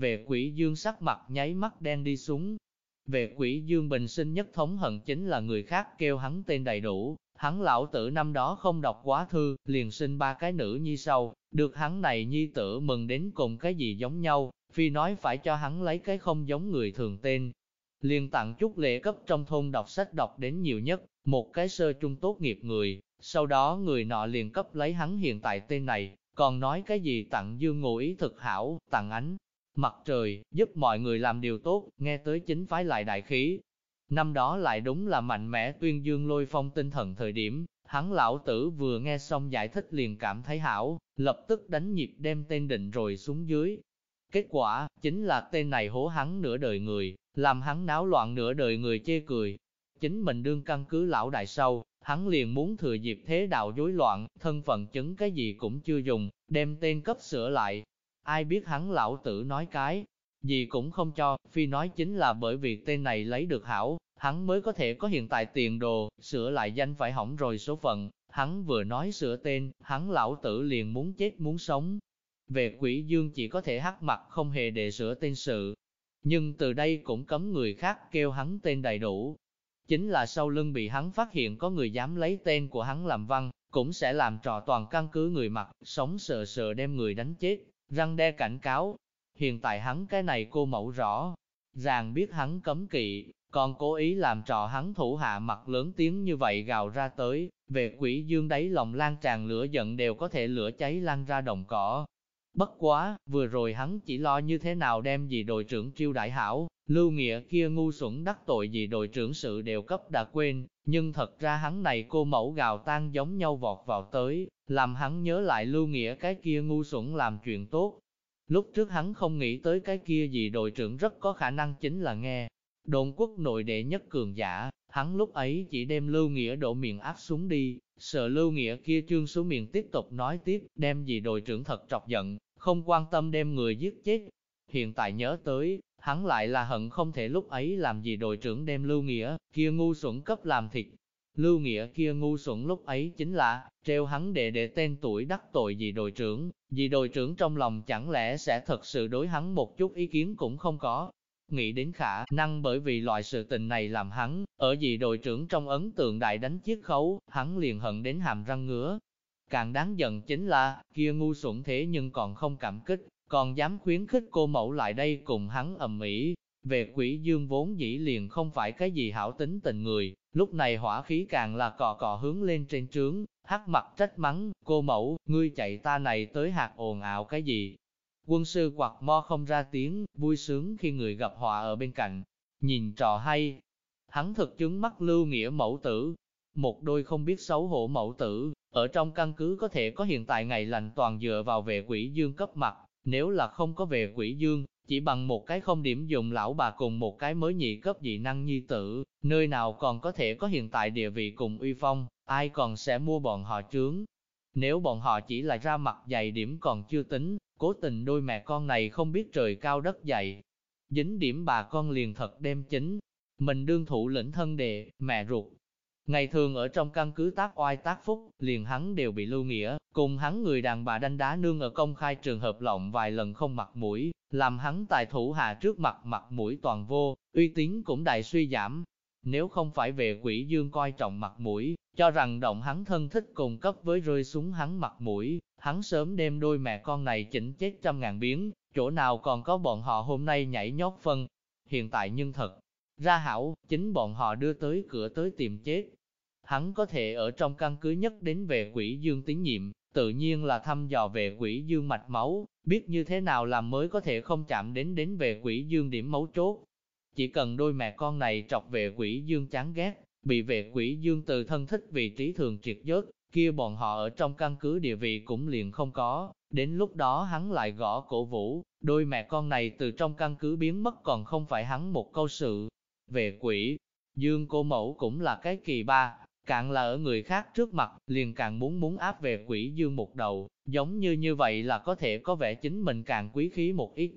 Về quỷ dương sắc mặt nháy mắt đen đi xuống. Về quỷ dương bình sinh nhất thống hận chính là người khác kêu hắn tên đầy đủ, hắn lão tử năm đó không đọc quá thư, liền sinh ba cái nữ nhi sau, được hắn này nhi tử mừng đến cùng cái gì giống nhau, phi nói phải cho hắn lấy cái không giống người thường tên. Liền tặng chút lễ cấp trong thôn đọc sách đọc đến nhiều nhất, một cái sơ trung tốt nghiệp người, sau đó người nọ liền cấp lấy hắn hiện tại tên này, còn nói cái gì tặng dương ngụ ý thực hảo, tặng ánh, mặt trời, giúp mọi người làm điều tốt, nghe tới chính phái lại đại khí. Năm đó lại đúng là mạnh mẽ tuyên dương lôi phong tinh thần thời điểm, hắn lão tử vừa nghe xong giải thích liền cảm thấy hảo, lập tức đánh nhịp đem tên định rồi xuống dưới. Kết quả, chính là tên này hố hắn nửa đời người, làm hắn náo loạn nửa đời người chê cười. Chính mình đương căn cứ lão đại sau, hắn liền muốn thừa dịp thế đạo rối loạn, thân phận chứng cái gì cũng chưa dùng, đem tên cấp sửa lại. Ai biết hắn lão tử nói cái, gì cũng không cho, phi nói chính là bởi vì tên này lấy được hảo, hắn mới có thể có hiện tại tiền đồ, sửa lại danh phải hỏng rồi số phận. Hắn vừa nói sửa tên, hắn lão tử liền muốn chết muốn sống. Về quỷ dương chỉ có thể hắc mặt không hề để sửa tên sự. Nhưng từ đây cũng cấm người khác kêu hắn tên đầy đủ, Chính là sau lưng bị hắn phát hiện có người dám lấy tên của hắn làm văn, cũng sẽ làm trò toàn căn cứ người mặt, sống sợ sợ đem người đánh chết, răng đe cảnh cáo. Hiện tại hắn cái này cô mẫu rõ, ràng biết hắn cấm kỵ, còn cố ý làm trò hắn thủ hạ mặt lớn tiếng như vậy gào ra tới, về quỷ dương đáy lòng lan tràn lửa giận đều có thể lửa cháy lan ra đồng cỏ. Bất quá, vừa rồi hắn chỉ lo như thế nào đem gì đội trưởng chiêu đại hảo, Lưu Nghĩa kia ngu xuẩn đắc tội gì đội trưởng sự đều cấp đã quên, nhưng thật ra hắn này cô mẫu gào tan giống nhau vọt vào tới, làm hắn nhớ lại Lưu Nghĩa cái kia ngu xuẩn làm chuyện tốt. Lúc trước hắn không nghĩ tới cái kia gì đội trưởng rất có khả năng chính là nghe. Đồn quốc nội đệ nhất cường giả, hắn lúc ấy chỉ đem Lưu Nghĩa đổ miệng áp xuống đi, sợ Lưu Nghĩa kia trương xuống miệng tiếp tục nói tiếp, đem gì đội trưởng thật trọc giận, không quan tâm đem người giết chết. Hiện tại nhớ tới, hắn lại là hận không thể lúc ấy làm gì đội trưởng đem Lưu Nghĩa, kia ngu xuẩn cấp làm thịt. Lưu Nghĩa kia ngu xuẩn lúc ấy chính là, treo hắn để để tên tuổi đắc tội gì đội trưởng, vì đội trưởng trong lòng chẳng lẽ sẽ thật sự đối hắn một chút ý kiến cũng không có. Nghĩ đến khả năng bởi vì loại sự tình này làm hắn, ở gì đội trưởng trong ấn tượng đại đánh chiếc khấu, hắn liền hận đến hàm răng ngứa. Càng đáng giận chính là, kia ngu xuẩn thế nhưng còn không cảm kích, còn dám khuyến khích cô mẫu lại đây cùng hắn ầm ĩ. Về quỷ dương vốn dĩ liền không phải cái gì hảo tính tình người, lúc này hỏa khí càng là cò cò hướng lên trên trướng, hắc mặt trách mắng, cô mẫu, ngươi chạy ta này tới hạt ồn ào cái gì. Quân sư quạt mo không ra tiếng, vui sướng khi người gặp họa ở bên cạnh, nhìn trò hay. Hắn thực chứng mắt lưu nghĩa mẫu tử, một đôi không biết xấu hổ mẫu tử, ở trong căn cứ có thể có hiện tại ngày lành toàn dựa vào vệ quỷ dương cấp mặt, nếu là không có về quỷ dương, chỉ bằng một cái không điểm dùng lão bà cùng một cái mới nhị cấp dị năng nhi tử, nơi nào còn có thể có hiện tại địa vị cùng uy phong, ai còn sẽ mua bọn họ chướng. Nếu bọn họ chỉ là ra mặt dày điểm còn chưa tính, cố tình đôi mẹ con này không biết trời cao đất dày. Dính điểm bà con liền thật đem chính, mình đương thủ lĩnh thân đệ, mẹ ruột, Ngày thường ở trong căn cứ tác oai tác phúc, liền hắn đều bị lưu nghĩa, cùng hắn người đàn bà đánh đá nương ở công khai trường hợp lộng vài lần không mặt mũi, làm hắn tài thủ hạ trước mặt mặt mũi toàn vô, uy tín cũng đại suy giảm. Nếu không phải về quỷ dương coi trọng mặt mũi, cho rằng động hắn thân thích cùng cấp với rơi xuống hắn mặt mũi, hắn sớm đem đôi mẹ con này chỉnh chết trăm ngàn biến, chỗ nào còn có bọn họ hôm nay nhảy nhót phân. Hiện tại nhưng thật, ra hảo, chính bọn họ đưa tới cửa tới tìm chết, hắn có thể ở trong căn cứ nhất đến về quỷ dương tín nhiệm, tự nhiên là thăm dò về quỷ dương mạch máu, biết như thế nào làm mới có thể không chạm đến đến về quỷ dương điểm mấu chốt. Chỉ cần đôi mẹ con này trọc về quỷ dương chán ghét, bị về quỷ dương từ thân thích vị trí thường triệt dớt, kia bọn họ ở trong căn cứ địa vị cũng liền không có, đến lúc đó hắn lại gõ cổ vũ, đôi mẹ con này từ trong căn cứ biến mất còn không phải hắn một câu sự. Về quỷ, dương cô mẫu cũng là cái kỳ ba, Càng là ở người khác trước mặt, liền càng muốn muốn áp về quỷ dương một đầu, giống như như vậy là có thể có vẻ chính mình càng quý khí một ít.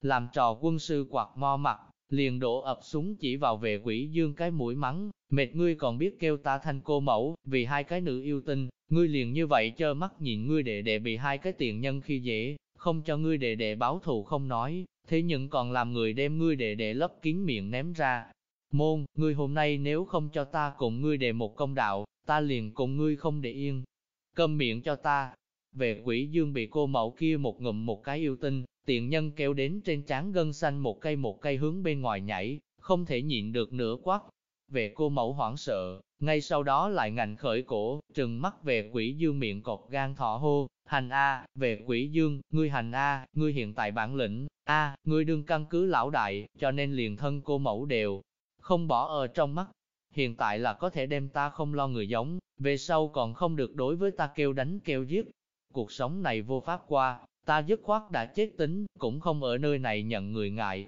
Làm trò quân sư quạt mo mặt, liền đổ ập súng chỉ vào về quỷ dương cái mũi mắng, mệt ngươi còn biết kêu ta thanh cô mẫu, vì hai cái nữ yêu tinh, ngươi liền như vậy chơ mắt nhìn ngươi đệ đệ bị hai cái tiền nhân khi dễ, không cho ngươi đệ đệ báo thù không nói, thế nhưng còn làm người đem ngươi đệ đệ lấp kín miệng ném ra. Môn, ngươi hôm nay nếu không cho ta cùng ngươi đệ một công đạo, ta liền cùng ngươi không để yên. Câm miệng cho ta. Về quỷ dương bị cô mẫu kia một ngụm một cái yêu tinh, tiện nhân kéo đến trên trán gân xanh một cây một cây hướng bên ngoài nhảy, không thể nhịn được nữa quát. Về cô mẫu hoảng sợ, ngay sau đó lại ngành khởi cổ, trừng mắt về quỷ dương miệng cột gan thọ hô, hành A, về quỷ dương, ngươi hành A, ngươi hiện tại bản lĩnh, A, ngươi đương căn cứ lão đại, cho nên liền thân cô mẫu đều, không bỏ ở trong mắt. Hiện tại là có thể đem ta không lo người giống, về sau còn không được đối với ta kêu đánh kêu giết. Cuộc sống này vô pháp qua, ta dứt khoát đã chết tính, cũng không ở nơi này nhận người ngại.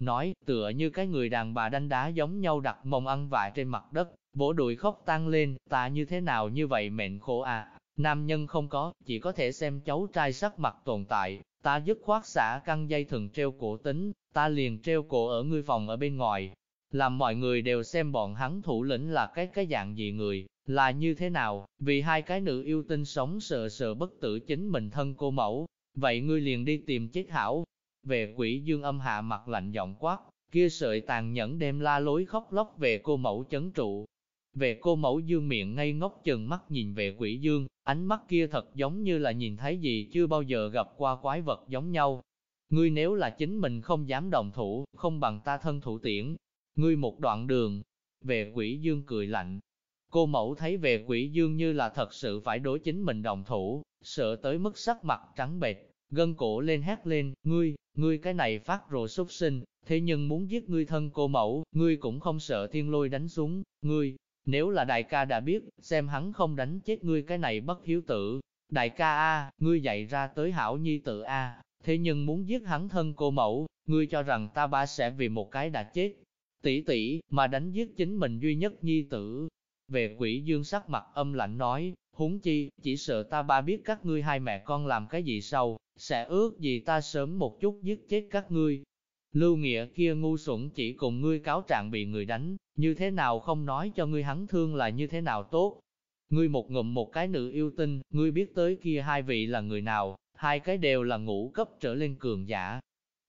Nói, tựa như cái người đàn bà đánh đá giống nhau đặt mông ăn vạ trên mặt đất, vỗ đùi khóc tăng lên, ta như thế nào như vậy mệnh khổ à. Nam nhân không có, chỉ có thể xem cháu trai sắc mặt tồn tại, ta dứt khoát xả căng dây thừng treo cổ tính, ta liền treo cổ ở ngươi phòng ở bên ngoài, làm mọi người đều xem bọn hắn thủ lĩnh là cái cái dạng gì người, là như thế nào, vì hai cái nữ yêu tinh sống sợ sợ bất tử chính mình thân cô mẫu, vậy ngươi liền đi tìm chết hảo. Về quỷ dương âm hạ mặt lạnh giọng quát, kia sợi tàn nhẫn đem la lối khóc lóc về cô mẫu chấn trụ. Về cô mẫu dương miệng ngây ngốc chừng mắt nhìn về quỷ dương, ánh mắt kia thật giống như là nhìn thấy gì chưa bao giờ gặp qua quái vật giống nhau. Ngươi nếu là chính mình không dám đồng thủ, không bằng ta thân thủ tiễn, Ngươi một đoạn đường, về quỷ dương cười lạnh. Cô mẫu thấy về quỷ dương như là thật sự phải đối chính mình đồng thủ, sợ tới mức sắc mặt trắng bệch, gân cổ lên hét lên, ngươi, ngươi cái này phát rồ súc sinh, thế nhưng muốn giết ngươi thân cô mẫu, ngươi cũng không sợ thiên lôi đánh xuống, ngươi, nếu là đại ca đã biết, xem hắn không đánh chết ngươi cái này bất hiếu tử, đại ca A, ngươi dạy ra tới hảo nhi tự A, thế nhưng muốn giết hắn thân cô mẫu, ngươi cho rằng ta ba sẽ vì một cái đã chết, tỷ tỷ, mà đánh giết chính mình duy nhất nhi tử. Về quỷ dương sắc mặt âm lạnh nói, huống chi, chỉ sợ ta ba biết các ngươi hai mẹ con làm cái gì sau, sẽ ước gì ta sớm một chút giết chết các ngươi. Lưu Nghĩa kia ngu xuẩn chỉ cùng ngươi cáo trạng bị người đánh, như thế nào không nói cho ngươi hắn thương là như thế nào tốt. Ngươi một ngụm một cái nữ yêu tinh, ngươi biết tới kia hai vị là người nào, hai cái đều là ngũ cấp trở lên cường giả.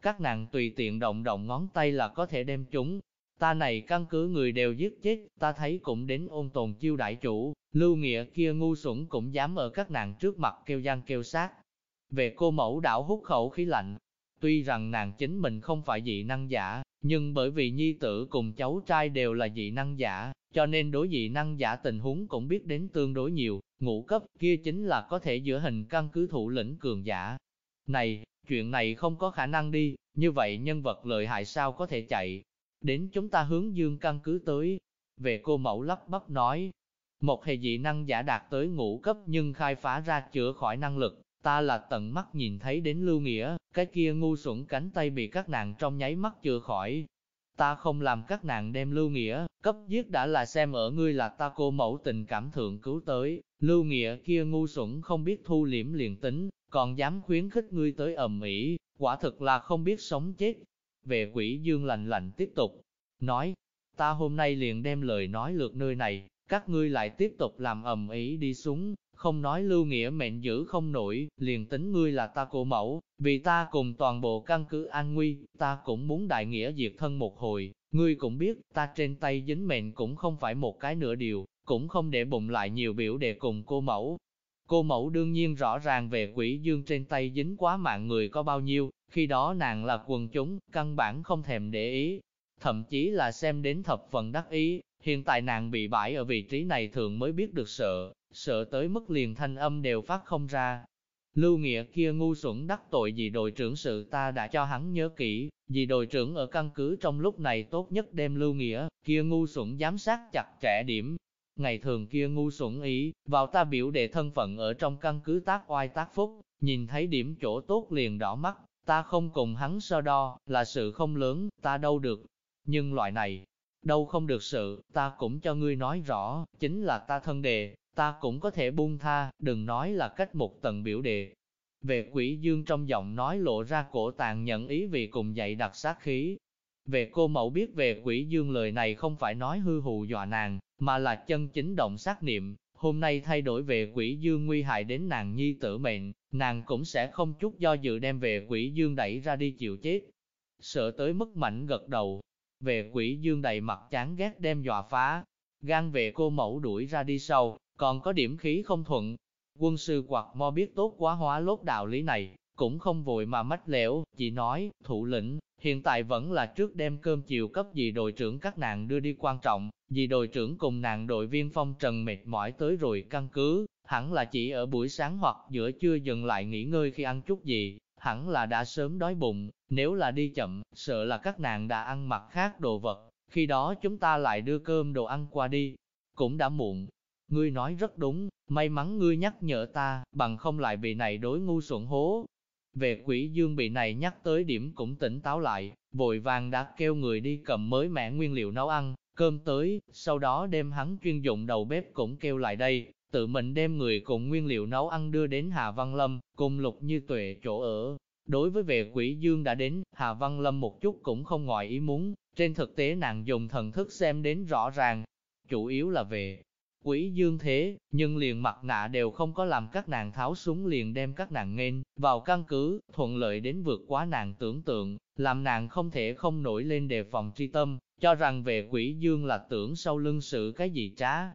Các nàng tùy tiện động động ngón tay là có thể đem chúng, Ta này căn cứ người đều giết chết, ta thấy cũng đến ôn tồn chiêu đại chủ, lưu nghĩa kia ngu xuẩn cũng dám ở các nàng trước mặt kêu gian kêu sát. Về cô mẫu đảo hút khẩu khí lạnh, tuy rằng nàng chính mình không phải dị năng giả, nhưng bởi vì nhi tử cùng cháu trai đều là dị năng giả, cho nên đối dị năng giả tình huống cũng biết đến tương đối nhiều, ngũ cấp kia chính là có thể giữa hình căn cứ thủ lĩnh cường giả. Này, chuyện này không có khả năng đi, như vậy nhân vật lợi hại sao có thể chạy, đến chúng ta hướng dương căn cứ tới. Về cô mẫu lắp bắp nói, một hệ dị năng giả đạt tới ngũ cấp nhưng khai phá ra chữa khỏi năng lực, ta là tận mắt nhìn thấy đến lưu nghĩa, cái kia ngu xuẩn cánh tay bị các nàng trong nháy mắt chữa khỏi. Ta không làm các nàng đem lưu nghĩa, cấp giết đã là xem ở ngươi là ta cô mẫu tình cảm thượng cứu tới, lưu nghĩa kia ngu xuẩn không biết thu liễm liền tính, còn dám khuyến khích ngươi tới ầm ĩ, quả thực là không biết sống chết, về quỷ dương lạnh lạnh tiếp tục, nói, ta hôm nay liền đem lời nói lượt nơi này, các ngươi lại tiếp tục làm ầm ý đi xuống, không nói lưu nghĩa mệnh giữ không nổi, liền tính ngươi là ta cô mẫu, vì ta cùng toàn bộ căn cứ an nguy, ta cũng muốn đại nghĩa diệt thân một hồi, ngươi cũng biết, ta trên tay dính mệnh cũng không phải một cái nửa điều, cũng không để bụng lại nhiều biểu đề cùng cô mẫu. Cô mẫu đương nhiên rõ ràng về quỷ dương trên tay dính quá mạng người có bao nhiêu, khi đó nàng là quần chúng, căn bản không thèm để ý, thậm chí là xem đến thập phần đắc ý, hiện tại nàng bị bãi ở vị trí này thường mới biết được sợ, sợ tới mức liền thanh âm đều phát không ra. Lưu Nghĩa kia ngu xuẩn đắc tội gì đội trưởng sự ta đã cho hắn nhớ kỹ, vì đội trưởng ở căn cứ trong lúc này tốt nhất đem Lưu Nghĩa, kia ngu xuẩn giám sát chặt chẽ điểm. Ngày thường kia ngu xuẩn ý, vào ta biểu đệ thân phận ở trong căn cứ tác oai tác phúc, nhìn thấy điểm chỗ tốt liền đỏ mắt, Ta không cùng hắn so đo, là sự không lớn, ta đâu được. Nhưng loại này, đâu không được sự, ta cũng cho ngươi nói rõ, chính là ta thân đề, ta cũng có thể buông tha, đừng nói là cách một tầng biểu đề. Về quỷ dương trong giọng nói lộ ra cổ tàn nhận ý vì cùng dạy đặt sát khí. Về cô mẫu biết về quỷ dương lời này không phải nói hư hù dọa nàng, mà là chân chính động sát niệm, hôm nay thay đổi về quỷ dương nguy hại đến nàng nhi tử mệnh, nàng cũng sẽ không chút do dự đem về quỷ dương đẩy ra đi chịu chết. sợ tới mức mạnh gật đầu. Về quỷ dương đầy mặt chán ghét đem dọa phá, gan về cô mẫu đuổi ra đi sau, còn có điểm khí không thuận. Quân sư quạt mo biết tốt quá hóa lốt đạo lý này, cũng không vội mà mách lẻo, chỉ nói, thủ lĩnh, hiện tại vẫn là trước đem cơm chiều cấp gì đội trưởng các nàng đưa đi quan trọng, vì đội trưởng cùng nàng đội viên phong trần mệt mỏi tới rồi căn cứ, hẳn là chỉ ở buổi sáng hoặc giữa trưa dừng lại nghỉ ngơi khi ăn chút gì, hẳn là đã sớm đói bụng, nếu là đi chậm, sợ là các nàng đã ăn mặc khác đồ vật, khi đó chúng ta lại đưa cơm đồ ăn qua đi, cũng đã muộn. Ngươi nói rất đúng, may mắn ngươi nhắc nhở ta, bằng không lại bị này đối ngu xuẩn hố. Về quỷ dương bị này nhắc tới điểm cũng tỉnh táo lại, vội vàng đã kêu người đi cầm mới mẻ nguyên liệu nấu ăn, cơm tới, sau đó đem hắn chuyên dụng đầu bếp cũng kêu lại đây, tự mình đem người cùng nguyên liệu nấu ăn đưa đến Hà Văn Lâm, cùng Lục Như Tuệ chỗ ở. Đối với về quỷ dương đã đến, Hà Văn Lâm một chút cũng không ngoài ý muốn, trên thực tế nàng dùng thần thức xem đến rõ ràng, chủ yếu là về quỷ dương thế, nhưng liền mặt nạ đều không có làm các nàng tháo súng liền đem các nàng nghênh vào căn cứ, thuận lợi đến vượt quá nàng tưởng tượng, làm nàng không thể không nổi lên đề phòng tri tâm, cho rằng về quỷ dương là tưởng sau lưng sự cái gì trá.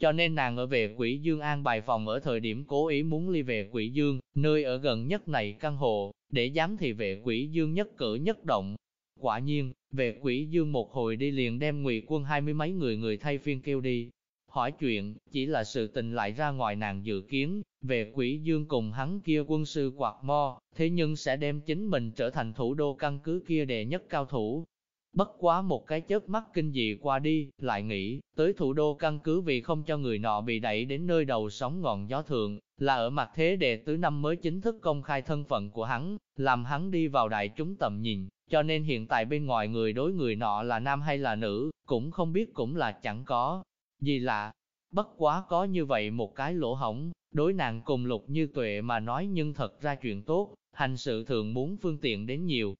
Cho nên nàng ở về quỷ dương an bài phòng ở thời điểm cố ý muốn ly về quỷ dương, nơi ở gần nhất này căn hộ, để dám thì về quỷ dương nhất cử nhất động. Quả nhiên, về quỷ dương một hồi đi liền đem ngụy quân hai mươi mấy người người thay phiên kêu đi. Hỏi chuyện, chỉ là sự tình lại ra ngoài nàng dự kiến, về quỷ dương cùng hắn kia quân sư quạt mo, thế nhưng sẽ đem chính mình trở thành thủ đô căn cứ kia đệ nhất cao thủ. Bất quá một cái chớp mắt kinh dị qua đi, lại nghĩ, tới thủ đô căn cứ vì không cho người nọ bị đẩy đến nơi đầu sóng ngọn gió thượng, là ở mặt thế đệ tứ năm mới chính thức công khai thân phận của hắn, làm hắn đi vào đại chúng tầm nhìn, cho nên hiện tại bên ngoài người đối người nọ là nam hay là nữ, cũng không biết cũng là chẳng có gì lạ. Bất quá có như vậy một cái lỗ hổng, đối nàng cùng lục như tuệ mà nói nhưng thật ra chuyện tốt, hành sự thường muốn phương tiện đến nhiều.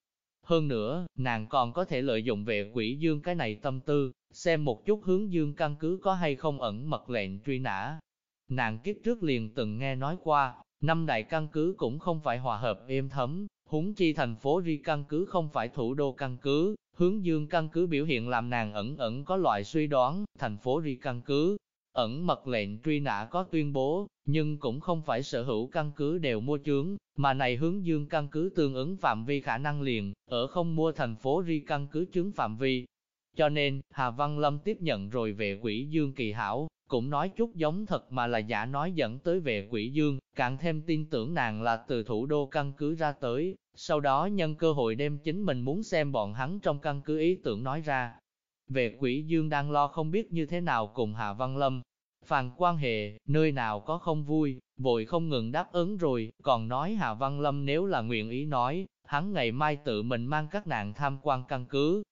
Hơn nữa, nàng còn có thể lợi dụng về quỷ dương cái này tâm tư, xem một chút hướng dương căn cứ có hay không ẩn mật lệnh truy nã. Nàng kiếp trước liền từng nghe nói qua, năm đại căn cứ cũng không phải hòa hợp êm thấm, Húng chi thành phố Ri căn cứ không phải thủ đô căn cứ, hướng dương căn cứ biểu hiện làm nàng ẩn ẩn có loại suy đoán, thành phố Ri căn cứ, ẩn mật lệnh truy nã có tuyên bố, nhưng cũng không phải sở hữu căn cứ đều mua chướng, mà này hướng dương căn cứ tương ứng phạm vi khả năng liền, ở không mua thành phố Ri căn cứ chứng phạm vi. Cho nên, Hà Văn Lâm tiếp nhận rồi về quỹ dương kỳ hảo, cũng nói chút giống thật mà là giả nói dẫn tới về quỷ dương, càng thêm tin tưởng nàng là từ thủ đô căn cứ ra tới, sau đó nhân cơ hội đem chính mình muốn xem bọn hắn trong căn cứ ý tưởng nói ra. Về quỷ dương đang lo không biết như thế nào cùng Hạ Văn Lâm, phàn quan hệ, nơi nào có không vui, vội không ngừng đáp ứng rồi, còn nói Hạ Văn Lâm nếu là nguyện ý nói, hắn ngày mai tự mình mang các nàng tham quan căn cứ.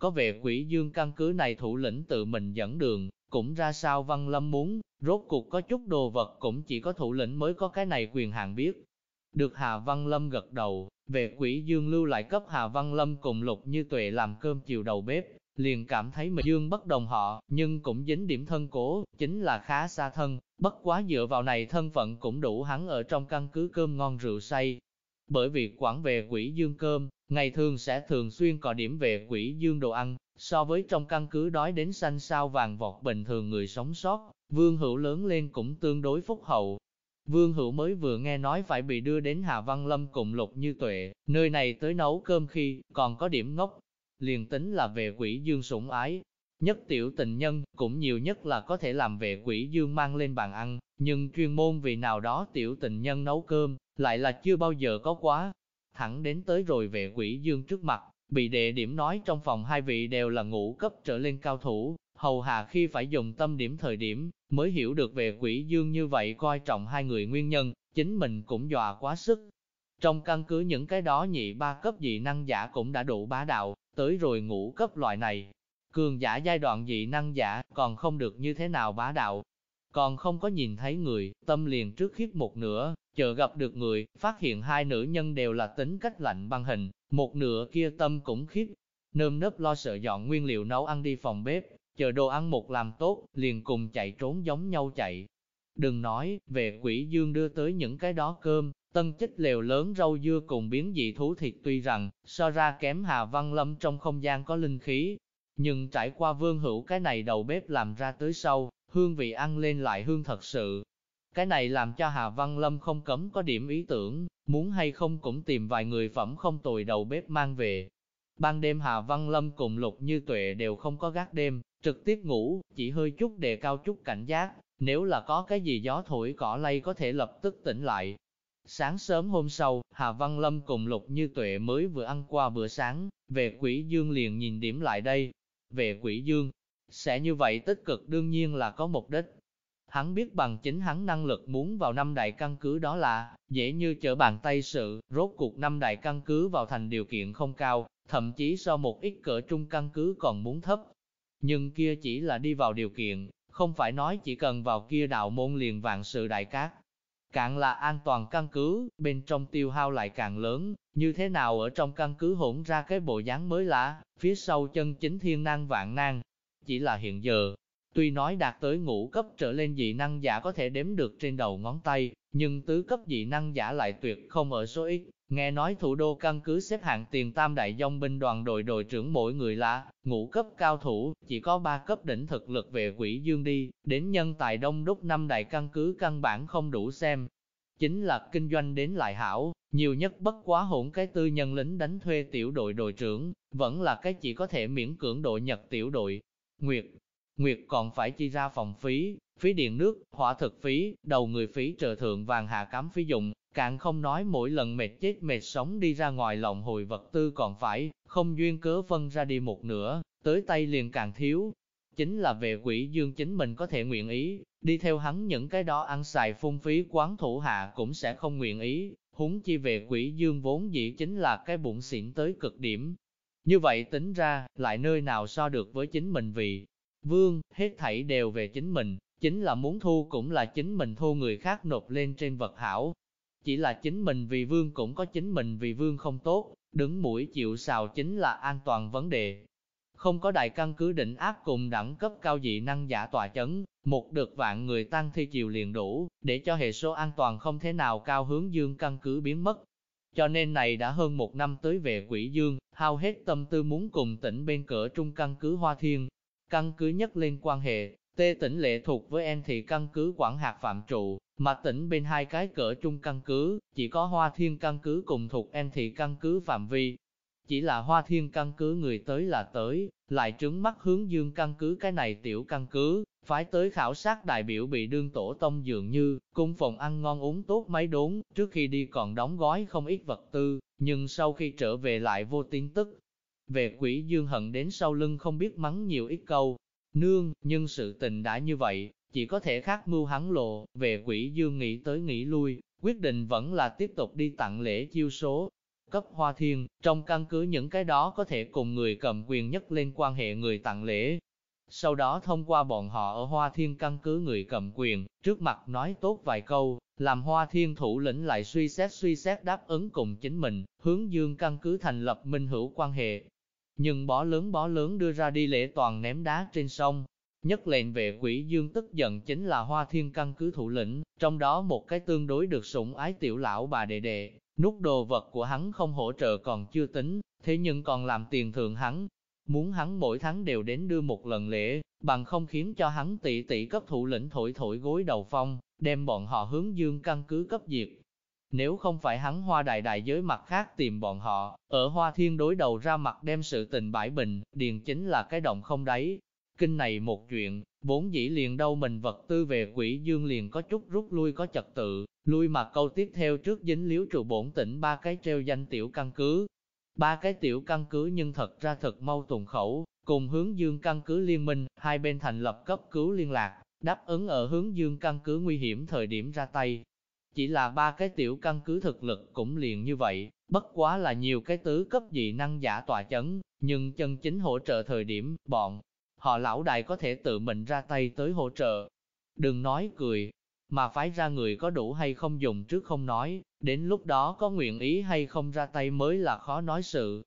Có về quỷ dương căn cứ này thủ lĩnh tự mình dẫn đường, cũng ra sao Văn Lâm muốn, rốt cuộc có chút đồ vật cũng chỉ có thủ lĩnh mới có cái này quyền hạn biết. Được Hà Văn Lâm gật đầu, về quỷ dương lưu lại cấp Hà Văn Lâm cùng Lục Như Tuệ làm cơm chiều đầu bếp, liền cảm thấy mình dương bất đồng họ, nhưng cũng dính điểm thân cố, chính là khá xa thân, bất quá dựa vào này thân phận cũng đủ hắn ở trong căn cứ cơm ngon rượu say. Bởi vì quản về quỷ dương cơm, ngày thường sẽ thường xuyên cò điểm về quỷ dương đồ ăn, so với trong căn cứ đói đến xanh sao vàng vọt bình thường người sống sót, vương hữu lớn lên cũng tương đối phúc hậu, Vương Hữu mới vừa nghe nói phải bị đưa đến Hà Văn Lâm cùng Lục Như Tuệ, nơi này tới nấu cơm khi, còn có điểm ngốc. Liền tính là về quỷ dương sủng ái, nhất tiểu tình nhân, cũng nhiều nhất là có thể làm về quỷ dương mang lên bàn ăn, nhưng chuyên môn vì nào đó tiểu tình nhân nấu cơm, lại là chưa bao giờ có quá. Thẳng đến tới rồi về quỷ dương trước mặt, bị đệ điểm nói trong phòng hai vị đều là ngũ cấp trở lên cao thủ, hầu hạ khi phải dùng tâm điểm thời điểm, mới hiểu được về quỷ dương như vậy coi trọng hai người nguyên nhân, chính mình cũng dọa quá sức. Trong căn cứ những cái đó nhị ba cấp dị năng giả cũng đã đủ bá đạo, tới rồi ngũ cấp loại này. Cường giả giai đoạn dị năng giả còn không được như thế nào bá đạo. Còn không có nhìn thấy người, tâm liền trước khiếp một nửa, chờ gặp được người, phát hiện hai nữ nhân đều là tính cách lạnh băng hình, một nửa kia tâm cũng khiếp. Nơm nớp lo sợ dọn nguyên liệu nấu ăn đi phòng bếp, chờ đồ ăn một làm tốt, liền cùng chạy trốn giống nhau chạy. Đừng nói, về quỷ dương đưa tới những cái đó cơm, Tân chích lều lớn rau dưa cùng biến dị thú thịt tuy rằng, so ra kém Hà Văn Lâm trong không gian có linh khí, nhưng trải qua vương hữu cái này đầu bếp làm ra tới sau, hương vị ăn lên lại hương thật sự. Cái này làm cho Hà Văn Lâm không cấm có điểm ý tưởng, muốn hay không cũng tìm vài người phẩm không tồi đầu bếp mang về. Ban đêm Hà Văn Lâm cùng Lục Như Tuệ đều không có gác đêm, trực tiếp ngủ, chỉ hơi chút đề cao chút cảnh giác, nếu là có cái gì gió thổi cỏ lay có thể lập tức tỉnh lại. Sáng sớm hôm sau, Hà Văn Lâm cùng Lục Như Tuệ mới vừa ăn qua bữa sáng, về quỷ dương liền nhìn điểm lại đây. Về quỷ dương, sẽ như vậy tích cực đương nhiên là có mục đích. Hắn biết bằng chính hắn năng lực muốn vào năm đại căn cứ đó là, dễ như trở bàn tay sự, rốt cuộc năm đại căn cứ vào thành điều kiện không cao, thậm chí so một ít cỡ trung căn cứ còn muốn thấp. Nhưng kia chỉ là đi vào điều kiện, không phải nói chỉ cần vào kia đạo môn liền vạn sự đại cát. Càng là an toàn căn cứ, bên trong tiêu hao lại càng lớn, như thế nào ở trong căn cứ hỗn ra cái bộ dáng mới lạ, phía sau chân chính thiên năng vạn năng. Chỉ là hiện giờ, tuy nói đạt tới ngũ cấp trở lên dị năng giả có thể đếm được trên đầu ngón tay, nhưng tứ cấp dị năng giả lại tuyệt không ở số ít. Nghe nói thủ đô căn cứ xếp hạng tiền tam đại dòng binh đoàn đội đội trưởng mỗi người là ngũ cấp cao thủ, chỉ có ba cấp đỉnh thực lực về quỷ dương đi, đến nhân tài đông đúc năm đại căn cứ căn bản không đủ xem. Chính là kinh doanh đến lại hảo, nhiều nhất bất quá hỗn cái tư nhân lính đánh thuê tiểu đội đội trưởng, vẫn là cái chỉ có thể miễn cưỡng đội nhật tiểu đội. Nguyệt, Nguyệt còn phải chi ra phòng phí, phí điện nước, hỏa thực phí, đầu người phí trợ thượng vàng hạ cám phí dụng, càng không nói mỗi lần mệt chết mệt sống đi ra ngoài lòng hồi vật tư còn phải, không duyên cớ phân ra đi một nửa, tới tay liền càng thiếu. Chính là về quỷ dương chính mình có thể nguyện ý, đi theo hắn những cái đó ăn xài phung phí quán thủ hạ cũng sẽ không nguyện ý, húng chi về quỷ dương vốn dĩ chính là cái bụng xỉn tới cực điểm. Như vậy tính ra, lại nơi nào so được với chính mình vì vương, hết thảy đều về chính mình, chính là muốn thu cũng là chính mình thu người khác nộp lên trên vật hảo. Chỉ là chính mình vì vương cũng có chính mình vì vương không tốt, đứng mũi chịu sào chính là an toàn vấn đề. Không có đại căn cứ định áp cùng đẳng cấp cao dị năng giả tòa chấn, một được vạn người tăng thi chiều liền đủ, để cho hệ số an toàn không thể nào cao hướng dương căn cứ biến mất. Cho nên này đã hơn một năm tới về quỷ dương, hao hết tâm tư muốn cùng tỉnh bên cửa trung căn cứ Hoa Thiên, Căn cứ nhất lên quan hệ, Tê tỉnh lệ thuộc với em thì căn cứ quản hạt phạm trụ, mà tỉnh bên hai cái cỡ chung căn cứ, chỉ có Hoa Thiên căn cứ cùng thuộc em thì căn cứ phạm vi. Chỉ là Hoa Thiên căn cứ người tới là tới, lại trứng mắt hướng dương căn cứ cái này tiểu căn cứ, phải tới khảo sát đại biểu bị đương tổ tông dường như, cung phòng ăn ngon uống tốt mấy đốn, trước khi đi còn đóng gói không ít vật tư, nhưng sau khi trở về lại vô tin tức, về quỷ dương hận đến sau lưng không biết mắng nhiều ít câu. Nương, nhưng sự tình đã như vậy, chỉ có thể khác mưu hắn lộ, về quỷ dương nghĩ tới nghĩ lui, quyết định vẫn là tiếp tục đi tặng lễ chiêu số. Cấp hoa thiên, trong căn cứ những cái đó có thể cùng người cầm quyền nhất lên quan hệ người tặng lễ. Sau đó thông qua bọn họ ở hoa thiên căn cứ người cầm quyền, trước mặt nói tốt vài câu, làm hoa thiên thủ lĩnh lại suy xét suy xét đáp ứng cùng chính mình, hướng dương căn cứ thành lập minh hữu quan hệ, nhưng bó lớn bó lớn đưa ra đi lễ toàn ném đá trên sông. Nhất lệnh về quỷ dương tức giận chính là hoa thiên căn cứ thủ lĩnh, trong đó một cái tương đối được sủng ái tiểu lão bà đệ đệ, nút đồ vật của hắn không hỗ trợ còn chưa tính, thế nhưng còn làm tiền thượng hắn. Muốn hắn mỗi tháng đều đến đưa một lần lễ, bằng không khiến cho hắn tỷ tỷ cấp thủ lĩnh thổi thổi gối đầu phong, đem bọn họ hướng dương căn cứ cấp diệt, nếu không phải hắn hoa đại đại giới mặt khác tìm bọn họ, ở hoa thiên đối đầu ra mặt đem sự tình bãi bình, điền chính là cái động không đáy. Kinh này một chuyện, vốn dĩ liền đâu mình vật tư về quỷ dương liền có chút rút lui có trật tự, lui mà câu tiếp theo trước dính liếu trụ bổn tỉnh ba cái treo danh tiểu căn cứ. Ba cái tiểu căn cứ nhưng thật ra thật mau tùng khẩu, cùng hướng dương căn cứ liên minh, hai bên thành lập cấp cứu liên lạc, đáp ứng ở hướng dương căn cứ nguy hiểm thời điểm ra tay, chỉ là ba cái tiểu căn cứ thực lực cũng liền như vậy, bất quá là nhiều cái tứ cấp dị năng giả tòa chấn, nhưng chân chính hỗ trợ thời điểm, bọn họ lão đại có thể tự mình ra tay tới hỗ trợ. Đừng nói cười, mà phái ra người có đủ hay không dùng trước không nói, đến lúc đó có nguyện ý hay không ra tay mới là khó nói sự.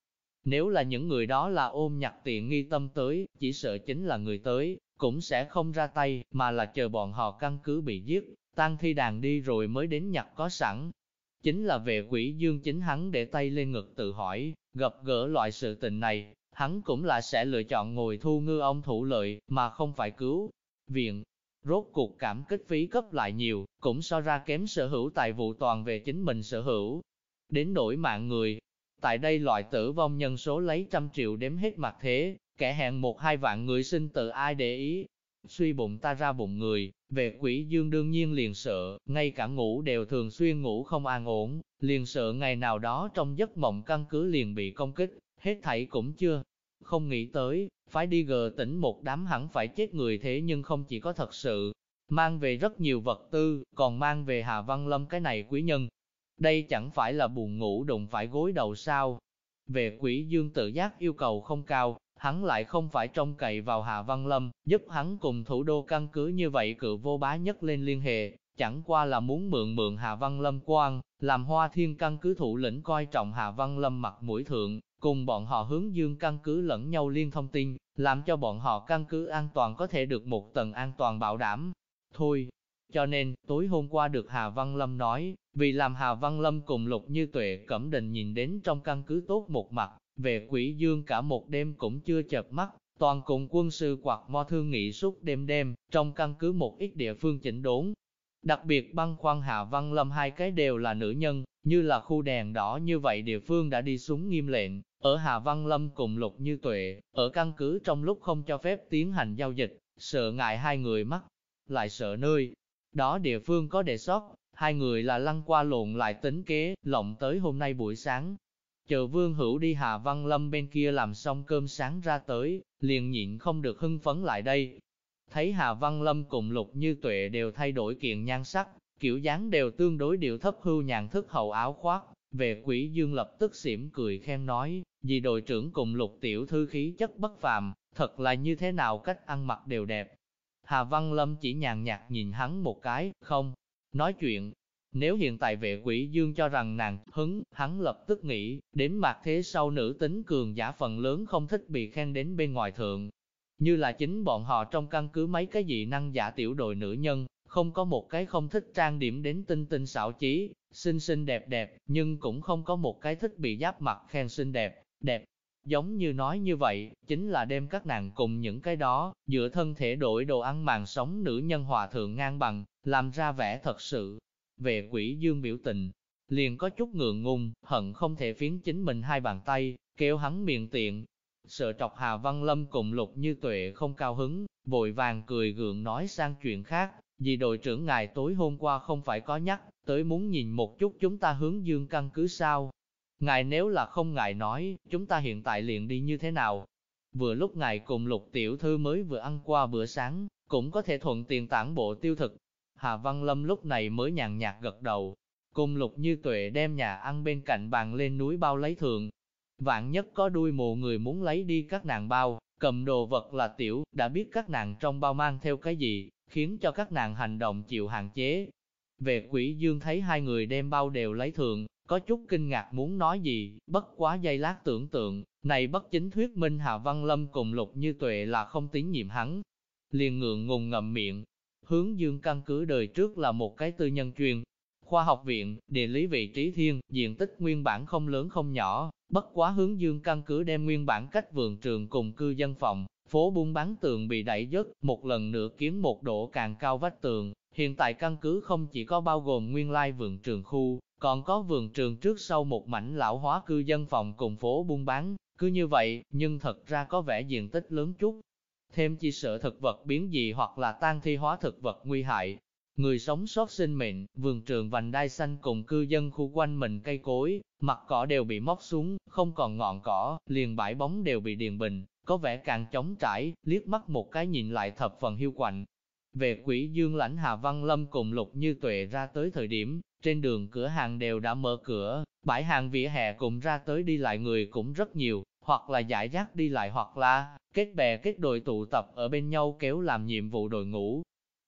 Nếu là những người đó là ôm nhặt tiện nghi tâm tới, chỉ sợ chính là người tới, cũng sẽ không ra tay, mà là chờ bọn họ căn cứ bị giết, Tang thi đàn đi rồi mới đến nhặt có sẵn. chính là về quỷ dương chính hắn để tay lên ngực tự hỏi, gặp gỡ loại sự tình này, hắn cũng là sẽ lựa chọn ngồi thu ngư ông thủ lợi, mà không phải cứu viện. Rốt cuộc cảm kích phí cấp lại nhiều, cũng so ra kém sở hữu tài vụ toàn về chính mình sở hữu. Đến đổi mạng người, tại đây loại tử vong nhân số lấy trăm triệu đếm hết mặt thế, kẻ hẹn một hai vạn người sinh tự ai để ý. Suy bụng ta ra bụng người, về quỷ dương đương nhiên liền sợ, ngay cả ngủ đều thường xuyên ngủ không an ổn, liền sợ ngày nào đó trong giấc mộng căn cứ liền bị công kích, hết thảy cũng chưa. Không nghĩ tới, phải đi gờ tỉnh một đám hẳn phải chết người thế nhưng không chỉ có thật sự, mang về rất nhiều vật tư, còn mang về Hà Văn Lâm cái này quý nhân. Đây chẳng phải là buồn ngủ đụng phải gối đầu sao. Về quỷ dương tự giác yêu cầu không cao, hắn lại không phải trông cậy vào Hà Văn Lâm, giúp hắn cùng thủ đô căn cứ như vậy cự vô bá nhất lên liên hệ, chẳng qua là muốn mượn mượn Hà Văn Lâm quan, làm hoa thiên căn cứ thủ lĩnh coi trọng Hà Văn Lâm mặt mũi thượng, cùng bọn họ hướng dương căn cứ lẫn nhau liên thông tin, làm cho bọn họ căn cứ an toàn có thể được một tầng an toàn bảo đảm. Thôi, cho nên, tối hôm qua được Hà Văn Lâm nói, vì làm Hà Văn Lâm cùng Lục Như Tuệ Cẩm Định nhìn đến trong căn cứ tốt một mặt, về quỷ dương cả một đêm cũng chưa chợp mắt, toàn cùng quân sư quạt mo thương nghị suốt đêm đêm, trong căn cứ một ít địa phương chỉnh đốn. Đặc biệt băng khoan Hà Văn Lâm hai cái đều là nữ nhân, như là khu đèn đỏ như vậy địa phương đã đi xuống nghiêm lệnh, ở Hà Văn Lâm cùng Lục Như Tuệ, ở căn cứ trong lúc không cho phép tiến hành giao dịch, sợ ngại hai người mắc, lại sợ nơi. Đó địa phương có đề sót, hai người là lăn qua lộn lại tính kế, lộng tới hôm nay buổi sáng. Chờ Vương Hữu đi Hà Văn Lâm bên kia làm xong cơm sáng ra tới, liền nhịn không được hưng phấn lại đây. Thấy Hà Văn Lâm cùng Lục Như Tuệ đều thay đổi kiện nhan sắc, kiểu dáng đều tương đối điệu thấp hưu nhàn thức hậu áo khoác, về quỷ dương lập tức xỉm cười khen nói, vì đội trưởng cùng lục tiểu thư khí chất bất phàm, thật là như thế nào cách ăn mặc đều đẹp. Hà Văn Lâm chỉ nhàn nhạt nhìn hắn một cái, không, nói chuyện. Nếu hiện tại vệ quỷ dương cho rằng nàng hứng, hắn lập tức nghĩ, đến mặt thế sau nữ tính cường giả phần lớn không thích bị khen đến bên ngoài thượng. Như là chính bọn họ trong căn cứ mấy cái dị năng giả tiểu đội nữ nhân, không có một cái không thích trang điểm đến tinh tinh xảo chí, xinh xinh đẹp đẹp, nhưng cũng không có một cái thích bị giáp mặt khen xinh đẹp, đẹp. Giống như nói như vậy, chính là đem các nàng cùng những cái đó, dựa thân thể đổi đồ ăn màn sống nữ nhân hòa thượng ngang bằng, làm ra vẻ thật sự. Về quỷ dương biểu tình, liền có chút ngượng ngùng, hận không thể phiến chính mình hai bàn tay, kêu hắn miệng tiện. Sợ trọc Hà Văn Lâm cùng lục như tuệ không cao hứng, vội vàng cười gượng nói sang chuyện khác, vì đội trưởng ngài tối hôm qua không phải có nhắc, tới muốn nhìn một chút chúng ta hướng dương căn cứ sao. Ngài nếu là không ngài nói, chúng ta hiện tại liền đi như thế nào? Vừa lúc ngài cùng lục tiểu thư mới vừa ăn qua bữa sáng, cũng có thể thuận tiền tản bộ tiêu thực. Hà Văn Lâm lúc này mới nhàn nhạt gật đầu, cùng lục như tuệ đem nhà ăn bên cạnh bàn lên núi bao lấy thường. Vạn nhất có đuôi mù người muốn lấy đi các nàng bao, cầm đồ vật là tiểu, đã biết các nàng trong bao mang theo cái gì, khiến cho các nàng hành động chịu hạn chế. Về quỷ dương thấy hai người đem bao đều lấy thường, có chút kinh ngạc muốn nói gì, bất quá giây lát tưởng tượng, này bất chính thuyết minh Hà Văn Lâm cùng Lục Như Tuệ là không tín nhiệm hắn. Liền ngượng ngùng ngậm miệng, hướng dương căn cứ đời trước là một cái tư nhân truyền Khoa học viện, địa lý vị trí thiên, diện tích nguyên bản không lớn không nhỏ, bất quá hướng dương căn cứ đem nguyên bản cách vườn trường cùng cư dân phòng, Phố buôn bán tường bị đẩy dứt, một lần nữa kiến một độ càng cao vách tường. Hiện tại căn cứ không chỉ có bao gồm nguyên lai vườn trường khu, còn có vườn trường trước sau một mảnh lão hóa cư dân phòng cùng phố buôn bán. Cứ như vậy, nhưng thật ra có vẻ diện tích lớn chút. Thêm chi sợ thực vật biến dị hoặc là tan thi hóa thực vật nguy hại, người sống sót sinh mệnh, vườn trường vành đai xanh cùng cư dân khu quanh mình cây cối, mặt cỏ đều bị móc xuống, không còn ngọn cỏ, liền bãi bóng đều bị điền bình, có vẻ càng trống trải, liếc mắt một cái nhìn lại thập phần hiu quạnh. Về quỷ dương lãnh Hà Văn Lâm cùng Lục Như Tuệ ra tới thời điểm, trên đường cửa hàng đều đã mở cửa, bãi hàng vỉa hè cùng ra tới đi lại người cũng rất nhiều, hoặc là giải rác đi lại hoặc là kết bè kết đội tụ tập ở bên nhau kéo làm nhiệm vụ đội ngũ.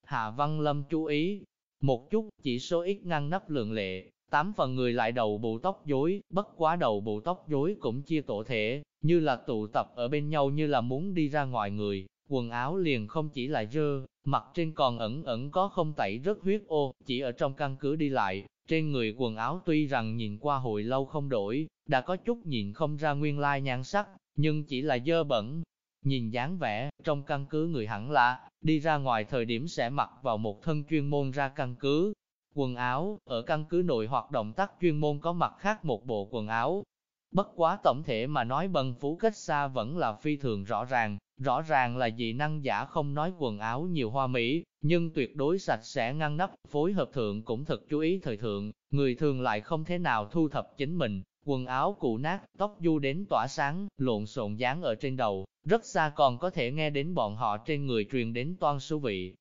Hà Văn Lâm chú ý, một chút chỉ số ít ngăn nắp lượng lệ, tám phần người lại đầu bù tóc dối, bất quá đầu bù tóc dối cũng chia tổ thể, như là tụ tập ở bên nhau như là muốn đi ra ngoài người, quần áo liền không chỉ là dơ, mặt trên còn ẩn ẩn có không tẩy rất huyết ô, chỉ ở trong căn cứ đi lại, trên người quần áo tuy rằng nhìn qua hồi lâu không đổi, đã có chút nhìn không ra nguyên lai nhan sắc, nhưng chỉ là dơ bẩn. Nhìn dáng vẻ, trong căn cứ người hẳn là, đi ra ngoài thời điểm sẽ mặc vào một thân chuyên môn ra căn cứ. Quần áo, ở căn cứ nội hoạt động tác chuyên môn có mặt khác một bộ quần áo. Bất quá tổng thể mà nói bần phú cách xa vẫn là phi thường rõ ràng, rõ ràng là dị năng giả không nói quần áo nhiều hoa mỹ, nhưng tuyệt đối sạch sẽ ngăn nắp, phối hợp thượng cũng thật chú ý thời thượng, người thường lại không thế nào thu thập chính mình, quần áo cụ nát, tóc du đến tỏa sáng, lộn xộn dáng ở trên đầu, rất xa còn có thể nghe đến bọn họ trên người truyền đến toan số vị.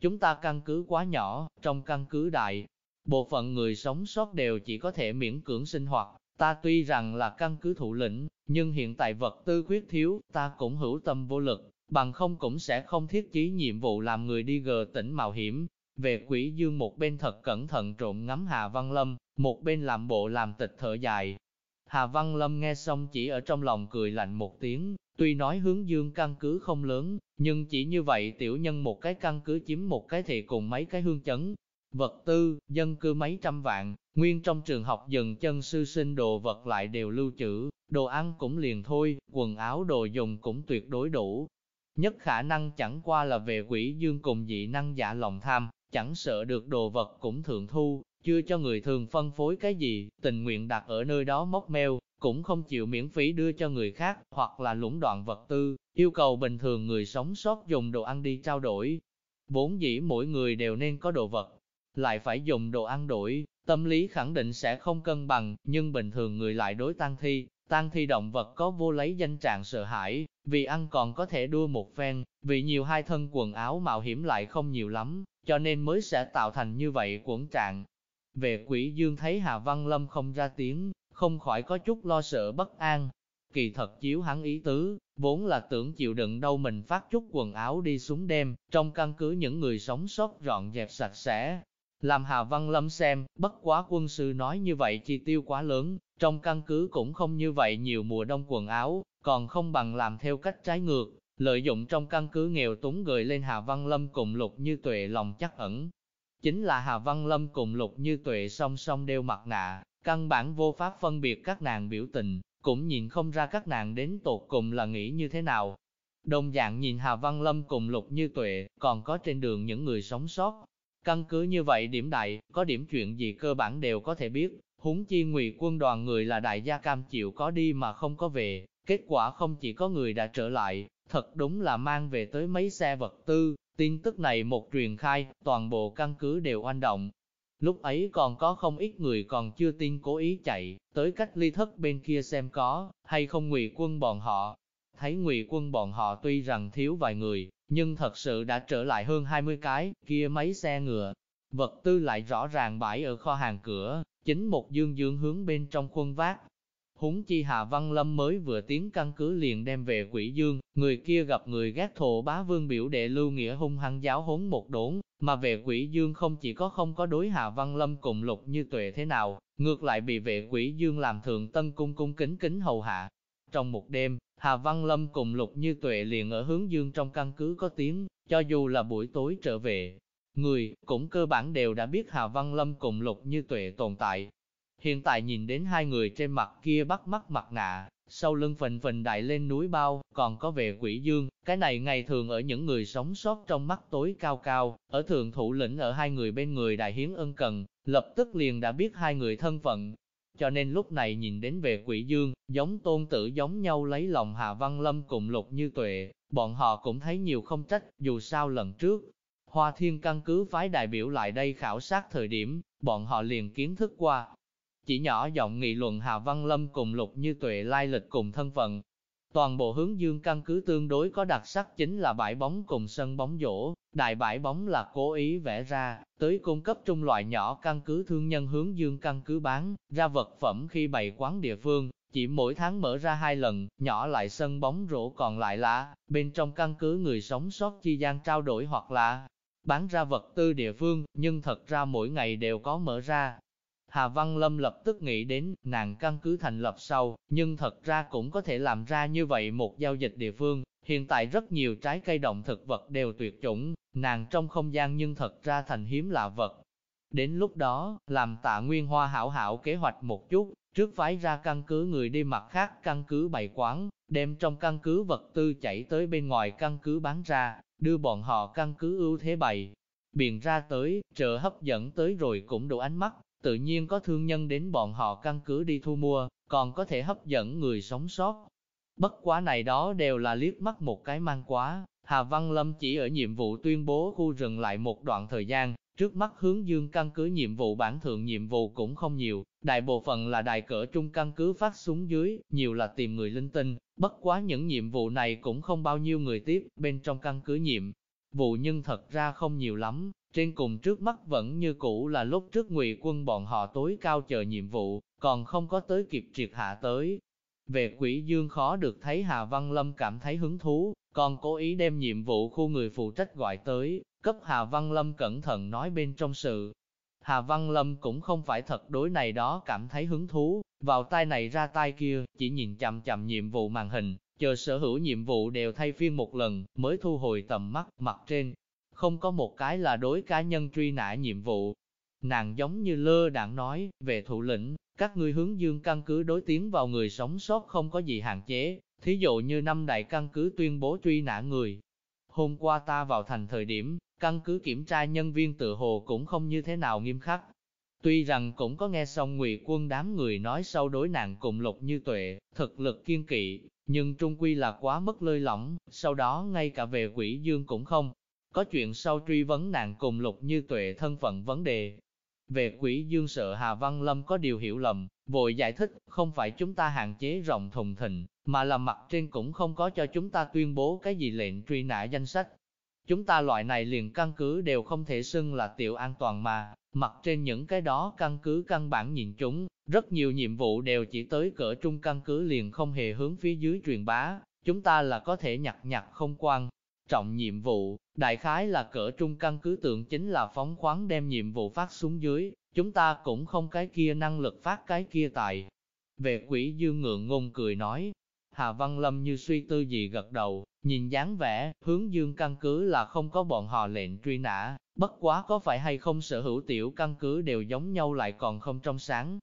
Chúng ta căn cứ quá nhỏ, trong căn cứ đại, bộ phận người sống sót đều chỉ có thể miễn cưỡng sinh hoạt, ta tuy rằng là căn cứ thủ lĩnh, nhưng hiện tại vật tư khuyết thiếu, ta cũng hữu tâm vô lực, bằng không cũng sẽ không thiết chí nhiệm vụ làm người đi gờ tỉnh mạo hiểm. Về quỷ dương một bên thật cẩn thận trộm ngắm Hà Văn Lâm, một bên làm bộ làm tịch thở dài, Hà Văn Lâm nghe xong chỉ ở trong lòng cười lạnh một tiếng, tuy nói hướng dương căn cứ không lớn, nhưng chỉ như vậy tiểu nhân một cái căn cứ chiếm một cái thị cùng mấy cái hương chấn. Vật tư, dân cư mấy trăm vạn, nguyên trong trường học dần chân sư sinh đồ vật lại đều lưu trữ, đồ ăn cũng liền thôi, quần áo đồ dùng cũng tuyệt đối đủ. Nhất khả năng chẳng qua là về quỷ dương cùng dị năng giả lòng tham, chẳng sợ được đồ vật cũng thượng thu, chưa cho người thường phân phối cái gì, tình nguyện đặt ở nơi đó móc meo, cũng không chịu miễn phí đưa cho người khác, hoặc là lũng đoạn vật tư, yêu cầu bình thường người sống sót dùng đồ ăn đi trao đổi. Vốn dĩ mỗi người đều nên có đồ vật, lại phải dùng đồ ăn đổi, tâm lý khẳng định sẽ không cân bằng, nhưng bình thường người lại đối tăng thi, tăng thi động vật có vô lấy danh trạng sợ hãi, vì ăn còn có thể đua một phen, vì nhiều hai thân quần áo mạo hiểm lại không nhiều lắm, cho nên mới sẽ tạo thành như vậy cuộn trạng. Về quỷ dương thấy Hà Văn Lâm không ra tiếng, không khỏi có chút lo sợ bất an. Kỳ thật chiếu hắn ý tứ, vốn là tưởng chịu đựng đâu mình phát chút quần áo đi xuống đêm, trong căn cứ những người sống sót dọn dẹp sạch sẽ. Làm Hà Văn Lâm xem, bất quá quân sư nói như vậy chi tiêu quá lớn, trong căn cứ cũng không như vậy nhiều mùa đông quần áo, còn không bằng làm theo cách trái ngược, lợi dụng trong căn cứ nghèo túng gửi lên Hà Văn Lâm cùng Lục Như Tuệ lòng chắc ẩn, Chính là Hà Văn Lâm cùng Lục Như Tuệ song song đeo mặt nạ, căn bản vô pháp phân biệt các nàng biểu tình, cũng nhìn không ra các nàng đến tột cùng là nghĩ như thế nào. Đồng dạng nhìn Hà Văn Lâm cùng Lục Như Tuệ, còn có trên đường những người sống sót. Căn cứ như vậy điểm đại, có điểm chuyện gì cơ bản đều có thể biết, húng chi ngụy quân đoàn người là đại gia cam chịu có đi mà không có về, kết quả không chỉ có người đã trở lại, thật đúng là mang về tới mấy xe vật tư, Tin tức này một truyền khai, toàn bộ căn cứ đều oanh động. Lúc ấy còn có không ít người còn chưa tin cố ý chạy, tới cách ly thất bên kia xem có, hay không ngụy quân bọn họ. Thấy ngụy quân bọn họ tuy rằng thiếu vài người, nhưng thật sự đã trở lại hơn 20 cái, kia mấy xe ngựa. Vật tư lại rõ ràng bãi ở kho hàng cửa, chính một dương dương hướng bên trong khuôn vác, Húng chi Hà Văn Lâm mới vừa tiến căn cứ liền đem về quỷ dương, người kia gặp người ghét thổ bá vương biểu đệ lưu nghĩa hung hăng giáo hốn một đốn, mà về quỷ dương không chỉ có không có đối Hà Văn Lâm cùng lục như tuệ thế nào, ngược lại bị vệ quỷ dương làm thượng tân cung cung kính kính hầu hạ. Trong một đêm, Hà Văn Lâm cùng lục như tuệ liền ở hướng dương trong căn cứ có tiếng, cho dù là buổi tối trở về. Người, cũng cơ bản đều đã biết Hà Văn Lâm cùng lục như tuệ tồn tại, Hiện tại nhìn đến hai người trên mặt kia bắt mắt mặt nạ, sau lưng phình phình đại lên núi bao, còn có về quỷ dương, cái này ngày thường ở những người sống sót trong mắt tối cao cao, ở thường thủ lĩnh ở hai người bên người đại hiến ân cần, lập tức liền đã biết hai người thân phận. Cho nên lúc này nhìn đến về quỷ dương, giống tôn tử giống nhau lấy lòng Hạ Văn Lâm cùng Lục Như Tuệ, bọn họ cũng thấy nhiều không trách, dù sao lần trước, Hoa Thiên căn cứ phái đại biểu lại đây khảo sát thời điểm, bọn họ liền kiến thức qua, chỉ nhỏ giọng nghị luận Hà Văn Lâm cùng Lục Như Tuệ lai lịch cùng thân phận. Toàn bộ hướng dương căn cứ tương đối có đặc sắc chính là bãi bóng cùng sân bóng rổ, đại bãi bóng là cố ý vẽ ra, tới cung cấp trung loại nhỏ căn cứ thương nhân hướng dương căn cứ bán, ra vật phẩm khi bày quán địa phương, chỉ mỗi tháng mở ra hai lần, nhỏ lại sân bóng rổ còn lại là, bên trong căn cứ người sống sót chi gian trao đổi hoặc là bán ra vật tư địa phương, nhưng thật ra mỗi ngày đều có mở ra, Hà Văn Lâm lập tức nghĩ đến, nàng căn cứ thành lập sau, nhưng thật ra cũng có thể làm ra như vậy một giao dịch địa phương. Hiện tại rất nhiều trái cây động thực vật đều tuyệt chủng, nàng trong không gian nhưng thật ra thành hiếm lạ vật. Đến lúc đó, làm tạ Nguyên Hoa hảo hảo kế hoạch một chút, trước phái ra căn cứ người đi mặt khác căn cứ bày quán, đem trong căn cứ vật tư chảy tới bên ngoài căn cứ bán ra, đưa bọn họ căn cứ ưu thế bày. Biện ra tới, trợ hấp dẫn tới rồi cũng đủ ánh mắt, tự nhiên có thương nhân đến bọn họ căn cứ đi thu mua, còn có thể hấp dẫn người sống sót. Bất quá này đó đều là liếc mắt một cái mang quá, Hà Văn Lâm chỉ ở nhiệm vụ tuyên bố khu rừng lại một đoạn thời gian, trước mắt hướng dương căn cứ nhiệm vụ bản thượng nhiệm vụ cũng không nhiều, đại bộ phận là đại cỡ trung căn cứ phát súng dưới, nhiều là tìm người linh tinh, bất quá những nhiệm vụ này cũng không bao nhiêu người tiếp, bên trong căn cứ nhiệm vụ nhưng thật ra không nhiều lắm, trên cùng trước mắt vẫn như cũ là lúc trước ngụy quân bọn họ tối cao chờ nhiệm vụ, còn không có tới kịp triệt hạ tới. Về quỷ dương khó được thấy Hà Văn Lâm cảm thấy hứng thú, còn cố ý đem nhiệm vụ khu người phụ trách gọi tới, cấp Hà Văn Lâm cẩn thận nói bên trong sự. Hà Văn Lâm cũng không phải thật đối này đó cảm thấy hứng thú, vào tay này ra tay kia, chỉ nhìn chậm chậm nhiệm vụ màn hình, chờ sở hữu nhiệm vụ đều thay phiên một lần, mới thu hồi tầm mắt, mặt trên. Không có một cái là đối cá nhân truy nã nhiệm vụ. Nàng giống như lơ đạn nói, về thủ lĩnh, các ngươi hướng dương căn cứ đối tiến vào người sống sót không có gì hạn chế, thí dụ như năm đại căn cứ tuyên bố truy nã người. Hôm qua ta vào thành thời điểm, căn cứ kiểm tra nhân viên tự hồ cũng không như thế nào nghiêm khắc. Tuy rằng cũng có nghe xong ngụy quân đám người nói sâu đối nàng cùng lục như tuệ, thực lực kiên kỵ, nhưng trung quy là quá mất lơi lỏng, sau đó ngay cả về quỷ dương cũng không. Có chuyện sau truy vấn nàng cùng lục như tuệ thân phận vấn đề, về quỷ dương sợ Hà Văn Lâm có điều hiểu lầm, vội giải thích, không phải chúng ta hạn chế rộng thùng thình, mà là mặt trên cũng không có cho chúng ta tuyên bố cái gì lệnh truy nã danh sách. Chúng ta loại này liền căn cứ đều không thể xưng là tiểu an toàn mà, mặt trên những cái đó căn cứ căn bản nhìn chúng, rất nhiều nhiệm vụ đều chỉ tới cỡ trung căn cứ liền không hề hướng phía dưới truyền bá, chúng ta là có thể nhặt nhặt không quan. Trọng nhiệm vụ, đại khái là cỡ trung căn cứ tượng chính là phóng khoáng đem nhiệm vụ phát xuống dưới, chúng ta cũng không cái kia năng lực phát cái kia tài. Về quỷ dương ngượng ngùng cười nói, Hà Văn Lâm như suy tư gì gật đầu, nhìn dáng vẻ, hướng dương căn cứ là không có bọn họ lệnh truy nã, bất quá có phải hay không sở hữu tiểu căn cứ đều giống nhau lại còn không trong sáng.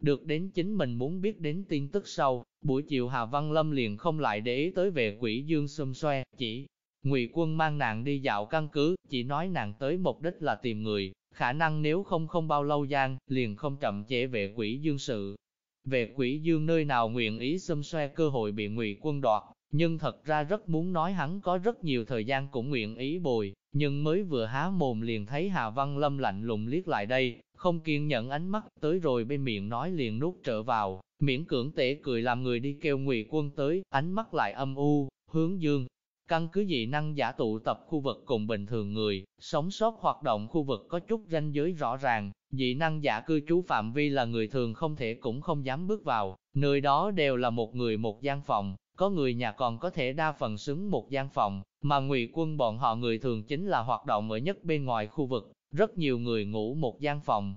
Được đến chính mình muốn biết đến tin tức sau, buổi chiều Hà Văn Lâm liền không lại để ý tới về quỷ dương xâm xoe, chỉ Ngụy quân mang nàng đi dạo căn cứ, chỉ nói nàng tới mục đích là tìm người, khả năng nếu không không bao lâu gian, liền không chậm trễ về quỷ dương sự. Về quỷ dương nơi nào nguyện ý xâm xoe cơ hội bị ngụy quân đoạt, nhưng thật ra rất muốn nói hắn có rất nhiều thời gian cũng nguyện ý bồi, nhưng mới vừa há mồm liền thấy Hà Văn Lâm lạnh lùng liếc lại đây, không kiên nhẫn ánh mắt, tới rồi bên miệng nói liền nuốt trở vào, miễn cưỡng tể cười làm người đi kêu ngụy quân tới, ánh mắt lại âm u, hướng dương, Căn cứ dị năng giả tụ tập khu vực cùng bình thường người, sống sót hoạt động khu vực có chút ranh giới rõ ràng, dị năng giả cư trú phạm vi là người thường không thể cũng không dám bước vào, nơi đó đều là một người một gian phòng, có người nhà còn có thể đa phần xứng một gian phòng, mà ngụy quân bọn họ người thường chính là hoạt động ở nhất bên ngoài khu vực, rất nhiều người ngủ một gian phòng.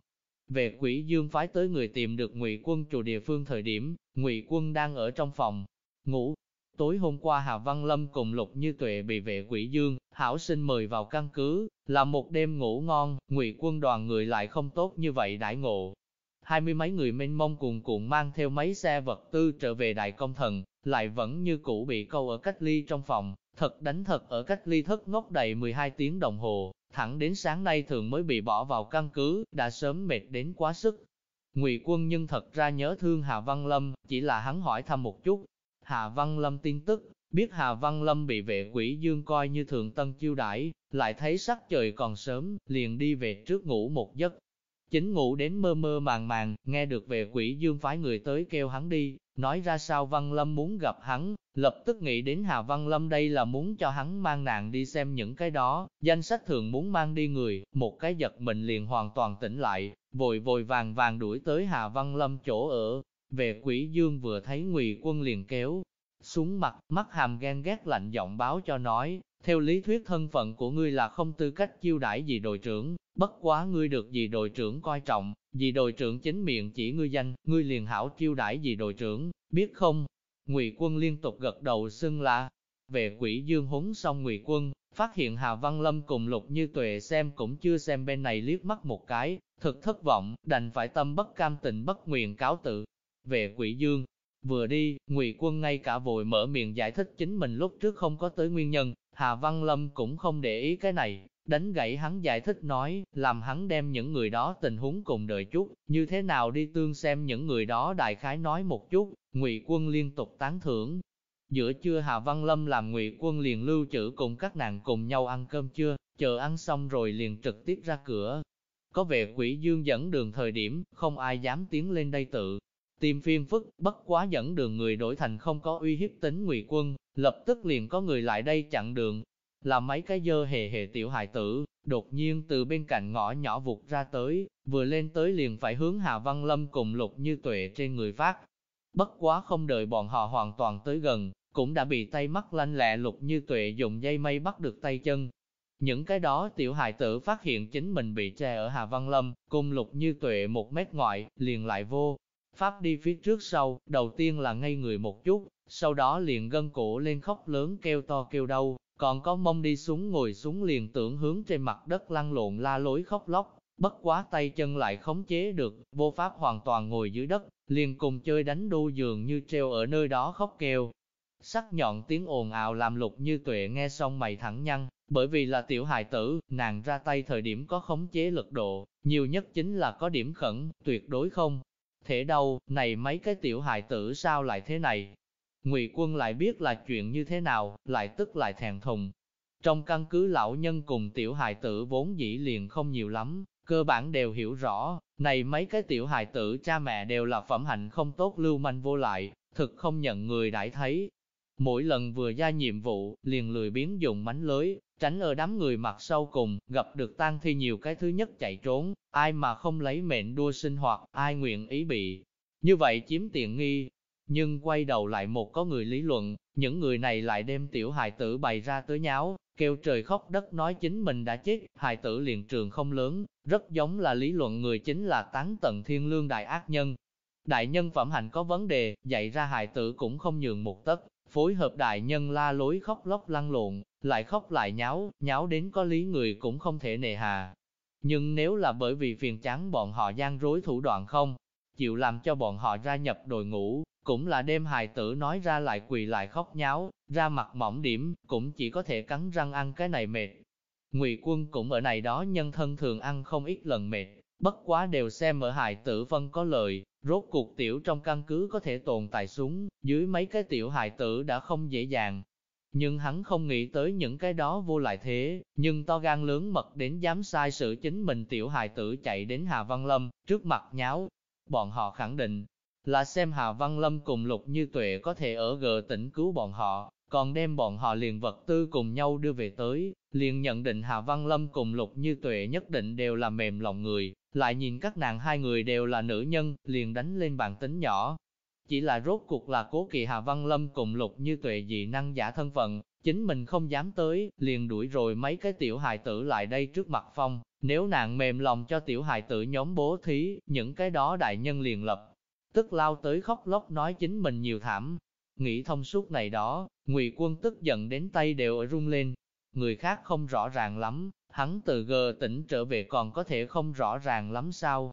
Về quỷ dương phái tới người tìm được ngụy quân chủ địa phương thời điểm, ngụy quân đang ở trong phòng, ngủ, Tối hôm qua Hà Văn Lâm cùng Lục Như Tuệ bị vệ quỷ dương, hảo sinh mời vào căn cứ, là một đêm ngủ ngon, ngụy quân đoàn người lại không tốt như vậy đãi ngộ. Hai mươi mấy người mênh mông cùng cuộn mang theo mấy xe vật tư trở về đại công thần, lại vẫn như cũ bị câu ở cách ly trong phòng, thật đánh thật ở cách ly thất ngốc đầy 12 tiếng đồng hồ, thẳng đến sáng nay thường mới bị bỏ vào căn cứ, đã sớm mệt đến quá sức. Ngụy quân nhưng thật ra nhớ thương Hà Văn Lâm, chỉ là hắn hỏi thăm một chút, Hà Văn Lâm tin tức, biết Hà Văn Lâm bị vệ quỷ dương coi như thường tân chiêu đãi, lại thấy sắc trời còn sớm, liền đi về trước ngủ một giấc. Chính ngủ đến mơ mơ màng màng, nghe được về quỷ dương phái người tới kêu hắn đi, nói ra sao Văn Lâm muốn gặp hắn, lập tức nghĩ đến Hà Văn Lâm đây là muốn cho hắn mang nàng đi xem những cái đó, danh sách thường muốn mang đi người, một cái giật mình liền hoàn toàn tỉnh lại, vội vội vàng vàng đuổi tới Hà Văn Lâm chỗ ở, về quỷ dương vừa thấy ngụy quân liền kéo, xuống mặt, mắt hàm ghen ghét lạnh giọng báo cho nói, theo lý thuyết thân phận của ngươi là không tư cách chiêu đãi gì đội trưởng, bất quá ngươi được gì đội trưởng coi trọng, vì đội trưởng chính miệng chỉ ngươi danh, ngươi liền hảo chiêu đãi gì đội trưởng, biết không? Ngụy quân liên tục gật đầu xưng là, về quỷ dương húng xong Ngụy quân, phát hiện Hà Văn Lâm cùng Lục Như Tuệ xem cũng chưa xem bên này liếc mắt một cái, thực thất vọng, đành phải tâm bất cam tình bất nguyện cáo tự. Về quỷ dương, vừa đi, ngụy quân ngay cả vội mở miệng giải thích chính mình lúc trước không có tới nguyên nhân, Hà Văn Lâm cũng không để ý cái này, đánh gãy hắn giải thích nói, làm hắn đem những người đó tình huống cùng đợi chút, như thế nào đi tương xem những người đó đại khái nói một chút, ngụy quân liên tục tán thưởng. Giữa trưa Hà Văn Lâm làm ngụy quân liền lưu trữ cùng các nàng cùng nhau ăn cơm trưa, chờ ăn xong rồi liền trực tiếp ra cửa. Có vẻ quỷ dương dẫn đường thời điểm, không ai dám tiến lên đây tự. Tìm phiên phức, bất quá dẫn đường người đổi thành không có uy hiếp tính ngụy quân, lập tức liền có người lại đây chặn đường, là mấy cái dơ hề hề tiểu hài tử, đột nhiên từ bên cạnh ngõ nhỏ vụt ra tới, vừa lên tới liền phải hướng Hà Văn Lâm cùng Lục Như Tuệ trên người phát. Bất quá không đợi bọn họ hoàn toàn tới gần, cũng đã bị tay mắt lanh lẹ Lục Như Tuệ dùng dây mây bắt được tay chân. Những cái đó tiểu hài tử phát hiện chính mình bị che ở Hà Văn Lâm, cùng Lục Như Tuệ một mét ngoại, liền lại vô. Pháp đi phía trước sau, đầu tiên là ngây người một chút, sau đó liền gân cổ lên khóc lớn kêu to kêu đau, còn có mông đi xuống ngồi xuống liền tưởng hướng trên mặt đất lăn lộn la lối khóc lóc, bất quá tay chân lại khống chế được, vô pháp hoàn toàn ngồi dưới đất, liền cùng chơi đánh đu giường như treo ở nơi đó khóc kêu. Sắc nhọn tiếng ồn ào làm lục như tuệ nghe xong mày thẳng nhăn, bởi vì là tiểu hài tử, nàng ra tay thời điểm có khống chế lực độ, nhiều nhất chính là có điểm khẩn, tuyệt đối không thế đâu, này mấy cái tiểu hài tử sao lại thế này, Ngụy quân lại biết là chuyện như thế nào, lại tức lại thèn thùng. Trong căn cứ lão nhân cùng tiểu hài tử vốn dĩ liền không nhiều lắm, cơ bản đều hiểu rõ, này mấy cái tiểu hài tử cha mẹ đều là phẩm hạnh không tốt lưu manh vô lại, thực không nhận người đãi thấy. Mỗi lần vừa ra nhiệm vụ, liền lười biến dùng mánh lưới, tránh ở đám người mặt sau cùng, gặp được tang thi nhiều cái thứ nhất chạy trốn, ai mà không lấy mệnh đua sinh hoạt, ai nguyện ý bị. Như vậy chiếm tiện nghi, nhưng quay đầu lại một có người lý luận, những người này lại đem tiểu hài tử bày ra tới nháo, kêu trời khóc đất nói chính mình đã chết, hài tử liền trường không lớn, rất giống là lý luận người chính là tán tận thiên lương đại ác nhân. Đại nhân phẩm hạnh có vấn đề, dạy ra hài tử cũng không nhường một tấc, phối hợp đại nhân la lối khóc lóc lăn lộn, lại khóc lại nháo, nháo đến có lý người cũng không thể nề hà. Nhưng nếu là bởi vì phiền chán bọn họ gian rối thủ đoạn không, chịu làm cho bọn họ ra nhập đội ngũ, cũng là đêm hài tử nói ra lại quỳ lại khóc nháo, ra mặt mỏng điểm, cũng chỉ có thể cắn răng ăn cái này mệt. Ngụy quân cũng ở này đó nhân thân thường ăn không ít lần mệt, bất quá đều xem ở hài tử phân có lợi, rốt cuộc tiểu trong căn cứ có thể tồn tại súng, dưới mấy cái tiểu hài tử đã không dễ dàng. Nhưng hắn không nghĩ tới những cái đó vô lại thế, nhưng to gan lớn mật đến dám sai sự chính mình tiểu hài tử chạy đến Hà Văn Lâm, trước mặt nháo. Bọn họ khẳng định, là xem Hà Văn Lâm cùng Lục Như Tuệ có thể ở gờ tỉnh cứu bọn họ, còn đem bọn họ liền vật tư cùng nhau đưa về tới, liền nhận định Hà Văn Lâm cùng Lục Như Tuệ nhất định đều là mềm lòng người, lại nhìn các nàng hai người đều là nữ nhân, liền đánh lên bàn tính nhỏ. Chỉ là rốt cuộc là cố kỳ Hà Văn Lâm cùng Lục Như Tuệ dị năng giả thân phận, chính mình không dám tới, liền đuổi rồi mấy cái tiểu hài tử lại đây trước mặt phong, nếu nàng mềm lòng cho tiểu hài tử nhóm bố thí, những cái đó đại nhân liền lập tức lao tới khóc lóc nói chính mình nhiều thảm. Nghĩ thông suốt này đó, ngụy quân tức giận đến tay đều ở rung lên. Người khác không rõ ràng lắm, hắn từ gờ tỉnh trở về còn có thể không rõ ràng lắm sao.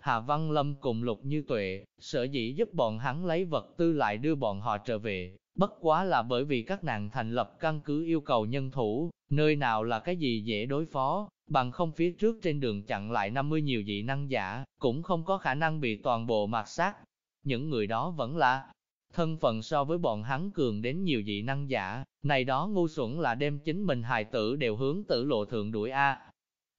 Hà Văn Lâm cùng Lục Như Tuệ, sở dĩ giúp bọn hắn lấy vật tư lại đưa bọn họ trở về, bất quá là bởi vì các nàng thành lập căn cứ yêu cầu nhân thủ, nơi nào là cái gì dễ đối phó, bằng không phía trước trên đường chặn lại 50 nhiều dị năng giả, cũng không có khả năng bị toàn bộ mạt sát. Những người đó vẫn là thân phận so với bọn hắn cường đến nhiều dị năng giả, này đó ngu xuẩn là đem chính mình hài tử đều hướng tử lộ thượng đuổi A.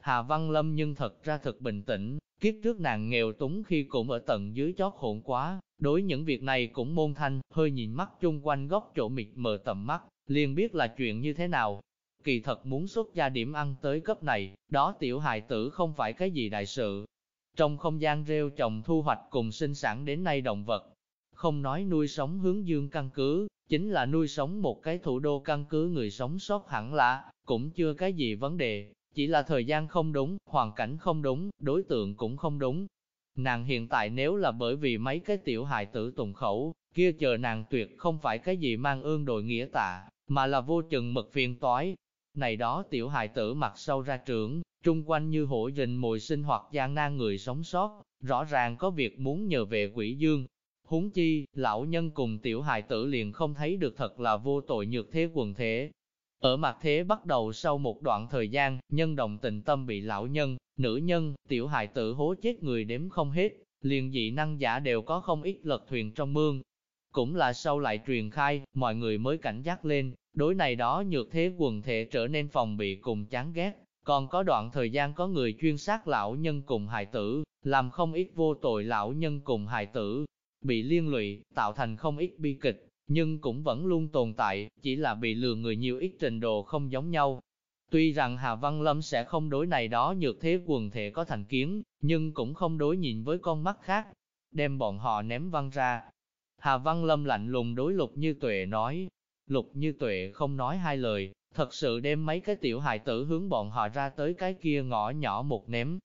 Hà Văn Lâm nhưng thật ra thật bình tĩnh, kiếp trước nàng nghèo túng khi cũng ở tận dưới chót hỗn quá, đối những việc này cũng môn thanh, hơi nhìn mắt chung quanh góc chỗ mịt mờ tầm mắt, liền biết là chuyện như thế nào, Kỳ thật muốn xuất gia điểm ăn tới cấp này, đó tiểu hài tử không phải cái gì đại sự. Trong không gian rêu trồng thu hoạch cùng sinh sản đến nay động vật, không nói nuôi sống hướng dương căn cứ, chính là nuôi sống một cái thủ đô căn cứ người sống sót hẳn là, cũng chưa cái gì vấn đề, chỉ là thời gian không đúng, hoàn cảnh không đúng, đối tượng cũng không đúng. Nàng hiện tại nếu là bởi vì mấy cái tiểu hài tử tùng khẩu, kia chờ nàng tuyệt không phải cái gì mang ơn đội nghĩa tạ, mà là vô chừng mật phiền toái, Này đó tiểu hài tử mặt sâu ra trưởng, trung quanh như hổ rình mồi sinh hoặc gian nan người sống sót, rõ ràng có việc muốn nhờ về quỷ dương. Huống chi, lão nhân cùng tiểu hài tử liền không thấy được thật là vô tội nhược thế quần thế. Ở mặt thế bắt đầu sau một đoạn thời gian, nhân đồng tình tâm bị lão nhân, nữ nhân, tiểu hài tử hố chết người đếm không hết, liền dị năng giả đều có không ít lật thuyền trong mương. Cũng là sau lại truyền khai, mọi người mới cảnh giác lên, đối này đó nhược thế quần thể trở nên phòng bị cùng chán ghét. Còn có đoạn thời gian có người chuyên sát lão nhân cùng hài tử, làm không ít vô tội lão nhân cùng hài tử, bị liên lụy, tạo thành không ít bi kịch, nhưng cũng vẫn luôn tồn tại, chỉ là bị lừa người nhiều ít trình độ không giống nhau. Tuy rằng Hà Văn Lâm sẽ không đối này đó nhược thế quần thể có thành kiến, nhưng cũng không đối nhìn với con mắt khác, đem bọn họ ném văng ra. Hà Văn Lâm lạnh lùng đối Lục Như Tuệ nói, Lục Như Tuệ không nói hai lời, thật sự đem mấy cái tiểu hài tử hướng bọn họ ra tới cái kia ngõ nhỏ một ném.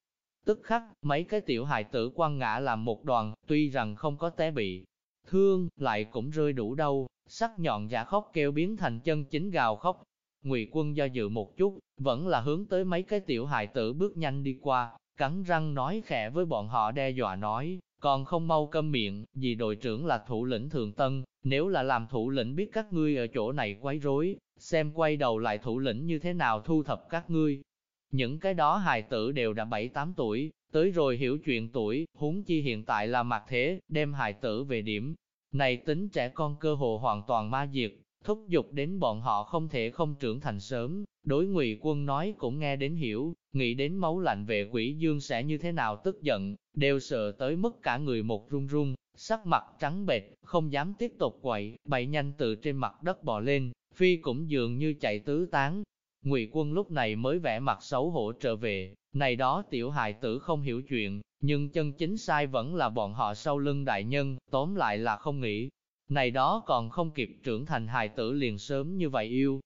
Tức khắc, mấy cái tiểu hài tử quăng ngã làm một đoàn, tuy rằng không có té bị thương, lại cũng rơi đủ đâu, sắc nhọn giả khóc kêu biến thành chân chính gào khóc. Ngụy quân do dự một chút, vẫn là hướng tới mấy cái tiểu hài tử bước nhanh đi qua, cắn răng nói khẽ với bọn họ đe dọa nói, còn không mau câm miệng, vì đội trưởng là thủ lĩnh thường tân, nếu là làm thủ lĩnh biết các ngươi ở chỗ này quấy rối, xem quay đầu lại thủ lĩnh như thế nào thu thập các ngươi. Những cái đó hài tử đều đã 7-8 tuổi, tới rồi hiểu chuyện tuổi, huống chi hiện tại là mặt thế, đem hài tử về điểm. Này tính trẻ con cơ hồ hoàn toàn ma diệt, thúc giục đến bọn họ không thể không trưởng thành sớm, đối ngụy quân nói cũng nghe đến hiểu, nghĩ đến máu lạnh về quỷ dương sẽ như thế nào tức giận, đều sợ tới mức cả người một run run, sắc mặt trắng bệch, không dám tiếp tục quậy, bậy nhanh từ trên mặt đất bò lên, phi cũng dường như chạy tứ tán. Ngụy quân lúc này mới vẽ mặt xấu hổ trở về, này đó tiểu hài tử không hiểu chuyện, nhưng chân chính sai vẫn là bọn họ sau lưng đại nhân, tóm lại là không nghĩ. Này đó còn không kịp trưởng thành hài tử liền sớm như vậy yêu.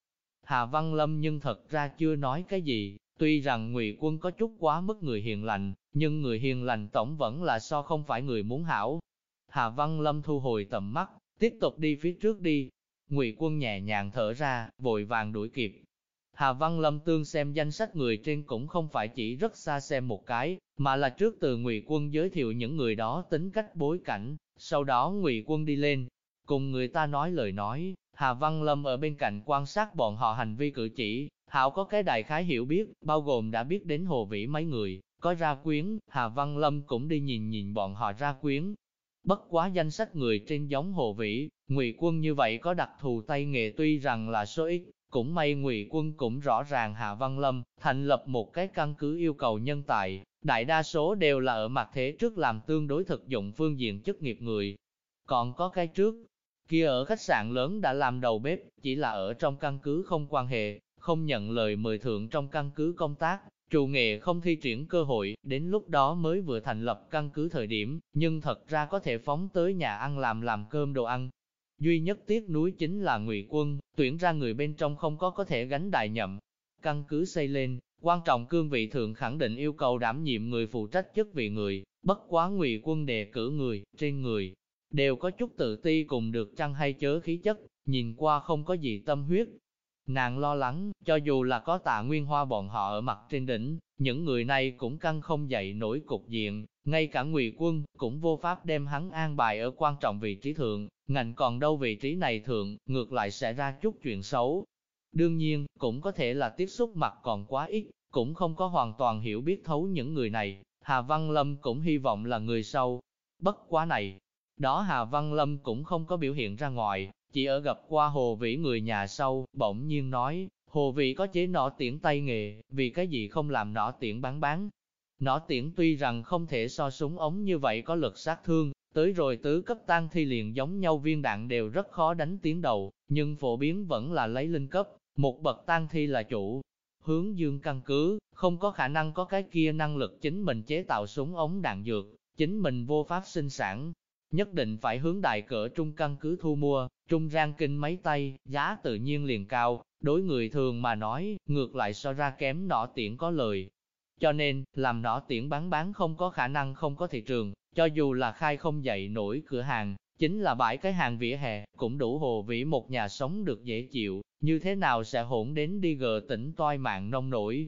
Hà Văn Lâm nhưng thật ra chưa nói cái gì, tuy rằng ngụy quân có chút quá mức người hiền lành, nhưng người hiền lành tổng vẫn là so không phải người muốn hảo. Hà Văn Lâm thu hồi tầm mắt, tiếp tục đi phía trước đi. Ngụy quân nhẹ nhàng thở ra, vội vàng đuổi kịp, Hà Văn Lâm tương xem danh sách người trên cũng không phải chỉ rất xa xem một cái, mà là trước từ Ngụy Quân giới thiệu những người đó tính cách bối cảnh, sau đó Ngụy Quân đi lên, cùng người ta nói lời nói, Hà Văn Lâm ở bên cạnh quan sát bọn họ hành vi cử chỉ, Hảo có cái đại khái hiểu biết, bao gồm đã biết đến Hồ Vĩ mấy người, có ra quyến, Hà Văn Lâm cũng đi nhìn nhìn bọn họ ra quyến. Bất quá danh sách người trên giống Hồ Vĩ, Ngụy Quân như vậy có đặc thù tay nghề tuy rằng là số ít, cũng may ngụy quân cũng rõ ràng Hạ Văn Lâm, thành lập một cái căn cứ yêu cầu nhân tài, đại đa số đều là ở mặt thế trước làm tương đối thực dụng phương diện chức nghiệp người. Còn có cái trước, kia ở khách sạn lớn đã làm đầu bếp, chỉ là ở trong căn cứ không quan hệ, không nhận lời mời thượng trong căn cứ công tác, trụ nghệ không thi triển cơ hội, đến lúc đó mới vừa thành lập căn cứ thời điểm, nhưng thật ra có thể phóng tới nhà ăn làm làm cơm đồ ăn, Duy nhất tiếc núi chính là ngụy quân, tuyển ra người bên trong không có có thể gánh đại nhậm. Căn cứ xây lên, quan trọng cương vị thượng khẳng định yêu cầu đảm nhiệm người phụ trách chức vị người, bất quá ngụy quân đề cử người, trên người, đều có chút tự ti cùng được trăng hay chớ khí chất, nhìn qua không có gì tâm huyết. Nàng lo lắng, cho dù là có tạ nguyên hoa bọn họ ở mặt trên đỉnh, những người này cũng căng không dậy nổi cục diện, ngay cả ngụy quân cũng vô pháp đem hắn an bài ở quan trọng vị trí thượng, ngành còn đâu vị trí này thượng, ngược lại sẽ ra chút chuyện xấu. Đương nhiên, cũng có thể là tiếp xúc mặt còn quá ít, cũng không có hoàn toàn hiểu biết thấu những người này, Hà Văn Lâm cũng hy vọng là người sau. Bất quá này, đó Hà Văn Lâm cũng không có biểu hiện ra ngoài, chỉ ở gặp qua Hồ Vĩ người nhà sau, bỗng nhiên nói, Hồ Vĩ có chế nỏ tiễn tay nghề, vì cái gì không làm nỏ tiễn bán bán. Nỏ tiễn tuy rằng không thể so súng ống như vậy có lực sát thương, Tới rồi tứ cấp tăng thi liền giống nhau viên đạn đều rất khó đánh tiến đầu, nhưng phổ biến vẫn là lấy linh cấp, một bậc tăng thi là chủ. Hướng dương căn cứ, không có khả năng có cái kia năng lực chính mình chế tạo súng ống đạn dược, chính mình vô pháp sinh sản. Nhất định phải hướng đại cỡ trung căn cứ thu mua, trung rang kinh mấy tay, giá tự nhiên liền cao, đối người thường mà nói, ngược lại so ra kém nọ tiện có lời. Cho nên, làm nó tiễn bán bán không có khả năng không có thị trường, cho dù là khai không dậy nổi cửa hàng, chính là bãi cái hàng vỉa hè, cũng đủ hồ vĩ một nhà sống được dễ chịu, như thế nào sẽ hỗn đến đi gờ tỉnh toai mạng nông nổi.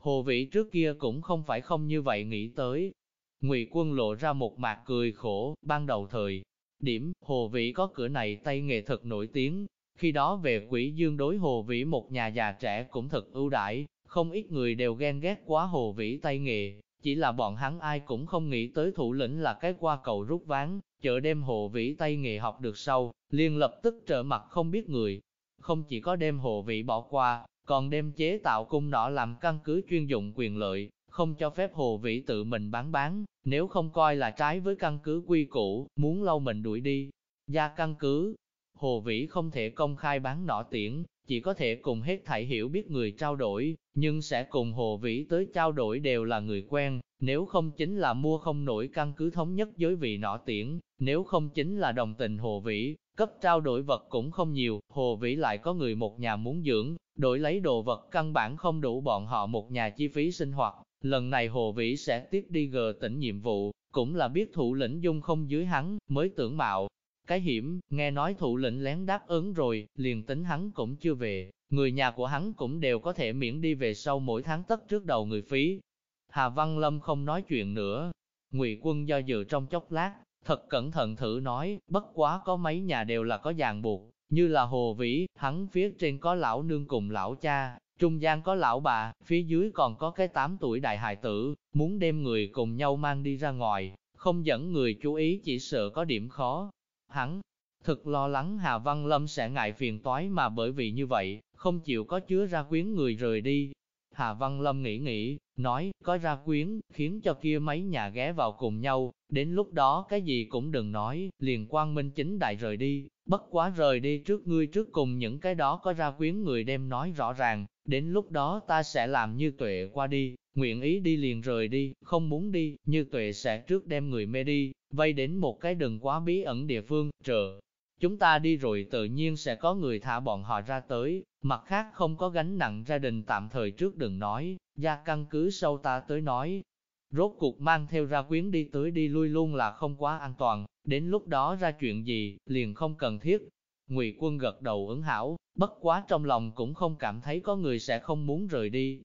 Hồ vĩ trước kia cũng không phải không như vậy nghĩ tới. Ngụy quân lộ ra một mặt cười khổ, ban đầu thời. Điểm, hồ vĩ có cửa này tay nghề thật nổi tiếng, khi đó về quỷ dương đối hồ vĩ một nhà già trẻ cũng thật ưu đãi, không ít người đều ghen ghét quá hồ vĩ tay nghề, chỉ là bọn hắn ai cũng không nghĩ tới thủ lĩnh là cái qua cầu rút ván, chợ đêm hồ vĩ tay nghề học được sau, liền lập tức trở mặt không biết người. Không chỉ có đêm hồ vĩ bỏ qua, còn đem chế tạo cung nỏ làm căn cứ chuyên dụng quyền lợi, không cho phép hồ vĩ tự mình bán bán, nếu không coi là trái với căn cứ quy củ, muốn lâu mình đuổi đi. Gia căn cứ, hồ vĩ không thể công khai bán nỏ tiễn, chỉ có thể cùng hết thảy hiểu biết người trao đổi, nhưng sẽ cùng Hồ Vĩ tới trao đổi đều là người quen, nếu không chính là mua không nổi căn cứ thống nhất với vị nọ tiễn, nếu không chính là đồng tình Hồ Vĩ, cấp trao đổi vật cũng không nhiều, Hồ Vĩ lại có người một nhà muốn dưỡng, đổi lấy đồ vật căn bản không đủ bọn họ một nhà chi phí sinh hoạt, lần này Hồ Vĩ sẽ tiếp đi gờ tỉnh nhiệm vụ, cũng là biết thủ lĩnh dung không dưới hắn, mới tưởng mạo, cái hiểm, nghe nói thủ lĩnh lén đáp ứng rồi, liền tính hắn cũng chưa về, người nhà của hắn cũng đều có thể miễn đi về sau mỗi tháng tất trước đầu người phí. Hà Văn Lâm không nói chuyện nữa, Ngụy Quân do dự trong chốc lát, thật cẩn thận thử nói, bất quá có mấy nhà đều là có ràng buộc, như là Hồ Vĩ, hắn phía trên có lão nương cùng lão cha, trung gian có lão bà, phía dưới còn có cái 8 tuổi đại hài tử, muốn đem người cùng nhau mang đi ra ngoài, không dẫn người chú ý chỉ sợ có điểm khó, Hắn. Thực lo lắng Hà Văn Lâm sẽ ngại phiền toái mà bởi vì như vậy, không chịu có chứa ra quyến người rời đi. Hà Văn Lâm nghĩ nghĩ, nói, có ra quyến, khiến cho kia mấy nhà ghé vào cùng nhau, đến lúc đó cái gì cũng đừng nói, liền quang minh chính đại rời đi, bất quá rời đi trước ngươi trước cùng những cái đó có ra quyến người đem nói rõ ràng, đến lúc đó ta sẽ làm như tuệ qua đi, nguyện ý đi liền rời đi, không muốn đi, như tuệ sẽ trước đem người mê đi, vây đến một cái đừng quá bí ẩn địa phương, chờ. Chúng ta đi rồi tự nhiên sẽ có người thả bọn họ ra tới, mặt khác không có gánh nặng gia đình tạm thời trước đừng nói, gia căn cứ sau ta tới nói. Rốt cuộc mang theo ra quyến đi tới đi lui luôn là không quá an toàn, đến lúc đó ra chuyện gì, liền không cần thiết. Ngụy quân gật đầu ứng hảo, bất quá trong lòng cũng không cảm thấy có người sẽ không muốn rời đi,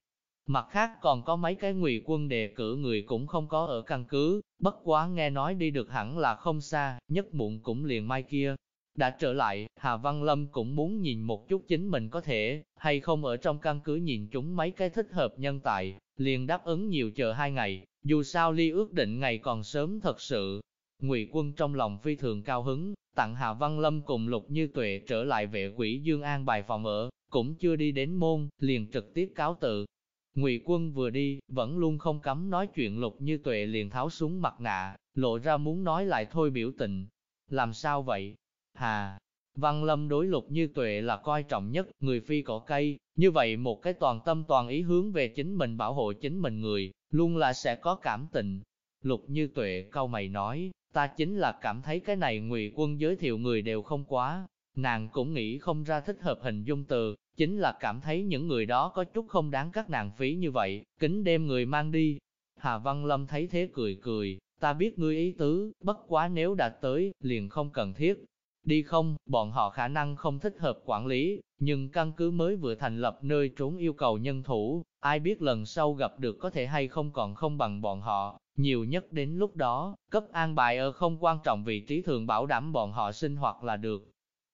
Mặt khác còn có mấy cái ngụy quân đề cử người cũng không có ở căn cứ, bất quá nghe nói đi được hẳn là không xa, nhất muộn cũng liền mai kia. Đã trở lại, Hà Văn Lâm cũng muốn nhìn một chút chính mình có thể, hay không ở trong căn cứ nhìn chúng mấy cái thích hợp nhân tài, liền đáp ứng nhiều chờ hai ngày, dù sao ly ước định ngày còn sớm thật sự. Ngụy quân trong lòng phi thường cao hứng, tặng Hà Văn Lâm cùng Lục Như Tuệ trở lại vệ quỷ Dương An bài phòng ở, cũng chưa đi đến môn, liền trực tiếp cáo tự, Ngụy quân vừa đi, vẫn luôn không cấm nói chuyện lục như tuệ liền tháo xuống mặt nạ, lộ ra muốn nói lại thôi biểu tình. Làm sao vậy? Hà, Văn Lâm đối lục như tuệ là coi trọng nhất, người phi cỏ cây, như vậy một cái toàn tâm toàn ý hướng về chính mình bảo hộ chính mình người, luôn là sẽ có cảm tình. Lục như tuệ câu mày nói, ta chính là cảm thấy cái này ngụy quân giới thiệu người đều không quá, nàng cũng nghĩ không ra thích hợp hình dung từ, chính là cảm thấy những người đó có chút không đáng các nàng phí như vậy, kính đem người mang đi. Hà Văn Lâm thấy thế cười cười, ta biết ngươi ý tứ, bất quá nếu đã tới, liền không cần thiết. Đi không, bọn họ khả năng không thích hợp quản lý, nhưng căn cứ mới vừa thành lập nơi trốn yêu cầu nhân thủ, ai biết lần sau gặp được có thể hay không còn không bằng bọn họ, nhiều nhất đến lúc đó, cấp an bài ở không quan trọng vị trí thường bảo đảm bọn họ sinh hoạt là được.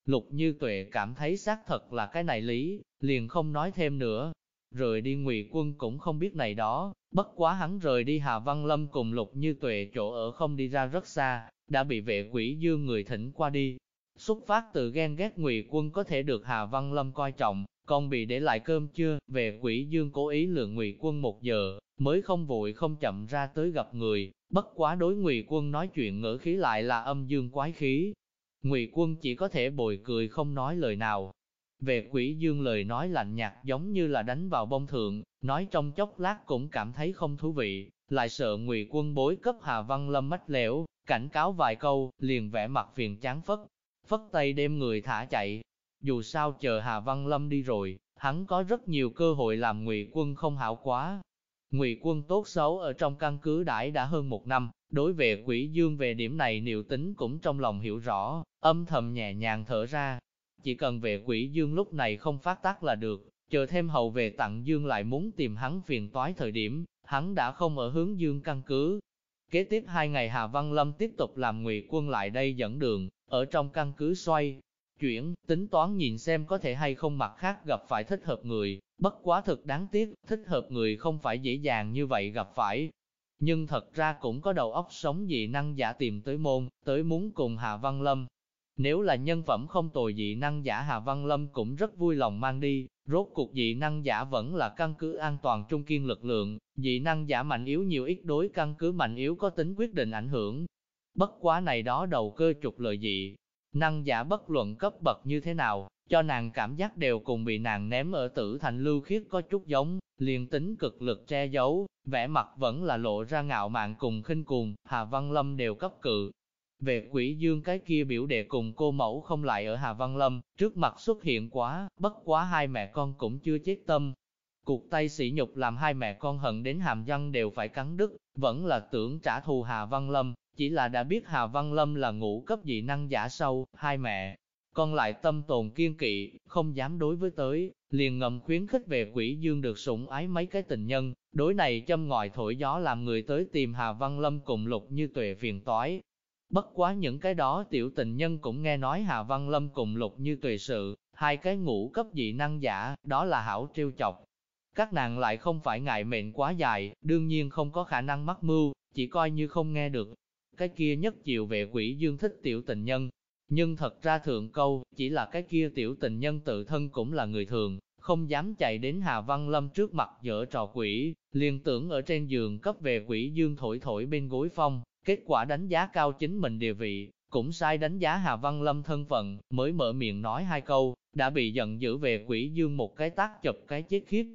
Lục Như Tuệ cảm thấy xác thật là cái này lý, liền không nói thêm nữa. Rời đi ngụy quân cũng không biết này đó, bất quá hắn rời đi Hà Văn Lâm cùng Lục Như Tuệ chỗ ở không đi ra rất xa, đã bị vệ quỷ dương người thỉnh qua đi. Xuất phát từ ghen ghét ngụy quân có thể được Hà Văn Lâm coi trọng, còn bị để lại cơm chưa, về quỷ dương cố ý lượng ngụy quân một giờ, mới không vội không chậm ra tới gặp người, bất quá đối ngụy quân nói chuyện ngữ khí lại là âm dương quái khí, Ngụy quân chỉ có thể bồi cười không nói lời nào. Về quỷ dương lời nói lạnh nhạt giống như là đánh vào bông thượng, nói trong chốc lát cũng cảm thấy không thú vị, lại sợ ngụy quân bối cấp Hà Văn Lâm mách lẻo, cảnh cáo vài câu, liền vẽ mặt phiền chán phất, phất tay đem người thả chạy. Dù sao chờ Hà Văn Lâm đi rồi, hắn có rất nhiều cơ hội làm ngụy quân không hảo quá. Ngụy quân tốt xấu ở trong căn cứ đãi đã hơn một năm, Đối về quỷ dương về điểm này niệu tính cũng trong lòng hiểu rõ, âm thầm nhẹ nhàng thở ra. Chỉ cần về quỷ dương lúc này không phát tác là được, chờ thêm hậu về tặng dương lại muốn tìm hắn phiền toái thời điểm, hắn đã không ở hướng dương căn cứ. Kế tiếp hai ngày Hà Văn Lâm tiếp tục làm ngụy quân lại đây dẫn đường, ở trong căn cứ xoay, chuyển, tính toán nhìn xem có thể hay không mặt khác gặp phải thích hợp người, bất quá thực đáng tiếc, thích hợp người không phải dễ dàng như vậy gặp phải. Nhưng thật ra cũng có đầu óc sống dị năng giả tìm tới môn, tới muốn cùng Hà Văn Lâm. Nếu là nhân phẩm không tồi dị năng giả Hà Văn Lâm cũng rất vui lòng mang đi, rốt cuộc dị năng giả vẫn là căn cứ an toàn trung kiên lực lượng, dị năng giả mạnh yếu nhiều ít đối căn cứ mạnh yếu có tính quyết định ảnh hưởng. Bất quá này đó đầu cơ trục lợi dị, năng giả bất luận cấp bậc như thế nào, cho nàng cảm giác đều cùng bị nàng ném ở tử thành lưu khiết có chút giống, liền tính cực lực che giấu, vẻ mặt vẫn là lộ ra ngạo mạn cùng khinh cuồng, Hà Văn Lâm đều cấp cự. Về quỷ dương cái kia biểu đệ cùng cô mẫu không lại ở Hà Văn Lâm, trước mặt xuất hiện quá, bất quá hai mẹ con cũng chưa chết tâm. Cuộc tay sỉ nhục làm hai mẹ con hận đến hàm răng đều phải cắn đứt, vẫn là tưởng trả thù Hà Văn Lâm, chỉ là đã biết Hà Văn Lâm là ngũ cấp dị năng giả sâu, hai mẹ, con lại tâm tồn kiên kỵ, không dám đối với tới, liền ngầm khuyến khích về quỷ dương được sủng ái mấy cái tình nhân, đối này châm ngòi thổi gió làm người tới tìm Hà Văn Lâm cùng lục như tuệ phiền toái. Bất quá những cái đó tiểu tình nhân cũng nghe nói Hà Văn Lâm cùng lục như tuệ sự, hai cái ngũ cấp dị năng giả, đó là hảo trêu chọc. Các nàng lại không phải ngại mệnh quá dài, đương nhiên không có khả năng mắc mưu, chỉ coi như không nghe được, cái kia nhất chịu về quỷ dương thích tiểu tình nhân. Nhưng thật ra thượng câu, chỉ là cái kia tiểu tình nhân tự thân cũng là người thường, không dám chạy đến Hà Văn Lâm trước mặt dở trò quỷ, liền tưởng ở trên giường cấp về quỷ dương thổi thổi bên gối phong, kết quả đánh giá cao chính mình địa vị, cũng sai đánh giá Hà Văn Lâm thân phận, mới mở miệng nói hai câu, đã bị giận dữ về quỷ dương một cái tác chụp cái chết khiếp.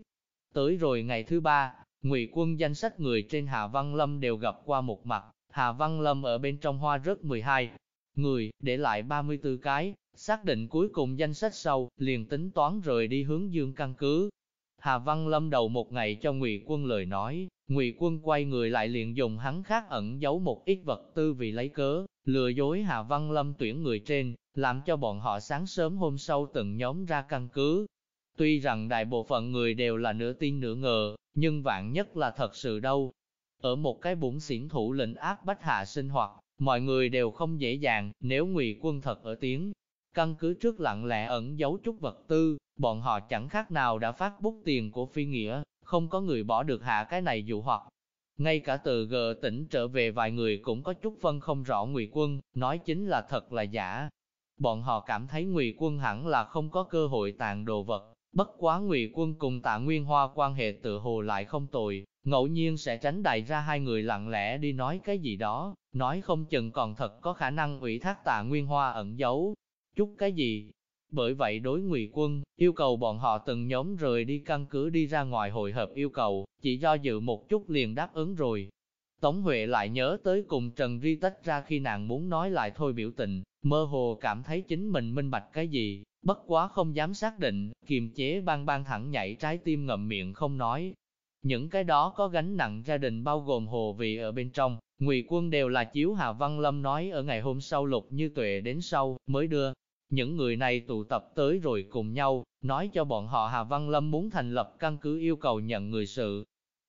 Tới rồi ngày thứ ba, ngụy quân danh sách người trên Hà Văn Lâm đều gặp qua một mặt, Hà Văn Lâm ở bên trong hoa rớt 12 người, để lại 34 cái, xác định cuối cùng danh sách sau, liền tính toán rời đi hướng dương căn cứ. Hà Văn Lâm đầu một ngày cho Ngụy Quân lời nói, Ngụy Quân quay người lại liền dùng hắn khác ẩn giấu một ít vật tư vì lấy cớ, lừa dối Hà Văn Lâm tuyển người trên, làm cho bọn họ sáng sớm hôm sau từng nhóm ra căn cứ. Tuy rằng đại bộ phận người đều là nửa tin nửa ngờ, nhưng vạn nhất là thật sự đâu, ở một cái bụng xỉn thủ lệnh ác bách hạ sinh hoạt, mọi người đều không dễ dàng, nếu ngụy quân thật ở tiếng. Căn cứ trước lặng lẽ ẩn giấu chút vật tư, bọn họ chẳng khác nào đã phát bút tiền của phi nghĩa, không có người bỏ được hạ cái này dụ hoặc. Ngay cả từ G tỉnh trở về vài người cũng có chút phân không rõ ngụy quân, nói chính là thật là giả. Bọn họ cảm thấy ngụy quân hẳn là không có cơ hội tàn đồ vật, bất quá ngụy quân cùng tạ Nguyên Hoa quan hệ tự hồ lại không tồi, ngẫu nhiên sẽ tránh đại ra hai người lặng lẽ đi nói cái gì đó, nói không chừng còn thật có khả năng ủy thác tạ Nguyên Hoa ẩn giấu, chút cái gì. Bởi vậy đối ngụy quân, yêu cầu bọn họ từng nhóm rời đi căn cứ đi ra ngoài hội hợp yêu cầu, chỉ do dự một chút liền đáp ứng rồi. Tống Huệ lại nhớ tới cùng Trần Ri tách ra khi nàng muốn nói lại thôi biểu tình, mơ hồ cảm thấy chính mình minh bạch cái gì, bất quá không dám xác định, kiềm chế bang bang thẳng nhảy trái tim ngậm miệng không nói, những cái đó có gánh nặng gia đình bao gồm hồ vị ở bên trong, ngụy quân đều là chiếu Hà Văn Lâm nói ở ngày hôm sau lục như tuệ đến sau, mới đưa. Những người này tụ tập tới rồi cùng nhau, nói cho bọn họ Hà Văn Lâm muốn thành lập căn cứ yêu cầu nhận người sự.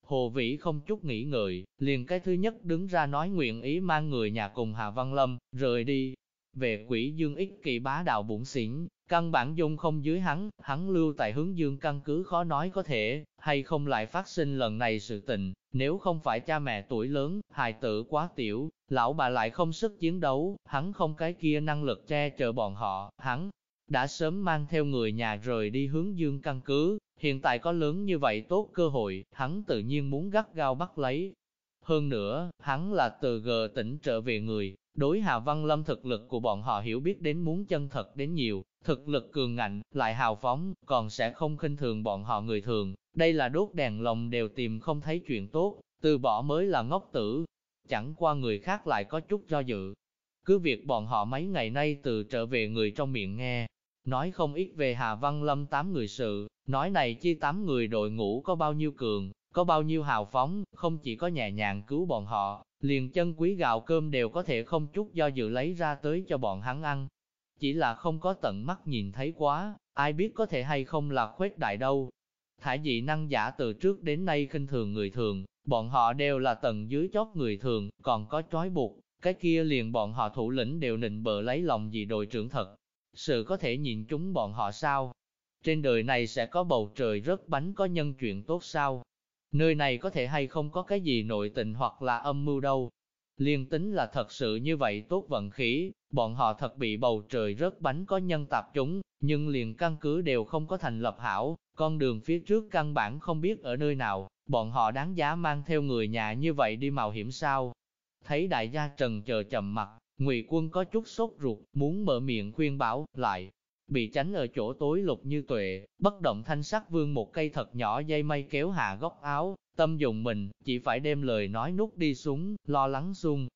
Hồ Vĩ không chút nghĩ ngợi, liền cái thứ nhất đứng ra nói nguyện ý mang người nhà cùng Hà Văn Lâm, rời đi. Về quỷ dương ích kỳ bá đạo bụng xỉn, Căn bản dung không dưới hắn, hắn lưu tại hướng dương căn cứ khó nói có thể, hay không lại phát sinh lần này sự tình, nếu không phải cha mẹ tuổi lớn, hài tử quá tiểu, lão bà lại không sức chiến đấu, hắn không cái kia năng lực che chở bọn họ, hắn đã sớm mang theo người nhà rời đi hướng dương căn cứ, hiện tại có lớn như vậy tốt cơ hội, hắn tự nhiên muốn gắt gao bắt lấy. Hơn nữa, hắn là từ gờ tỉnh trở về người, đối Hà Văn Lâm thực lực của bọn họ hiểu biết đến muốn chân thật đến nhiều, thực lực cường ngạnh, lại hào phóng, còn sẽ không khinh thường bọn họ người thường, đây là đốt đèn lồng đều tìm không thấy chuyện tốt, từ bỏ mới là ngốc tử, chẳng qua người khác lại có chút do dự. Cứ việc bọn họ mấy ngày nay từ trở về người trong miệng nghe, nói không ít về Hà Văn Lâm tám người sự, nói này chi tám người đội ngũ có bao nhiêu cường, có bao nhiêu hào phóng, không chỉ có nhẹ nhàng cứu bọn họ, liền chân quý gạo cơm đều có thể không chút do dự lấy ra tới cho bọn hắn ăn. Chỉ là không có tận mắt nhìn thấy quá, ai biết có thể hay không là khuếch đại đâu. Thả dị năng giả từ trước đến nay khinh thường người thường, bọn họ đều là tầng dưới chót người thường, còn có trói buộc, cái kia liền bọn họ thủ lĩnh đều nịnh bợ lấy lòng gì đội trưởng thật. Sự có thể nhìn chúng bọn họ sao? Trên đời này sẽ có bầu trời rớt bánh có nhân chuyện tốt sao? Nơi này có thể hay không có cái gì nội tình hoặc là âm mưu đâu. Liên tính là thật sự như vậy tốt vận khí, bọn họ thật bị bầu trời rớt bánh có nhân tạp chúng, nhưng liền căn cứ đều không có thành lập hảo, con đường phía trước căn bản không biết ở nơi nào, bọn họ đáng giá mang theo người nhà như vậy đi mạo hiểm sao. Thấy đại gia trần chờ chậm mặt, ngụy quân có chút sốt ruột, muốn mở miệng khuyên bảo, lại, bị tránh ở chỗ tối lục như tuệ, bất động thanh sắc vương một cây thật nhỏ dây mây kéo hạ góc áo, tâm dùng mình, chỉ phải đem lời nói nút đi xuống, lo lắng sung.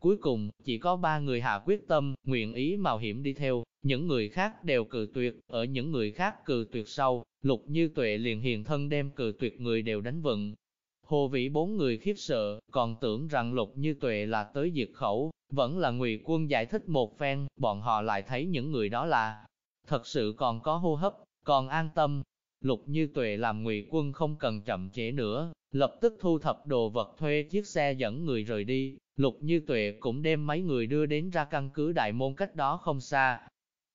Cuối cùng, chỉ có ba người hạ quyết tâm, nguyện ý mạo hiểm đi theo, những người khác đều cự tuyệt, ở những người khác cự tuyệt sau, lục như tuệ liền hiền thân đem cự tuyệt người đều đánh vận. Hồ vĩ bốn người khiếp sợ, còn tưởng rằng lục như tuệ là tới diệt khẩu, vẫn là ngụy quân giải thích một phen, bọn họ lại thấy những người đó là thật sự còn có hô hấp, còn an tâm. Lục Như Tuệ làm ngụy quân không cần chậm trễ nữa, lập tức thu thập đồ vật thuê chiếc xe dẫn người rời đi. Lục Như Tuệ cũng đem mấy người đưa đến ra căn cứ đại môn cách đó không xa.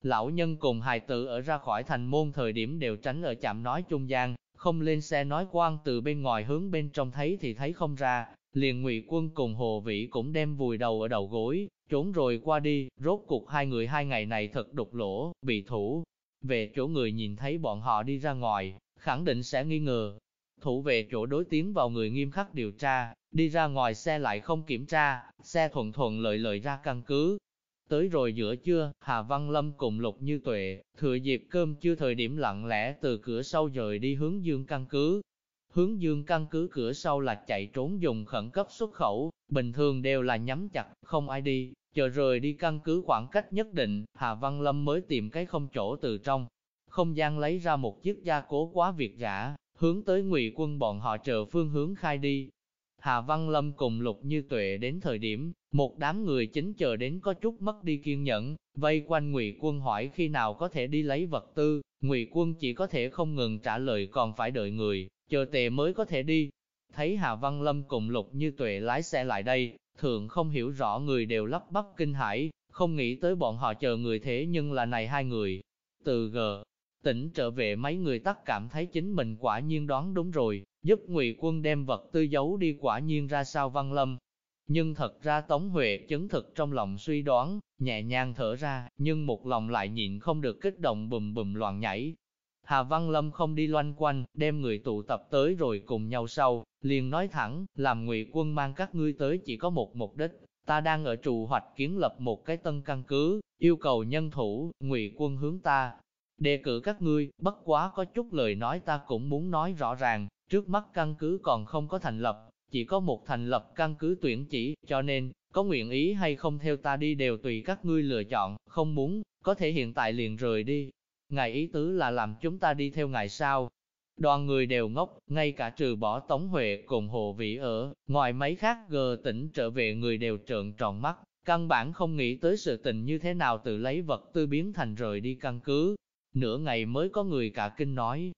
Lão nhân cùng hài tử ở ra khỏi thành môn thời điểm đều tránh ở chạm nói trung gian, không lên xe nói quan từ bên ngoài hướng bên trong thấy thì thấy không ra, liền ngụy quân cùng hồ vĩ cũng đem vùi đầu ở đầu gối, trốn rồi qua đi, rốt cuộc hai người hai ngày này thật đục lỗ, bị thủ. Về chỗ người nhìn thấy bọn họ đi ra ngoài, khẳng định sẽ nghi ngờ. Thủ về chỗ đối tiến vào người nghiêm khắc điều tra, đi ra ngoài xe lại không kiểm tra, xe thuận thuận lợi lợi ra căn cứ. Tới rồi giữa trưa, Hà Văn Lâm cùng Lục Như Tuệ, thừa dịp cơm chưa thời điểm lặng lẽ từ cửa sau rời đi hướng dương căn cứ, Hướng dương căn cứ cửa sau là chạy trốn dùng khẩn cấp xuất khẩu, bình thường đều là nhắm chặt, không ai đi, chờ rời đi căn cứ khoảng cách nhất định, Hà Văn Lâm mới tìm cái không chỗ từ trong. Không gian lấy ra một chiếc gia cố quá việc giả, hướng tới ngụy quân bọn họ chờ phương hướng khai đi. Hà Văn Lâm cùng Lục Như Tuệ đến thời điểm, một đám người chính chờ đến có chút mất đi kiên nhẫn, vây quanh Ngụy Quân hỏi khi nào có thể đi lấy vật tư, Ngụy Quân chỉ có thể không ngừng trả lời còn phải đợi người, chờ tề mới có thể đi. Thấy Hà Văn Lâm cùng Lục Như Tuệ lái xe lại đây, thượng không hiểu rõ người đều lắp bắp kinh hãi, không nghĩ tới bọn họ chờ người thế nhưng là này hai người. Từ G, tỉnh trở về mấy người tất cảm thấy chính mình quả nhiên đoán đúng rồi, giúp ngụy quân đem vật tư giấu đi quả nhiên ra sao Văn Lâm. Nhưng thật ra Tống Huệ chứng thực trong lòng suy đoán, nhẹ nhàng thở ra, nhưng một lòng lại nhịn không được kích động bùm bùm loạn nhảy, Hà Văn Lâm không đi loanh quanh, đem người tụ tập tới rồi cùng nhau sau, liền nói thẳng, làm ngụy quân mang các ngươi tới chỉ có một mục đích, ta đang ở trụ hoạch kiến lập một cái tân căn cứ, yêu cầu nhân thủ, ngụy quân hướng ta. Đề cử các ngươi, bất quá có chút lời nói ta cũng muốn nói rõ ràng, trước mắt căn cứ còn không có thành lập, chỉ có một thành lập căn cứ tuyển chỉ, cho nên, có nguyện ý hay không theo ta đi đều tùy các ngươi lựa chọn, không muốn, có thể hiện tại liền rời đi, Ngài ý tứ là làm chúng ta đi theo ngài sao? Đoàn người đều ngốc, ngay cả trừ bỏ Tống Huệ cùng Hồ Vĩ ở, ngoài mấy khác gờ tỉnh trở về người đều trợn tròn mắt, căn bản không nghĩ tới sự tình như thế nào tự lấy vật tư biến thành rời đi căn cứ. Nửa ngày mới có người cả kinh nói.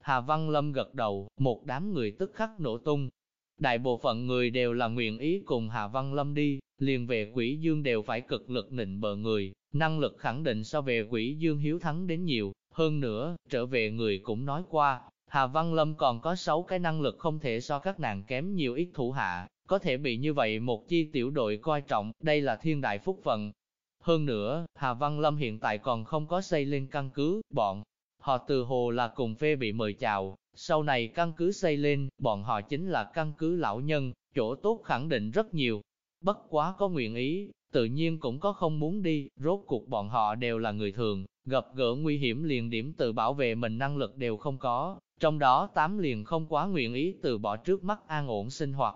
Hà Văn Lâm gật đầu, một đám người tức khắc nổ tung. Đại bộ phận người đều là nguyện ý cùng Hà Văn Lâm đi, liền về quỷ dương đều phải cực lực nịnh bờ người, năng lực khẳng định so về quỷ dương hiếu thắng đến nhiều, hơn nữa, trở về người cũng nói qua, Hà Văn Lâm còn có 6 cái năng lực không thể so các nàng kém nhiều ít thủ hạ, có thể bị như vậy một chi tiểu đội coi trọng, đây là thiên đại phúc phận. Hơn nữa, Hà Văn Lâm hiện tại còn không có xây lên căn cứ, bọn họ từ hồ là cùng phê bị mời chào, sau này căn cứ xây lên, bọn họ chính là căn cứ lão nhân, chỗ tốt khẳng định rất nhiều. Bất quá có nguyện ý, tự nhiên cũng có không muốn đi, rốt cuộc bọn họ đều là người thường, gặp gỡ nguy hiểm liền điểm tự bảo vệ mình năng lực đều không có, trong đó tám liền không quá nguyện ý từ bỏ trước mắt an ổn sinh hoạt.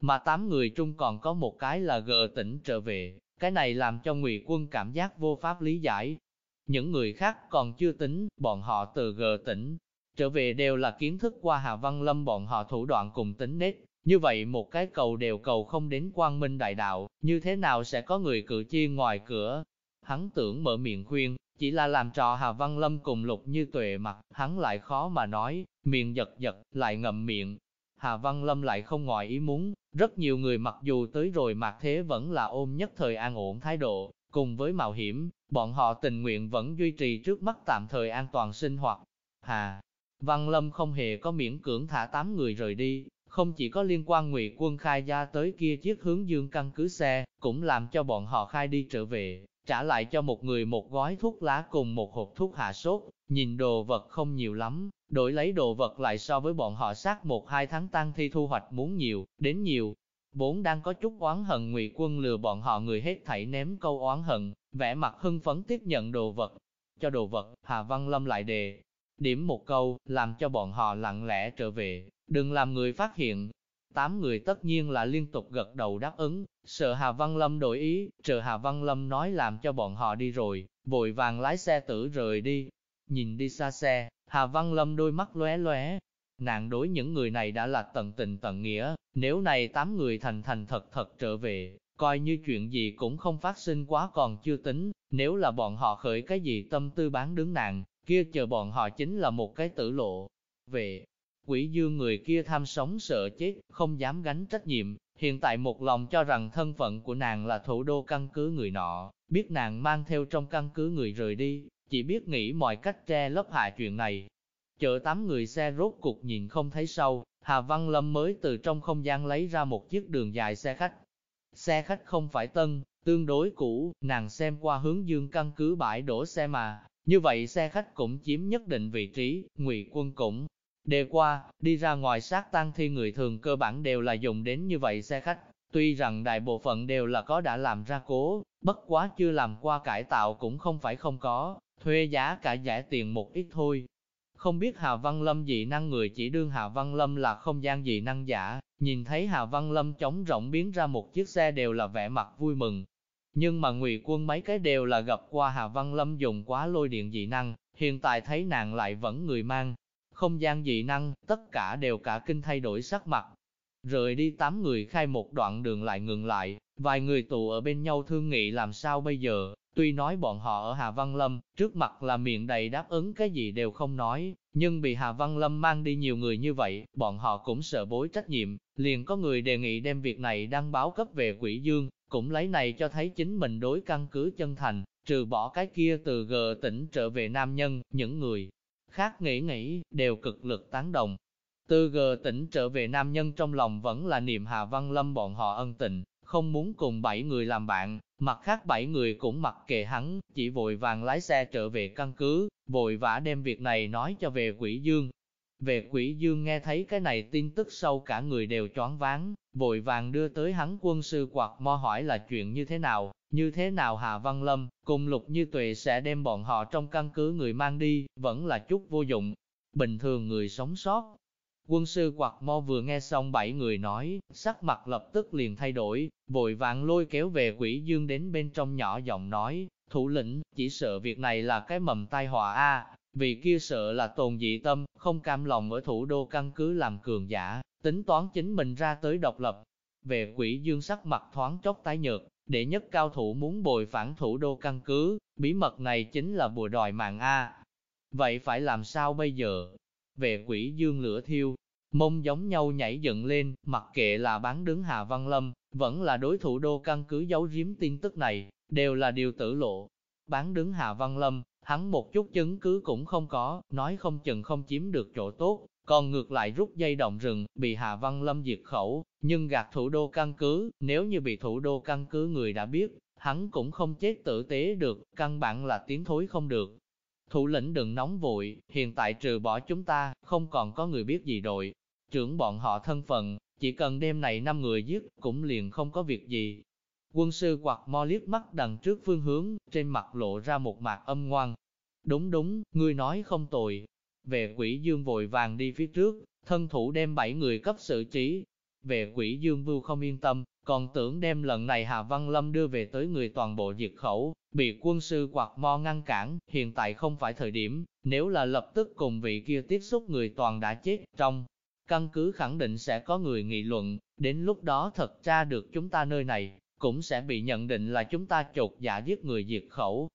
Mà tám người trung còn có một cái là gờ tỉnh trở về, cái này làm cho Ngụy Quân cảm giác vô pháp lý giải. Những người khác còn chưa tính, bọn họ từ gờ tỉnh trở về đều là kiến thức qua Hà Văn Lâm bọn họ thủ đoạn cùng tính nết, như vậy một cái cầu đều cầu không đến quang minh đại đạo, như thế nào sẽ có người cự chi ngoài cửa? Hắn tưởng mở miệng khuyên, chỉ là làm trò Hà Văn Lâm cùng lục như tuệ mặt, hắn lại khó mà nói, miệng giật giật, lại ngậm miệng. Hà Văn Lâm lại không ngoài ý muốn, rất nhiều người mặc dù tới rồi mặc thế vẫn là ôm nhất thời an ổn thái độ, cùng với mạo hiểm, bọn họ tình nguyện vẫn duy trì trước mắt tạm thời an toàn sinh hoạt. Hà Văn Lâm không hề có miễn cưỡng thả tám người rời đi, không chỉ có liên quan ngụy quân khai ra tới kia chiếc hướng dương căn cứ xe, cũng làm cho bọn họ khai đi trở về, trả lại cho một người một gói thuốc lá cùng một hộp thuốc hạ sốt, nhìn đồ vật không nhiều lắm, đổi lấy đồ vật lại so với bọn họ sát một hai tháng tăng thi thu hoạch muốn nhiều, đến nhiều. Bốn đang có chút oán hận ngụy quân lừa bọn họ người hết thảy ném câu oán hận, vẻ mặt hưng phấn tiếp nhận đồ vật. Cho đồ vật, Hà Văn Lâm lại đề, điểm một câu, làm cho bọn họ lặng lẽ trở về, đừng làm người phát hiện. Tám người tất nhiên là liên tục gật đầu đáp ứng, sợ Hà Văn Lâm đổi ý, chờ Hà Văn Lâm nói làm cho bọn họ đi rồi, vội vàng lái xe tử rời đi. Nhìn đi xa xe, Hà Văn Lâm đôi mắt lóe lóe. Nàng đối những người này đã là tận tình tận nghĩa, nếu này tám người thành thành thật thật trở về, coi như chuyện gì cũng không phát sinh quá còn chưa tính, nếu là bọn họ khởi cái gì tâm tư bán đứng nàng, kia chờ bọn họ chính là một cái tử lộ. Về, quỷ dương người kia tham sống sợ chết, không dám gánh trách nhiệm, hiện tại một lòng cho rằng thân phận của nàng là thủ đô căn cứ người nọ, biết nàng mang theo trong căn cứ người rời đi, chỉ biết nghĩ mọi cách che lấp hạ chuyện này. Chợ tám người xe rốt cục nhìn không thấy sâu, Hà Văn Lâm mới từ trong không gian lấy ra một chiếc đường dài xe khách. Xe khách không phải tân, tương đối cũ, nàng xem qua hướng dương căn cứ bãi đổ xe mà, như vậy xe khách cũng chiếm nhất định vị trí, ngụy quân cũng đề qua, đi ra ngoài sát tăng thi người thường cơ bản đều là dùng đến như vậy xe khách. Tuy rằng đại bộ phận đều là có đã làm ra cố, bất quá chưa làm qua cải tạo cũng không phải không có, thuê giá cả rẻ tiền một ít thôi. Không biết Hà Văn Lâm dị năng người chỉ đương Hà Văn Lâm là không gian dị năng giả, nhìn thấy Hà Văn Lâm chống rộng biến ra một chiếc xe đều là vẻ mặt vui mừng, nhưng mà ngụy quân mấy cái đều là gặp qua Hà Văn Lâm dùng quá lôi điện dị năng, hiện tại thấy nàng lại vẫn người mang. Không gian dị năng, tất cả đều cả kinh thay đổi sắc mặt. Rời đi tám người khai một đoạn đường lại ngừng lại, vài người tụ ở bên nhau thương nghị làm sao bây giờ, tuy nói bọn họ ở Hà Văn Lâm, trước mặt là miệng đầy đáp ứng cái gì đều không nói, nhưng bị Hà Văn Lâm mang đi nhiều người như vậy, bọn họ cũng sợ bối trách nhiệm, liền có người đề nghị đem việc này đăng báo cấp về quỷ dương, cũng lấy này cho thấy chính mình đối căn cứ chân thành, trừ bỏ cái kia từ gờ tỉnh trở về nam nhân, những người khác nghĩ nghĩ, đều cực lực tán đồng. Từ G tỉnh trở về nam nhân trong lòng vẫn là niệm Hà Văn Lâm bọn họ ân tình, không muốn cùng bảy người làm bạn, mặt khác bảy người cũng mặc kệ hắn, chỉ vội vàng lái xe trở về căn cứ, vội vã đem việc này nói cho về quỷ dương, về quỷ dương nghe thấy cái này tin tức sâu cả người đều choáng váng, vội vàng đưa tới hắn quân sư quạt mo hỏi là chuyện như thế nào, như thế nào Hà Văn Lâm, cùng Lục Như Tuệ sẽ đem bọn họ trong căn cứ người mang đi, vẫn là chút vô dụng, bình thường người sống sót. Quân sư quạt mo vừa nghe xong bảy người nói, sắc mặt lập tức liền thay đổi, vội vàng lôi kéo về quỷ dương đến bên trong nhỏ giọng nói, thủ lĩnh, chỉ sợ việc này là cái mầm tai họa a vì kia sợ là tồn dị tâm, không cam lòng ở thủ đô căn cứ làm cường giả, tính toán chính mình ra tới độc lập. Về quỷ dương sắc mặt thoáng chốc tái nhợt, để nhất cao thủ muốn bồi phản thủ đô căn cứ, bí mật này chính là bùa đòi mạng A. Vậy phải làm sao bây giờ? Về quỷ dương lửa thiêu, mông giống nhau nhảy dựng lên, mặc kệ là bán đứng Hà Văn Lâm, vẫn là đối thủ đô căn cứ giấu giếm tin tức này, đều là điều tử lộ. Bán đứng Hà Văn Lâm, Hắn một chút chứng cứ cũng không có, nói không chừng không chiếm được chỗ tốt, còn ngược lại rút dây động rừng, bị Hà Văn Lâm diệt khẩu, nhưng gạt thủ đô căn cứ, nếu như bị thủ đô căn cứ người đã biết, hắn cũng không chết tử tế được, căn bản là tiến thối không được. Thủ lĩnh đừng nóng vội, hiện tại trừ bỏ chúng ta, không còn có người biết gì đội. Trưởng bọn họ thân phận, chỉ cần đêm này năm người giết, cũng liền không có việc gì, Quân sư quạt mo liếc mắt đằng trước phương hướng, trên mặt lộ ra một mặt âm ngoan. Đúng đúng, ngươi nói không tồi. Về quỷ dương vội vàng đi phía trước, thân thủ đem bảy người cấp xử trí. Về quỷ dương vưu không yên tâm, còn tưởng đem lần này Hà Văn Lâm đưa về tới người toàn bộ diệt khẩu, bị quân sư quạt mo ngăn cản, hiện tại không phải thời điểm, nếu là lập tức cùng vị kia tiếp xúc người toàn đã chết, trong căn cứ khẳng định sẽ có người nghị luận, đến lúc đó thật ra được chúng ta nơi này, cũng sẽ bị nhận định là chúng ta chột giả giết người diệt khẩu.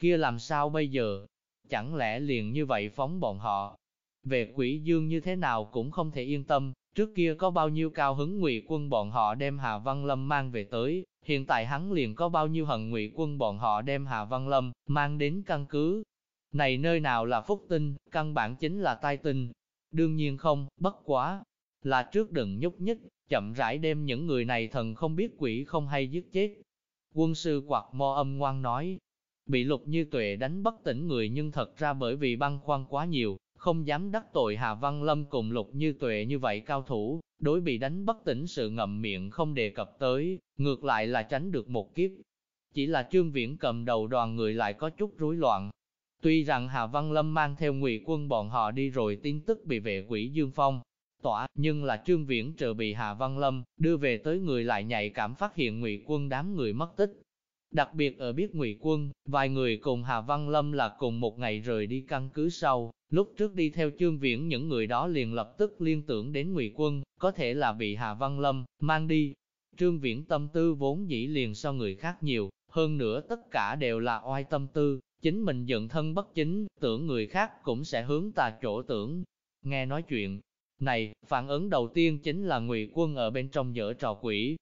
Kia làm sao bây giờ? Chẳng lẽ liền như vậy phóng bọn họ? Về quỷ dương như thế nào cũng không thể yên tâm, trước kia có bao nhiêu cao hứng ngụy quân bọn họ đem Hà Văn Lâm mang về tới, hiện tại hắn liền có bao nhiêu hận ngụy quân bọn họ đem Hà Văn Lâm mang đến căn cứ. Này nơi nào là phúc tinh, căn bản chính là tai tinh. Đương nhiên không, bất quá, là trước đừng nhúc nhích, chậm rãi đem những người này thần không biết quỷ không hay giết chết. Quân sư quạt mo âm ngoan nói, bị lục như tuệ đánh bất tỉnh người nhưng thật ra bởi vì băng khoăn quá nhiều, không dám đắc tội Hà Văn Lâm cùng lục như tuệ như vậy cao thủ, đối bị đánh bất tỉnh sự ngậm miệng không đề cập tới, ngược lại là tránh được một kiếp. Chỉ là trương viễn cầm đầu đoàn người lại có chút rối loạn. Tuy rằng Hà Văn Lâm mang theo ngụy quân bọn họ đi rồi tin tức bị vệ quỷ Dương Phong, tỏa, nhưng là Trương Viễn trợ bị Hà Văn Lâm, đưa về tới người lại nhạy cảm phát hiện ngụy quân đám người mất tích. Đặc biệt ở biết ngụy quân, vài người cùng Hà Văn Lâm là cùng một ngày rời đi căn cứ sau, lúc trước đi theo Trương Viễn những người đó liền lập tức liên tưởng đến ngụy quân, có thể là bị Hà Văn Lâm mang đi. Trương Viễn tâm tư vốn dĩ liền so người khác nhiều, hơn nữa tất cả đều là oai tâm tư, chính mình giận thân bất chính, tưởng người khác cũng sẽ hướng tà chỗ tưởng. Nghe nói chuyện, này, phản ứng đầu tiên chính là Ngụy Quân ở bên trong dở trò quỷ.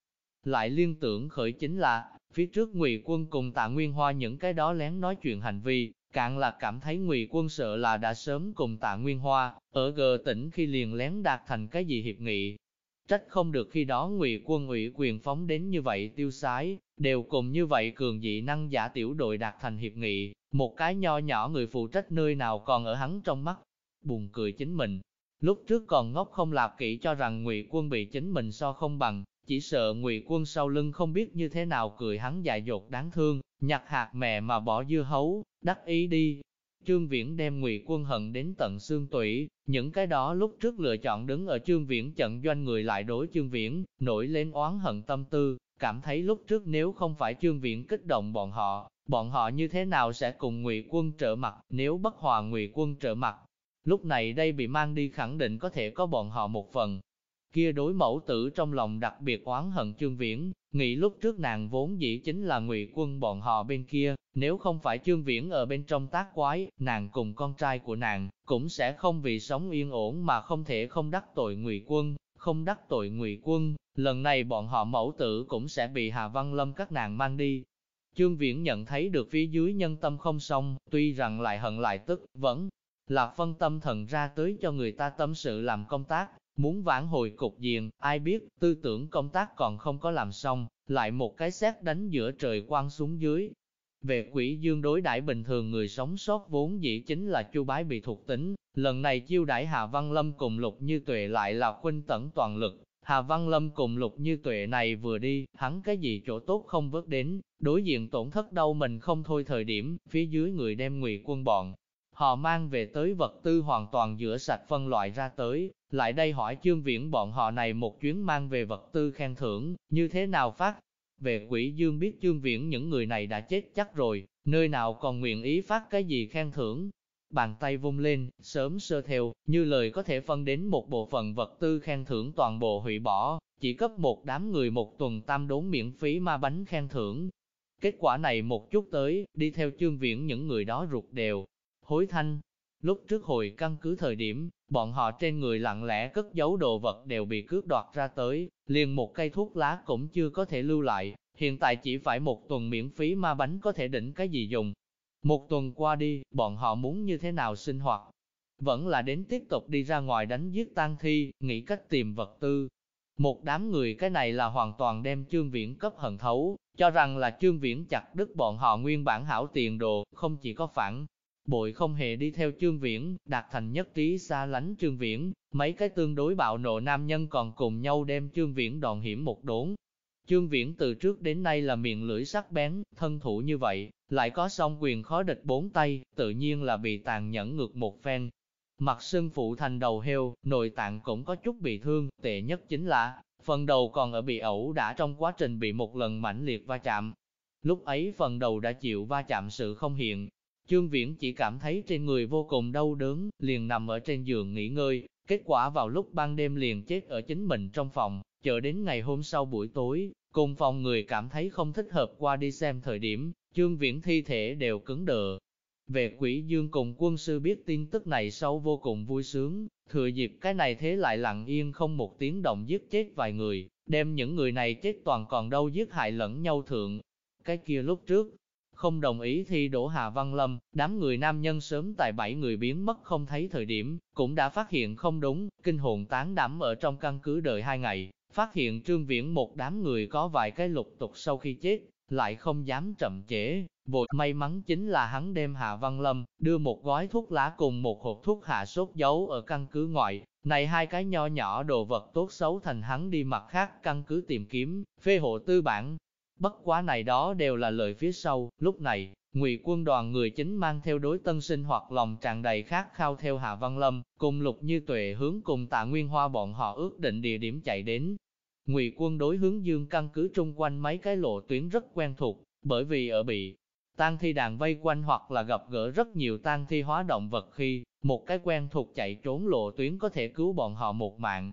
Lại liên tưởng khởi chính là, phía trước Ngụy Quân cùng Tạ Nguyên Hoa những cái đó lén nói chuyện hành vi, cạn là cảm thấy Ngụy Quân sợ là đã sớm cùng Tạ Nguyên Hoa, ở gờ tỉnh khi liền lén đạt thành cái gì hiệp nghị. Trách không được khi đó Ngụy Quân ủy quyền phóng đến như vậy tiêu sái, đều cùng như vậy cường dị năng giả tiểu đội đạt thành hiệp nghị, một cái nho nhỏ người phụ trách nơi nào còn ở hắn trong mắt. Buồn cười chính mình, Lúc trước còn ngốc không lạp kỹ cho rằng ngụy quân bị chính mình so không bằng, chỉ sợ ngụy quân sau lưng không biết như thế nào cười hắn dại dột đáng thương, nhặt hạt mẹ mà bỏ dưa hấu, đắc ý đi. Trương Viễn đem ngụy quân hận đến tận xương tủy, những cái đó lúc trước lựa chọn đứng ở Trương Viễn trận doanh người lại đối Trương Viễn, nổi lên oán hận tâm tư, cảm thấy lúc trước nếu không phải Trương Viễn kích động bọn họ, bọn họ như thế nào sẽ cùng ngụy quân trợ mặt, nếu bất hòa ngụy quân trợ mặt, Lúc này đây bị mang đi khẳng định có thể có bọn họ một phần. Kia đối mẫu tử trong lòng đặc biệt oán hận Trương Viễn, nghĩ lúc trước nàng vốn dĩ chính là ngụy quân bọn họ bên kia, nếu không phải Trương Viễn ở bên trong tác quái, nàng cùng con trai của nàng, cũng sẽ không vì sống yên ổn mà không thể không đắc tội ngụy quân, không đắc tội ngụy quân, lần này bọn họ mẫu tử cũng sẽ bị Hà Văn Lâm các nàng mang đi. Trương Viễn nhận thấy được phía dưới nhân tâm không xong, tuy rằng lại hận lại tức, vẫn là phân tâm thần ra tới cho người ta tâm sự làm công tác, muốn vãn hồi cục diện, ai biết, tư tưởng công tác còn không có làm xong, lại một cái xét đánh giữa trời quang xuống dưới. Về quỷ dương đối đãi bình thường người sống sót vốn dĩ chính là chu bái bị thuộc tính, lần này chiêu đãi Hà Văn Lâm cùng Lục Như Tuệ lại là khuynh tẩn toàn lực. Hà Văn Lâm cùng Lục Như Tuệ này vừa đi, hắn cái gì chỗ tốt không vớt đến, đối diện tổn thất đâu mình không thôi thời điểm, phía dưới người đem ngụy quân bọn, Họ mang về tới vật tư hoàn toàn rửa sạch phân loại ra tới, lại đây hỏi chương viễn bọn họ này một chuyến mang về vật tư khen thưởng, như thế nào phát? Về quỷ dương biết chương viễn những người này đã chết chắc rồi, nơi nào còn nguyện ý phát cái gì khen thưởng. Bàn tay vung lên, sớm sơ theo, như lời có thể phân đến một bộ phận vật tư khen thưởng toàn bộ hủy bỏ, chỉ cấp một đám người một tuần tam đốn miễn phí ma bánh khen thưởng. Kết quả này một chút tới, đi theo chương viễn những người đó ruột đều, hối thanh. Lúc trước hồi căn cứ thời điểm, bọn họ trên người lặng lẽ cất giấu đồ vật đều bị cướp đoạt ra tới, liền một cây thuốc lá cũng chưa có thể lưu lại, hiện tại chỉ phải một tuần miễn phí ma bánh có thể đỉnh cái gì dùng. Một tuần qua đi, bọn họ muốn như thế nào sinh hoạt? Vẫn là đến tiếp tục đi ra ngoài đánh giết tang thi, nghĩ cách tìm vật tư. Một đám người cái này là hoàn toàn đem chương viễn cấp hận thấu, cho rằng là chương viễn chặt đứt bọn họ nguyên bản hảo tiền đồ, không chỉ có phản, bội không hề đi theo trương viễn, đạt thành nhất trí xa lánh trương viễn, mấy cái tương đối bạo nộ nam nhân còn cùng nhau đem trương viễn đòn hiểm một đốn. Trương viễn từ trước đến nay là miệng lưỡi sắc bén, thân thủ như vậy, lại có song quyền khó địch bốn tay, tự nhiên là bị tàn nhẫn ngược một phen. Mặt sưng phụ thành đầu heo, nội tạng cũng có chút bị thương, tệ nhất chính là, phần đầu còn ở bị ẩu đã trong quá trình bị một lần mãnh liệt va chạm. Lúc ấy phần đầu đã chịu va chạm sự không hiện, Trương Viễn chỉ cảm thấy trên người vô cùng đau đớn, liền nằm ở trên giường nghỉ ngơi, kết quả vào lúc ban đêm liền chết ở chính mình trong phòng, chờ đến ngày hôm sau buổi tối, cùng phòng người cảm thấy không thích hợp qua đi xem thời điểm, chương viễn thi thể đều cứng đờ. Về quỷ dương cùng quân sư biết tin tức này sau vô cùng vui sướng, thừa dịp cái này thế lại lặng yên không một tiếng động giết chết vài người, đem những người này chết toàn còn đâu giết hại lẫn nhau thượng. Cái kia lúc trước, không đồng ý thi đổ Hà Văn Lâm, đám người nam nhân sớm tại bảy người biến mất không thấy thời điểm, cũng đã phát hiện không đúng, kinh hồn tán đắm ở trong căn cứ đợi hai ngày, phát hiện trương viễn một đám người có vài cái lục tục sau khi chết, lại không dám chậm trễ, vội may mắn chính là hắn đem Hà Văn Lâm, đưa một gói thuốc lá cùng một hộp thuốc hạ sốt giấu ở căn cứ ngoại, này hai cái nho nhỏ đồ vật tốt xấu thành hắn đi mặt khác căn cứ tìm kiếm, phê hộ tư bản, Bất quá này đó đều là lời phía sau, lúc này, ngụy quân đoàn người chính mang theo đối tân sinh hoặc lòng tràn đầy khát khao theo Hạ Văn Lâm, cùng lục như tuệ hướng cùng tạ Nguyên Hoa bọn họ ước định địa điểm chạy đến. Ngụy quân đối hướng dương căn cứ trung quanh mấy cái lộ tuyến rất quen thuộc, bởi vì ở bị tang thi đàn vây quanh hoặc là gặp gỡ rất nhiều tang thi hóa động vật khi, một cái quen thuộc chạy trốn lộ tuyến có thể cứu bọn họ một mạng.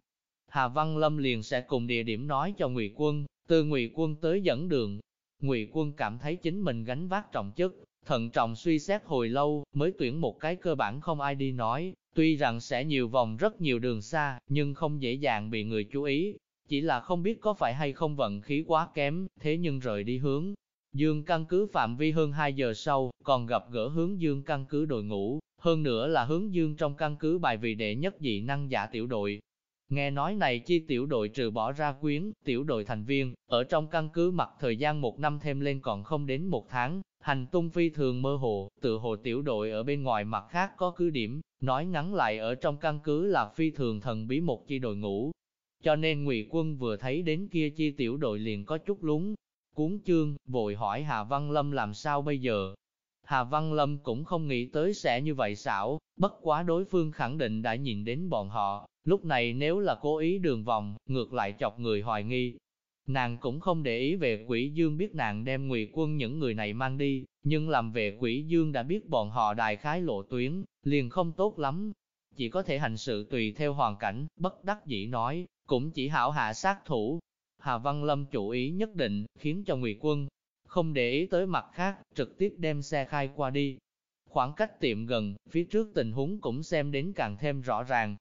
Hà Văn Lâm liền sẽ cùng địa điểm nói cho Ngụy Quân, từ Ngụy Quân tới dẫn đường, Ngụy Quân cảm thấy chính mình gánh vác trọng chức, thận trọng suy xét hồi lâu, mới tuyển một cái cơ bản không ai đi nói, tuy rằng sẽ nhiều vòng rất nhiều đường xa, nhưng không dễ dàng bị người chú ý, chỉ là không biết có phải hay không vận khí quá kém, thế nhưng rời đi hướng. Dương căn cứ phạm vi hơn 2 giờ sau, còn gặp gỡ hướng dương căn cứ đội ngũ, hơn nữa là hướng dương trong căn cứ bài vị đệ nhất dị năng giả tiểu đội, Nghe nói này chi tiểu đội trừ bỏ ra quyến, tiểu đội thành viên, ở trong căn cứ mặt thời gian một năm thêm lên còn không đến một tháng, hành tung phi thường mơ hồ, tự hồ tiểu đội ở bên ngoài mặt khác có cứ điểm, nói ngắn lại ở trong căn cứ là phi thường thần bí một chi đội ngũ. Cho nên ngụy quân vừa thấy đến kia chi tiểu đội liền có chút lúng, cuốn chương, vội hỏi Hà Văn Lâm làm sao bây giờ. Hà Văn Lâm cũng không nghĩ tới sẽ như vậy xảo, bất quá đối phương khẳng định đã nhìn đến bọn họ, Lúc này nếu là cố ý đường vòng, ngược lại chọc người hoài nghi. Nàng cũng không để ý về quỷ dương biết nàng đem ngụy quân những người này mang đi, nhưng làm về quỷ dương đã biết bọn họ đài khái lộ tuyến, liền không tốt lắm. Chỉ có thể hành sự tùy theo hoàn cảnh, bất đắc dĩ nói, cũng chỉ hảo hạ sát thủ. Hà Văn Lâm chủ ý nhất định, khiến cho ngụy quân không để ý tới mặt khác, trực tiếp đem xe khai qua đi. Khoảng cách tiệm gần, phía trước tình huống cũng xem đến càng thêm rõ ràng,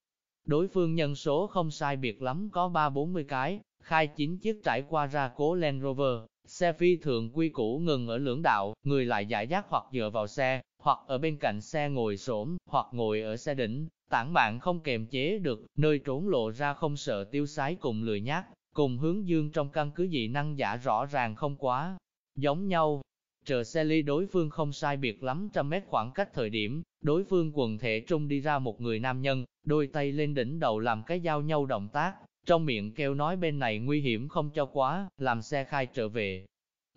Đối phương nhân số không sai biệt lắm có 3-40 cái, khai 9 chiếc trải qua ra cố Land Rover, xe phi thường quy củ ngừng ở lưỡng đạo, người lại giải giác hoặc dựa vào xe, hoặc ở bên cạnh xe ngồi xổm, hoặc ngồi ở xe đỉnh, tản bạn không kềm chế được, nơi trốn lộ ra không sợ tiêu sái cùng lười nhát, cùng hướng dương trong căn cứ dị năng giả rõ ràng không quá. Giống nhau, Chờ xe ly đối phương không sai biệt lắm trăm mét khoảng cách thời điểm, đối phương quần thể trung đi ra một người nam nhân, đôi tay lên đỉnh đầu làm cái giao nhau động tác, trong miệng kêu nói bên này nguy hiểm không cho quá, làm xe khai trở về.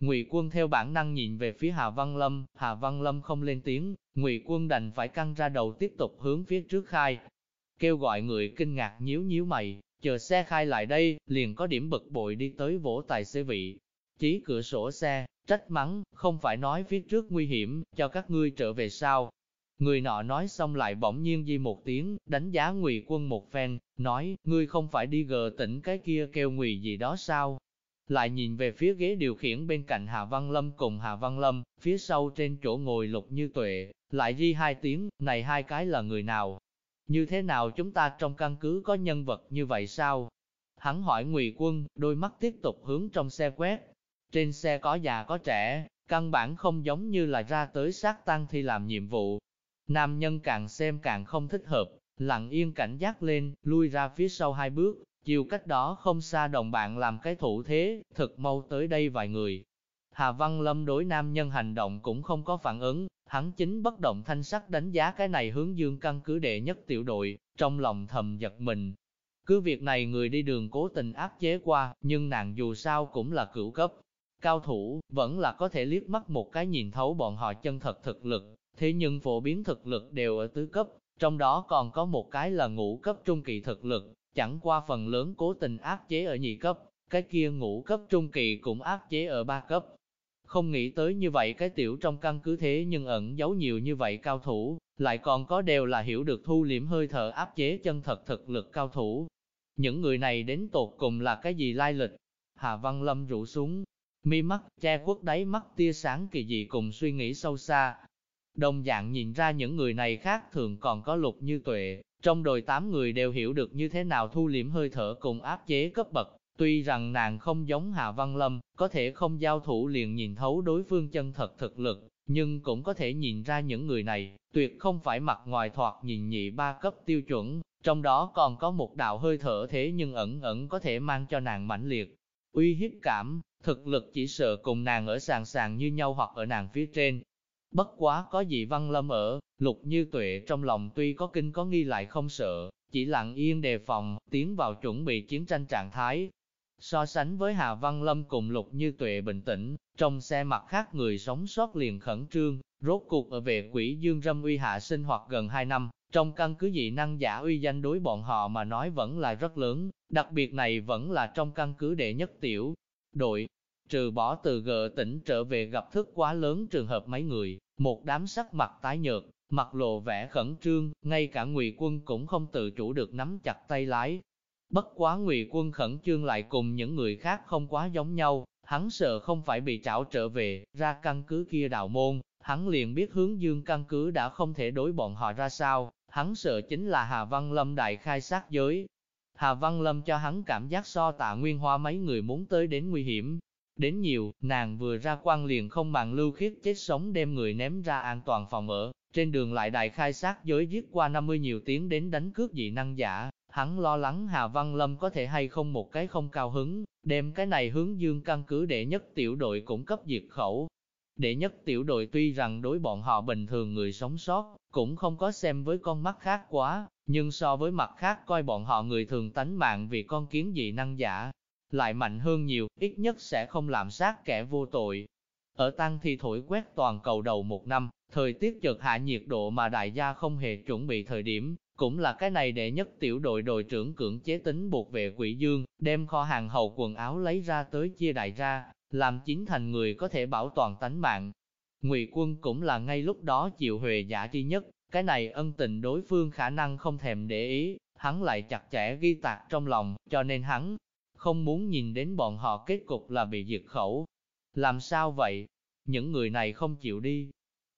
Ngụy Quân theo bản năng nhìn về phía Hà Văn Lâm, Hà Văn Lâm không lên tiếng, Ngụy Quân đành phải căng ra đầu tiếp tục hướng phía trước khai. Kêu gọi người kinh ngạc nhíu nhíu mày, chờ xe khai lại đây, liền có điểm bực bội đi tới vỗ tài xế vị. Chí cửa sổ xe, trách mắng, không phải nói phía trước nguy hiểm, cho các ngươi trở về sao. Người nọ nói xong lại bỗng nhiên di một tiếng, đánh giá ngụy quân một phen, nói, ngươi không phải đi gờ tỉnh cái kia kêu ngụy gì đó sao? Lại nhìn về phía ghế điều khiển bên cạnh Hà Văn Lâm cùng Hà Văn Lâm, phía sau trên chỗ ngồi lục như tuệ, lại di hai tiếng, này hai cái là người nào? Như thế nào chúng ta trong căn cứ có nhân vật như vậy sao? Hắn hỏi ngụy quân, đôi mắt tiếp tục hướng trong xe quét, trên xe có già có trẻ, căn bản không giống như là ra tới sát tăng thi làm nhiệm vụ. Nam nhân càng xem càng không thích hợp, lặng yên cảnh giác lên, lui ra phía sau hai bước, chiều cách đó không xa đồng bạn làm cái thủ thế, thực mau tới đây vài người. Hà Văn Lâm đối nam nhân hành động cũng không có phản ứng, hắn chính bất động thanh sắc đánh giá cái này hướng dương căn cứ đệ nhất tiểu đội, trong lòng thầm giật mình. Cứ việc này người đi đường cố tình áp chế qua, nhưng nàng dù sao cũng là cửu cấp, cao thủ, vẫn là có thể liếc mắt một cái nhìn thấu bọn họ chân thật thực lực, thế nhưng phổ biến thực lực đều ở tứ cấp, trong đó còn có một cái là ngũ cấp trung kỳ thực lực, chẳng qua phần lớn cố tình áp chế ở nhị cấp, cái kia ngũ cấp trung kỳ cũng áp chế ở ba cấp. Không nghĩ tới như vậy cái tiểu trong căn cứ thế nhưng ẩn giấu nhiều như vậy cao thủ, lại còn có đều là hiểu được thu liễm hơi thở áp chế chân thật thực lực cao thủ. Những người này đến tột cùng là cái gì lai lịch? Hà Văn Lâm rủ xuống, mi mắt, che khuất đáy mắt tia sáng kỳ dị cùng suy nghĩ sâu xa. Đồng dạng nhìn ra những người này khác thường còn có lục như tuệ, trong đồi tám người đều hiểu được như thế nào thu liễm hơi thở cùng áp chế cấp bậc. Tuy rằng nàng không giống Hà Văn Lâm, có thể không giao thủ liền nhìn thấu đối phương chân thật thực lực, nhưng cũng có thể nhìn ra những người này, tuyệt không phải mặt ngoài thoạt nhìn nhị ba cấp tiêu chuẩn, trong đó còn có một đạo hơi thở thế nhưng ẩn ẩn có thể mang cho nàng mãnh liệt. Uy hiếp cảm, thực lực chỉ sợ cùng nàng ở sàng sàng như nhau hoặc ở nàng phía trên. Bất quá có dị văn lâm ở, lục như tuệ trong lòng tuy có kinh có nghi lại không sợ, chỉ lặng yên đề phòng, tiến vào chuẩn bị chiến tranh trạng thái. So sánh với Hà Văn Lâm cùng Lục Như Tuệ bình tĩnh, trong xe mặt khác người sống sót liền khẩn trương, rốt cuộc ở về quỷ dương râm uy hạ sinh hoạt gần 2 năm, trong căn cứ dị năng giả uy danh đối bọn họ mà nói vẫn là rất lớn, đặc biệt này vẫn là trong căn cứ đệ nhất tiểu. Đội, trừ bỏ từ gờ tỉnh trở về gặp thức quá lớn trường hợp mấy người, một đám sắc mặt tái nhợt, mặt lộ vẻ khẩn trương, ngay cả ngụy quân cũng không tự chủ được nắm chặt tay lái. Bất quá ngụy quân khẩn trương lại cùng những người khác không quá giống nhau, hắn sợ không phải bị trảo trở về, ra căn cứ kia đào môn, hắn liền biết hướng dương căn cứ đã không thể đối bọn họ ra sao, hắn sợ chính là Hà Văn Lâm đại khai sát giới. Hà Văn Lâm cho hắn cảm giác so tạ nguyên hoa mấy người muốn tới đến nguy hiểm. Đến nhiều, nàng vừa ra quan liền không bằng lưu khiết chết sống đem người ném ra an toàn phòng ở, trên đường lại đại khai sát giới giết qua 50 nhiều tiếng đến đánh cướp dị năng giả, hắn lo lắng Hà Văn Lâm có thể hay không một cái không cao hứng, đem cái này hướng dương căn cứ đệ nhất tiểu đội cũng cấp diệt khẩu, Đệ nhất tiểu đội tuy rằng đối bọn họ bình thường người sống sót, cũng không có xem với con mắt khác quá, nhưng so với mặt khác coi bọn họ người thường tánh mạng vì con kiến dị năng giả, lại mạnh hơn nhiều, ít nhất sẽ không làm sát kẻ vô tội. Ở tăng thi thổi quét toàn cầu đầu một năm, thời tiết chợt hạ nhiệt độ mà đại gia không hề chuẩn bị thời điểm, cũng là cái này đệ nhất tiểu đội đội trưởng cưỡng chế tính buộc về quỷ dương, đem kho hàng hậu quần áo lấy ra tới chia đại ra, làm chính thành người có thể bảo toàn tánh mạng. Ngụy quân cũng là ngay lúc đó chịu huề giả chi nhất, cái này ân tình đối phương khả năng không thèm để ý, hắn lại chặt chẽ ghi tạc trong lòng, cho nên hắn không muốn nhìn đến bọn họ kết cục là bị diệt khẩu. Làm sao vậy? Những người này không chịu đi.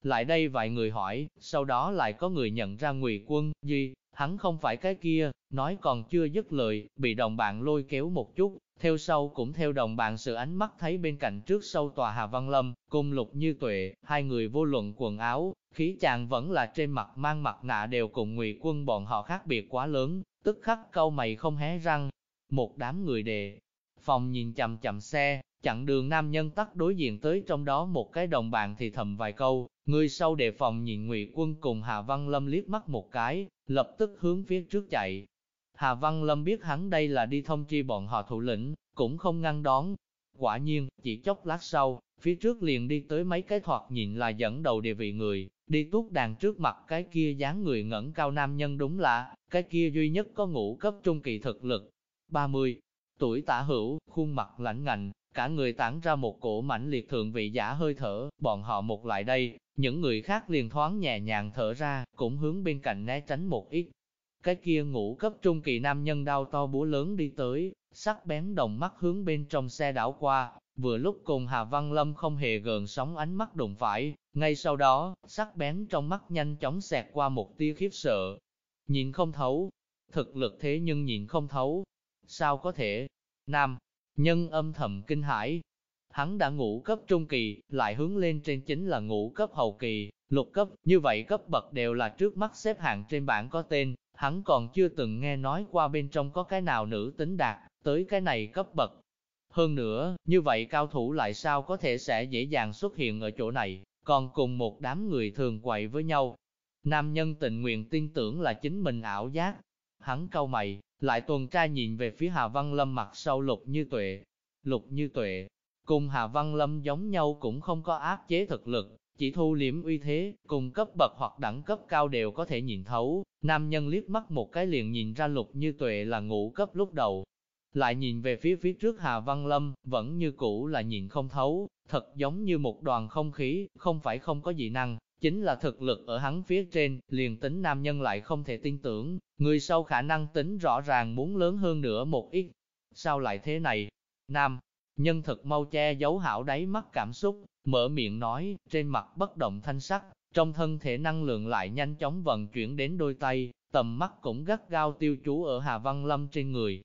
Lại đây vài người hỏi, sau đó lại có người nhận ra Ngụy quân, gì, hắn không phải cái kia, nói còn chưa dứt lời, bị đồng bạn lôi kéo một chút, theo sau cũng theo đồng bạn sự ánh mắt thấy bên cạnh trước sau tòa Hà Văn Lâm, cùng Lục Như Tuệ, hai người vô luận quần áo, khí chàng vẫn là trên mặt mang mặt nạ đều cùng ngụy quân bọn họ khác biệt quá lớn, tức khắc câu mày không hé răng. Một đám người đề, phòng nhìn chậm chậm xe, chặn đường nam nhân tắt đối diện tới trong đó một cái đồng bạn thì thầm vài câu, người sau đề phòng nhìn ngụy quân cùng Hà Văn Lâm liếc mắt một cái, lập tức hướng phía trước chạy, Hà Văn Lâm biết hắn đây là đi thông chi bọn họ thủ lĩnh, cũng không ngăn đón. Quả nhiên, chỉ chốc lát sau, phía trước liền đi tới mấy cái thoạt nhìn là dẫn đầu địa vị người, đi tuốt đàn trước mặt cái kia dáng người ngẩng cao nam nhân đúng là, cái kia duy nhất có ngũ cấp trung kỳ thực lực. 30. Tuổi tả hữu, khuôn mặt lãnh ngạnh, cả người tản ra một cổ mãnh liệt thượng vị giả hơi thở, bọn họ một lại đây, những người khác liền thoáng nhẹ nhàng thở ra, cũng hướng bên cạnh né tránh một ít, cái kia ngủ cấp trung kỳ nam nhân đau to búa lớn đi tới, sắc bén đồng mắt hướng bên trong xe đảo qua, vừa lúc cùng Hà Văn Lâm không hề gợn sóng ánh mắt đụng phải, ngay sau đó, sắc bén trong mắt nhanh chóng xẹt qua một tia khiếp sợ. Nhìn không thấu, thực lực thế nhưng nhìn không thấu. Sao có thể? Nam, nhân âm thầm kinh hãi. Hắn đã ngũ cấp trung kỳ, lại hướng lên trên chính là ngũ cấp hậu kỳ, lục cấp, như vậy cấp bậc đều là trước mắt xếp hạng trên bảng có tên, hắn còn chưa từng nghe nói qua bên trong có cái nào nữ tính đạt, tới cái này cấp bậc. Hơn nữa, như vậy cao thủ lại sao có thể sẽ dễ dàng xuất hiện ở chỗ này, còn cùng một đám người thường quậy với nhau. Nam nhân tình nguyện tin tưởng là chính mình ảo giác. Hắn cau mày, lại tuần tra nhìn về phía Hà Văn Lâm mặt sau lục như tuệ. Lục như tuệ, cùng Hà Văn Lâm giống nhau cũng không có áp chế thực lực, chỉ thu liễm uy thế, cùng cấp bậc hoặc đẳng cấp cao đều có thể nhìn thấu, nam nhân liếc mắt một cái liền nhìn ra lục như tuệ là ngũ cấp lúc đầu. Lại nhìn về phía phía trước Hà Văn Lâm, vẫn như cũ là nhìn không thấu, thật giống như một đoàn không khí, không phải không có dị năng, chính là thực lực ở hắn phía trên, liền tính nam nhân lại không thể tin tưởng, người sau khả năng tính rõ ràng muốn lớn hơn nữa một ít. Sao lại thế này? Nam, nhân thật mau che giấu hảo đáy mắt cảm xúc, mở miệng nói, trên mặt bất động thanh sắc, trong thân thể năng lượng lại nhanh chóng vận chuyển đến đôi tay, tầm mắt cũng gắt gao tiêu chú ở Hà Văn Lâm trên người.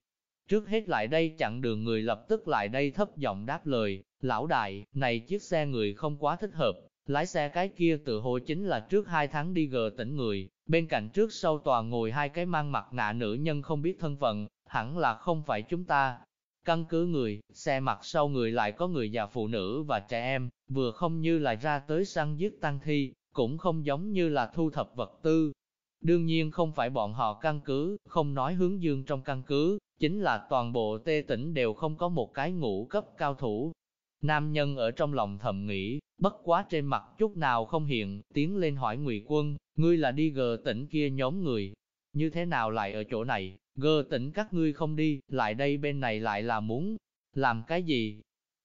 Trước hết lại đây chặn đường người lập tức lại đây thấp giọng đáp lời, lão đại, này chiếc xe người không quá thích hợp, lái xe cái kia tự hồ chính là trước hai tháng đi gờ tỉnh người, bên cạnh trước sau toàn ngồi hai cái mang mặt nạ nữ nhân không biết thân phận, hẳn là không phải chúng ta. Căn cứ người, xe mặt sau người lại có người già phụ nữ và trẻ em, vừa không như là ra tới săn giết tăng thi, cũng không giống như là thu thập vật tư. Đương nhiên không phải bọn họ căn cứ, không nói hướng dương trong căn cứ, chính là toàn bộ tê tỉnh đều không có một cái ngũ cấp cao thủ. Nam nhân ở trong lòng thầm nghĩ, bất quá trên mặt chút nào không hiện, tiến lên hỏi Ngụy Quân, ngươi là đi gờ tỉnh kia nhóm người, như thế nào lại ở chỗ này, gờ tỉnh các ngươi không đi, lại đây bên này lại là muốn làm cái gì?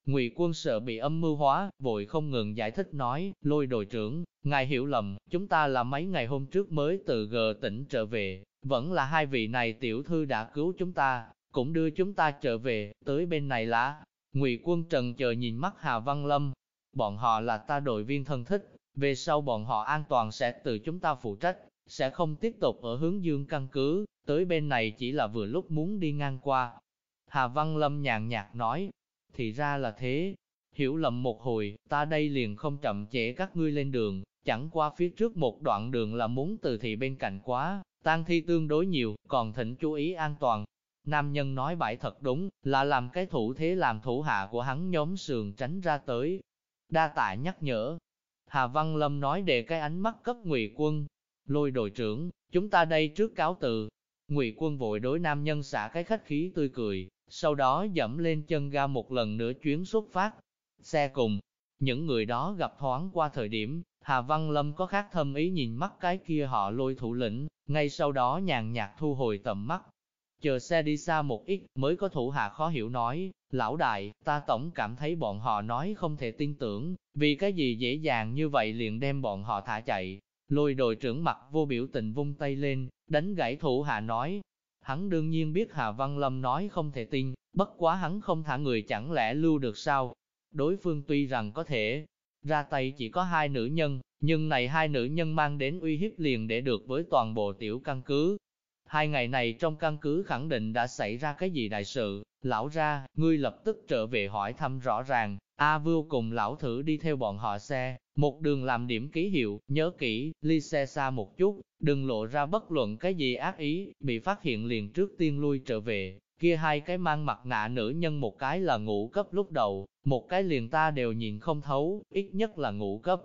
Ngụy Quân sợ bị âm mưu hóa, vội không ngừng giải thích nói, lôi đội trưởng, ngài hiểu lầm, chúng ta là mấy ngày hôm trước mới từ gờ tỉnh trở về, vẫn là hai vị này tiểu thư đã cứu chúng ta, cũng đưa chúng ta trở về, tới bên này là. Ngụy Quân Trần chờ nhìn mắt Hà Văn Lâm, bọn họ là ta đội viên thân thích, về sau bọn họ an toàn sẽ từ chúng ta phụ trách, sẽ không tiếp tục ở hướng dương căn cứ, tới bên này chỉ là vừa lúc muốn đi ngang qua. Hà Văn Lâm nhàn nhạt nói, thì ra là thế, hiểu lầm một hồi, ta đây liền không chậm trễ các ngươi lên đường, chẳng qua phía trước một đoạn đường là muốn từ thị bên cạnh quá, tang thi tương đối nhiều, còn thỉnh chú ý an toàn. Nam nhân nói bãi thật đúng, là làm cái thủ thế làm thủ hạ của hắn nhóm sườn tránh ra tới, đa tạ nhắc nhở. Hà Văn Lâm nói để cái ánh mắt cấp ngụy quân, lôi đội trưởng, chúng ta đây trước cáo từ. Ngụy quân vội đối nam nhân xả cái khách khí tươi cười, sau đó dẫm lên chân ga một lần nữa chuyến xuất phát. Xe cùng, những người đó gặp thoáng qua thời điểm, Hà Văn Lâm có khác thâm ý nhìn mắt cái kia họ lôi thủ lĩnh, ngay sau đó nhàn nhạt thu hồi tầm mắt, Chờ xe đi xa một ít, mới có thủ hạ khó hiểu nói, lão đại, ta tổng cảm thấy bọn họ nói không thể tin tưởng, vì cái gì dễ dàng như vậy liền đem bọn họ thả chạy. Lôi đội trưởng mặt vô biểu tình vung tay lên, đánh gãy thủ hạ nói. Hắn đương nhiên biết Hà Văn Lâm nói không thể tin, bất quá hắn không thả người chẳng lẽ lưu được sao. Đối phương tuy rằng có thể ra tay chỉ có hai nữ nhân, nhưng này hai nữ nhân mang đến uy hiếp liền để được với toàn bộ tiểu căn cứ, Hai ngày này trong căn cứ khẳng định đã xảy ra cái gì đại sự, lão ra, ngươi lập tức trở về hỏi thăm rõ ràng, A Vưu cùng lão thử đi theo bọn họ xe, một đường làm điểm ký hiệu, nhớ kỹ, ly xe xa một chút, đừng lộ ra bất luận cái gì ác ý, bị phát hiện liền trước tiên lui trở về, kia hai cái mang mặt nạ nữ nhân một cái là ngũ cấp lúc đầu, một cái liền ta đều nhìn không thấu, ít nhất là ngũ cấp.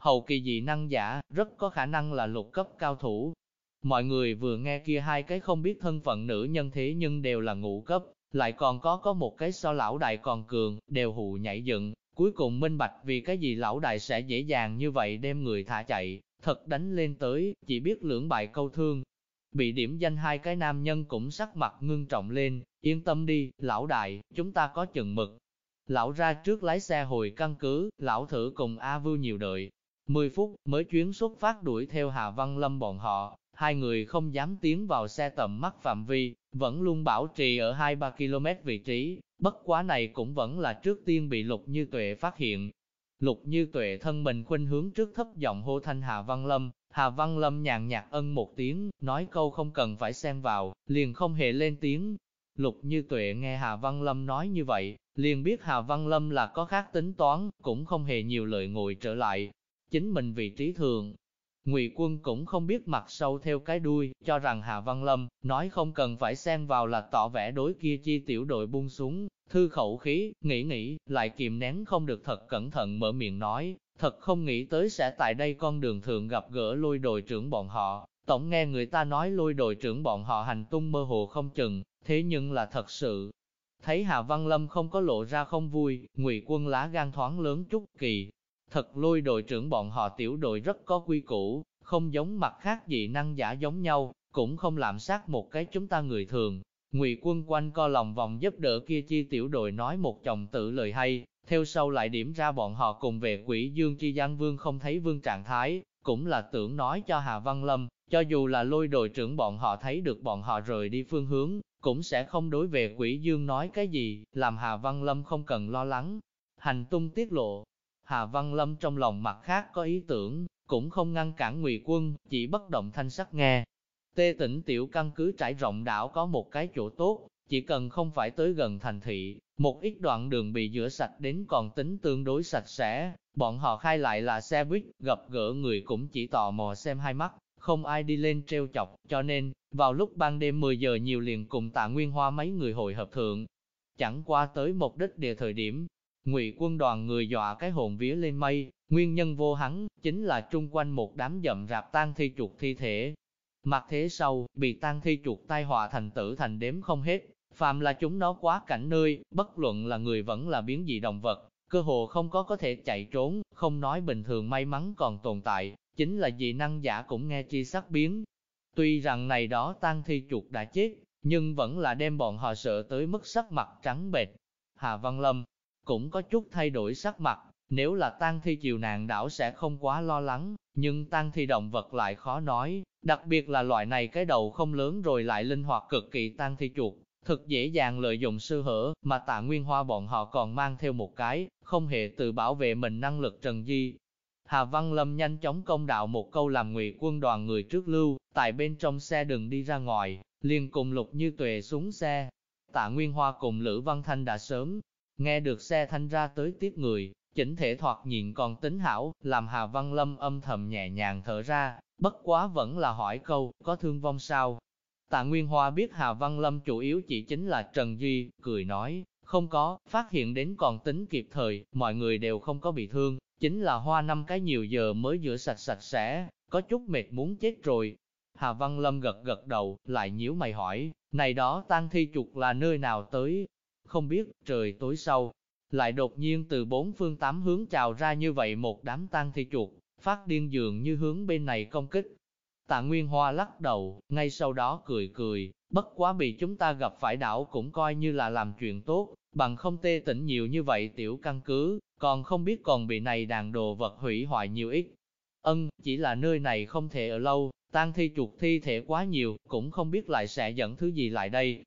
Hầu kỳ dị năng giả, rất có khả năng là lục cấp cao thủ, Mọi người vừa nghe kia hai cái không biết thân phận nữ nhân thế nhưng đều là ngũ cấp, lại còn có có một cái so lão đại còn cường, đều hụ nhảy dựng, cuối cùng minh bạch vì cái gì lão đại sẽ dễ dàng như vậy đem người thả chạy, thật đánh lên tới, chỉ biết lưỡng bại câu thương. Bị điểm danh hai cái nam nhân cũng sắc mặt ngưng trọng lên, yên tâm đi, lão đại, chúng ta có chừng mực. Lão ra trước lái xe hồi căn cứ, lão thử cùng A Vưu nhiều đợi. 10 phút mới chuyến xuất phát đuổi theo Hà Văn Lâm bọn họ, hai người không dám tiến vào xe tầm mắt phạm vi, vẫn luôn bảo trì ở 2-3 km vị trí, bất quá này cũng vẫn là trước tiên bị Lục Như Tuệ phát hiện. Lục Như Tuệ thân mình khuynh hướng trước thấp giọng hô thanh Hà Văn Lâm, Hà Văn Lâm nhàn nhạt ân một tiếng, nói câu không cần phải xen vào, liền không hề lên tiếng. Lục Như Tuệ nghe Hà Văn Lâm nói như vậy, liền biết Hà Văn Lâm là có khác tính toán, cũng không hề nhiều lời ngồi trở lại. Chính mình vị trí thường, Ngụy Quân cũng không biết mặt sâu theo cái đuôi, cho rằng Hà Văn Lâm nói không cần phải xen vào là tỏ vẻ đối kia chi tiểu đội buông xuống, thư khẩu khí, nghĩ nghĩ, lại kìm nén không được thật cẩn thận mở miệng nói, thật không nghĩ tới sẽ tại đây con đường thường gặp gỡ lôi đội trưởng bọn họ, tổng nghe người ta nói lôi đội trưởng bọn họ hành tung mơ hồ không chừng, thế nhưng là thật sự. Thấy Hà Văn Lâm không có lộ ra không vui, Ngụy Quân lá gan thoáng lớn chút kỳ, Thật lôi đội trưởng bọn họ tiểu đội rất có quy củ, không giống mặt khác dị năng giả giống nhau, cũng không làm sát một cái chúng ta người thường. Ngụy quân quanh co lòng vòng giúp đỡ kia chi tiểu đội nói một chồng tự lời hay, theo sau lại điểm ra bọn họ cùng về quỷ dương chi giang vương không thấy vương trạng thái, cũng là tưởng nói cho Hà Văn Lâm, cho dù là lôi đội trưởng bọn họ thấy được bọn họ rời đi phương hướng, cũng sẽ không đối về quỷ dương nói cái gì, làm Hà Văn Lâm không cần lo lắng. Hành tung tiết lộ, Hà Văn Lâm trong lòng mặt khác có ý tưởng, cũng không ngăn cản ngụy quân, chỉ bất động thanh sắc nghe. Tê tỉnh tiểu căn cứ trải rộng đảo có một cái chỗ tốt, chỉ cần không phải tới gần thành thị, một ít đoạn đường bị rửa sạch đến còn tính tương đối sạch sẽ, bọn họ khai lại là xe buýt, gặp gỡ người cũng chỉ tò mò xem hai mắt, không ai đi lên treo chọc, cho nên, vào lúc ban đêm 10 giờ nhiều liền cùng tạ Nguyên Hoa mấy người hội hợp thượng. Chẳng qua tới một đích địa thời điểm, ngụy quân đoàn người dọa cái hồn vía lên mây, nguyên nhân vô hắn, chính là trung quanh một đám dậm rạp tan thi chuột thi thể. Mặt thế sau, bị tan thi chuột tai họa thành tử thành đếm không hết, phàm là chúng nó quá cảnh nơi, bất luận là người vẫn là biến dị động vật, cơ hồ không có có thể chạy trốn, không nói bình thường may mắn còn tồn tại, chính là dị năng giả cũng nghe chi sắc biến. Tuy rằng này đó tan thi chuột đã chết, nhưng vẫn là đem bọn họ sợ tới mức sắc mặt trắng bệch. Hà Văn Lâm cũng có chút thay đổi sắc mặt, nếu là tan thi chiều nạn đảo sẽ không quá lo lắng, nhưng tan thi động vật lại khó nói, đặc biệt là loại này cái đầu không lớn rồi lại linh hoạt cực kỳ tan thi chuột, thực dễ dàng lợi dụng sơ hở, mà tạ nguyên hoa bọn họ còn mang theo một cái, không hề tự bảo vệ mình năng lực trần di. Hà Văn Lâm nhanh chóng công đạo một câu làm ngụy quân đoàn người trước lưu, tại bên trong xe đừng đi ra ngoài, liền cùng lục như tuệ xuống xe. Tạ Nguyên Hoa cùng Lữ Văn Thanh đã sớm, nghe được xe thanh ra tới tiếp người, chỉnh thể thoạt nhìn còn tính hảo, làm Hà Văn Lâm âm thầm nhẹ nhàng thở ra, bất quá vẫn là hỏi câu, có thương vong sao? Tạ Nguyên Hoa biết Hà Văn Lâm chủ yếu chỉ chính là Trần Duy, cười nói, không có, phát hiện đến còn tính kịp thời, mọi người đều không có bị thương, chính là hoa năm cái nhiều giờ mới rửa sạch sạch sẽ, có chút mệt muốn chết rồi. Hà Văn Lâm gật gật đầu, lại nhíu mày hỏi, này đó tang thi chuột là nơi nào tới? Không biết, trời tối sau, lại đột nhiên từ bốn phương tám hướng trào ra như vậy một đám tang thi chuột, phát điên dường như hướng bên này công kích. Tạ Nguyên Hoa lắc đầu, ngay sau đó cười cười, bất quá bị chúng ta gặp phải đảo cũng coi như là làm chuyện tốt, bằng không tê tỉnh nhiều như vậy tiểu căn cứ, còn không biết còn bị này đàn đồ vật hủy hoại nhiều ít. Ân, chỉ là nơi này không thể ở lâu, tang thi chuột thi thể quá nhiều, cũng không biết lại sẽ dẫn thứ gì lại đây.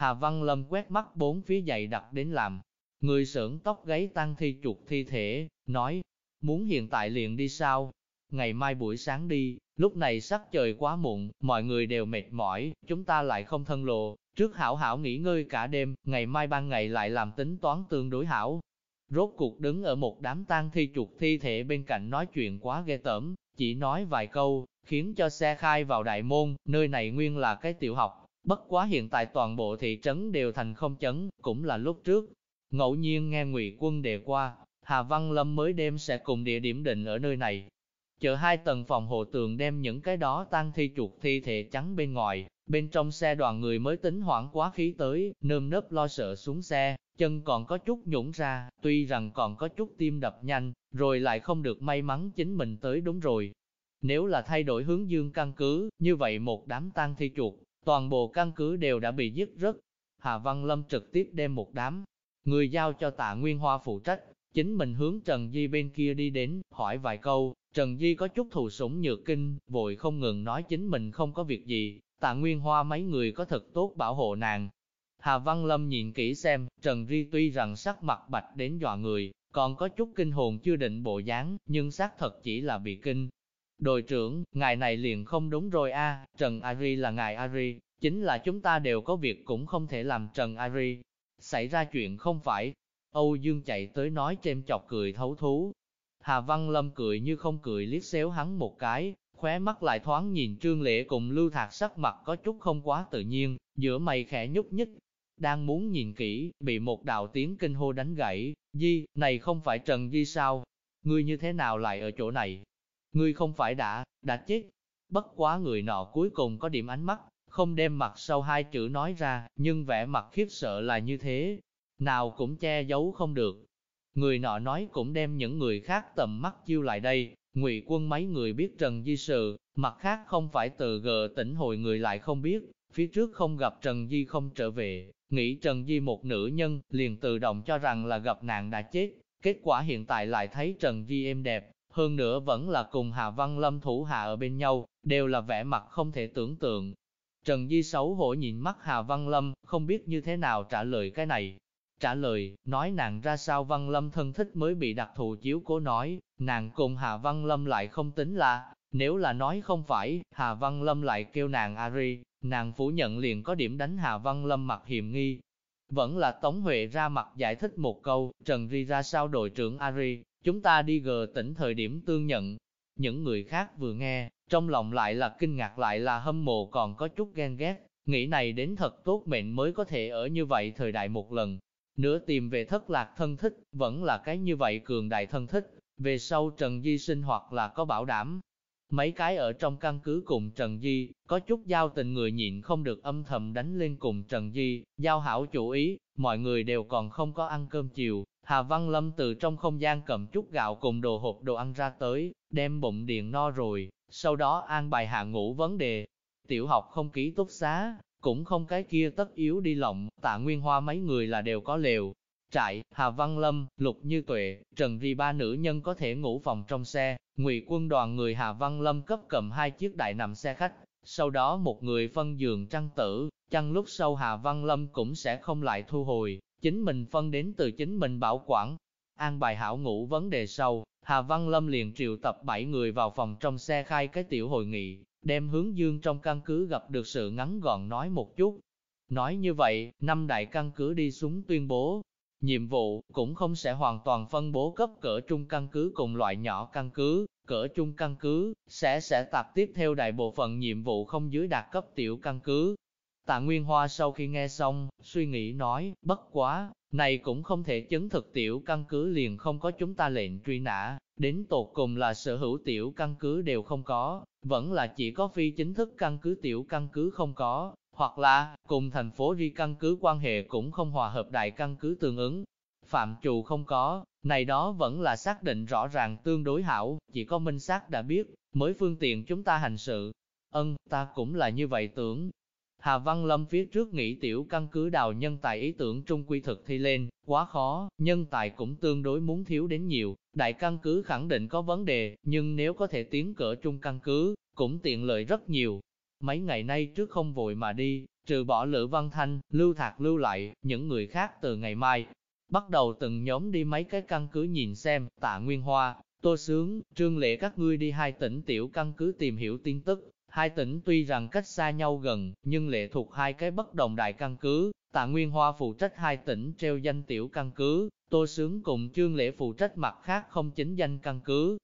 Hà Văn Lâm quét mắt bốn phía dày đặt đến làm, Người sưởng tóc gáy tăng thi chuột thi thể, nói, muốn hiện tại liền đi sao? Ngày mai buổi sáng đi, lúc này sắc trời quá muộn, mọi người đều mệt mỏi, chúng ta lại không thân lộ, trước hảo hảo nghỉ ngơi cả đêm, ngày mai ban ngày lại làm tính toán tương đối hảo. Rốt cuộc đứng ở một đám tang thi chuột thi thể bên cạnh nói chuyện quá ghê tởm, chỉ nói vài câu, khiến cho xe khai vào đại môn, nơi này nguyên là cái tiểu học, bất quá hiện tại toàn bộ thị trấn đều thành không chấn, cũng là lúc trước, Ngẫu nhiên nghe ngụy quân đề qua, Hà Văn Lâm mới đêm sẽ cùng địa điểm định ở nơi này. Chợ hai tầng phòng hộ tường đem những cái đó tan thi chuột thi thể trắng bên ngoài, bên trong xe đoàn người mới tính hoảng quá khí tới, nơm nớp lo sợ xuống xe, chân còn có chút nhũng ra, tuy rằng còn có chút tim đập nhanh, rồi lại không được may mắn chính mình tới đúng rồi. Nếu là thay đổi hướng dương căn cứ, như vậy một đám tan thi chuột, toàn bộ căn cứ đều đã bị giết rất. Hà Văn Lâm trực tiếp đem một đám Người giao cho tạ Nguyên Hoa phụ trách, chính mình hướng Trần Di bên kia đi đến, hỏi vài câu, Trần Di có chút thù sủng nhược kinh, vội không ngừng nói chính mình không có việc gì, tạ Nguyên Hoa mấy người có thật tốt bảo hộ nàng. Hà Văn Lâm nhìn kỹ xem, Trần Di tuy rằng sắc mặt bạch đến dọa người, còn có chút kinh hồn chưa định bộ dáng, nhưng xác thật chỉ là bị kinh. Đội trưởng, ngài này liền không đúng rồi a, Trần Ari là ngài Ari, chính là chúng ta đều có việc cũng không thể làm Trần Ari, Xảy ra chuyện không phải, Âu Dương chạy tới nói chêm chọc cười thấu thú. Hà Văn Lâm cười như không cười liếc xéo hắn một cái, khóe mắt lại thoáng nhìn Trương Lễ cùng Lưu Thạc sắc mặt có chút không quá tự nhiên, giữa mày khẽ nhúc nhích. Đang muốn nhìn kỹ, bị một đạo tiếng kinh hô đánh gãy, Di, này không phải Trần Di sao? Ngươi như thế nào lại ở chỗ này? Ngươi không phải đã, đã chết. Bất quá người nọ cuối cùng có điểm ánh mắt, không đem mặt sau hai chữ nói ra, nhưng vẻ mặt khiếp sợ là như thế, nào cũng che giấu không được. Người nọ nói cũng đem những người khác tầm mắt chiêu lại đây, ngụy quân mấy người biết Trần Di sự, mặt khác không phải từ gờ tỉnh hồi người lại không biết, phía trước không gặp Trần Di không trở về, nghĩ Trần Di một nữ nhân, liền tự động cho rằng là gặp nạn đã chết, kết quả hiện tại lại thấy Trần Di êm đẹp, hơn nữa vẫn là cùng Hà Văn Lâm thủ hạ ở bên nhau, đều là vẻ mặt không thể tưởng tượng. Trần Di xấu hổ nhìn mắt Hà Văn Lâm, không biết như thế nào trả lời cái này. Trả lời, nói nàng ra sao Văn Lâm thân thích mới bị đặc thù chiếu cố nói, nàng cùng Hà Văn Lâm lại không tính là, nếu là nói không phải, Hà Văn Lâm lại kêu nàng Ari, nàng phủ nhận liền có điểm đánh Hà Văn Lâm mặt hiểm nghi. Vẫn là Tống Huệ ra mặt giải thích một câu, Trần Ri ra sao đội trưởng Ari, chúng ta đi gờ tỉnh thời điểm tương nhận. Những người khác vừa nghe, trong lòng lại là kinh ngạc lại là hâm mộ còn có chút ghen ghét, nghĩ này đến thật tốt mệnh mới có thể ở như vậy thời đại một lần. Nữa tìm về thất lạc thân thích, vẫn là cái như vậy cường đại thân thích, về sau Trần Di sinh hoặc là có bảo đảm, Mấy cái ở trong căn cứ cùng Trần Di, có chút giao tình người nhịn không được âm thầm đánh lên cùng Trần Di, giao hảo chủ ý, mọi người đều còn không có ăn cơm chiều. Hà Văn Lâm từ trong không gian cầm chút gạo cùng đồ hộp đồ ăn ra tới, đem bụng điện no rồi, sau đó an bài hạ ngủ vấn đề. Tiểu học không ký túc xá, cũng không cái kia tất yếu đi lộng, tạ nguyên hoa mấy người là đều có lều. Trại, Hà Văn Lâm, Lục Như Tuệ, Trần Ri ba nữ nhân có thể ngủ phòng trong xe, Ngụy quân đoàn người Hà Văn Lâm cấp cầm hai chiếc đại nằm xe khách, sau đó một người phân giường trăng tử, chăng lúc sau Hà Văn Lâm cũng sẽ không lại thu hồi, chính mình phân đến từ chính mình bảo quản. An bài hảo ngủ vấn đề sau, Hà Văn Lâm liền triệu tập bảy người vào phòng trong xe khai cái tiểu hội nghị, đem hướng dương trong căn cứ gặp được sự ngắn gọn nói một chút. Nói như vậy, năm đại căn cứ đi xuống tuyên bố, Nhiệm vụ cũng không sẽ hoàn toàn phân bố cấp cỡ trung căn cứ cùng loại nhỏ căn cứ, cỡ trung căn cứ, sẽ sẽ tập tiếp theo đại bộ phận nhiệm vụ không dưới đạt cấp tiểu căn cứ. Tạ Nguyên Hoa sau khi nghe xong, suy nghĩ nói, bất quá, này cũng không thể chứng thực tiểu căn cứ liền không có chúng ta lệnh truy nã, đến tột cùng là sở hữu tiểu căn cứ đều không có, vẫn là chỉ có phi chính thức căn cứ tiểu căn cứ không có, hoặc là, cùng thành phố Ri căn cứ quan hệ cũng không hòa hợp đại căn cứ tương ứng. Phạm trù không có, này đó vẫn là xác định rõ ràng tương đối hảo, chỉ có minh xác đã biết, mới phương tiện chúng ta hành sự. Ân, ta cũng là như vậy tưởng. Hà Văn Lâm phía trước nghĩ tiểu căn cứ đào nhân tài ý tưởng trung quy thực thi lên, quá khó, nhân tài cũng tương đối muốn thiếu đến nhiều, đại căn cứ khẳng định có vấn đề, nhưng nếu có thể tiến cỡ trung căn cứ, cũng tiện lợi rất nhiều, Mấy ngày nay trước không vội mà đi, trừ bỏ Lữ Văn Thanh, Lưu Thạc lưu lại, những người khác từ ngày mai, bắt đầu từng nhóm đi mấy cái căn cứ nhìn xem, tạ Nguyên Hoa, Tô Sướng, Trương Lệ các ngươi đi hai tỉnh tiểu căn cứ tìm hiểu tin tức. Hai tỉnh tuy rằng cách xa nhau gần, nhưng lệ thuộc hai cái bất đồng đại căn cứ, tạ Nguyên Hoa phụ trách hai tỉnh treo danh tiểu căn cứ, Tô Sướng cùng Trương Lễ phụ trách mặt khác không chính danh căn cứ,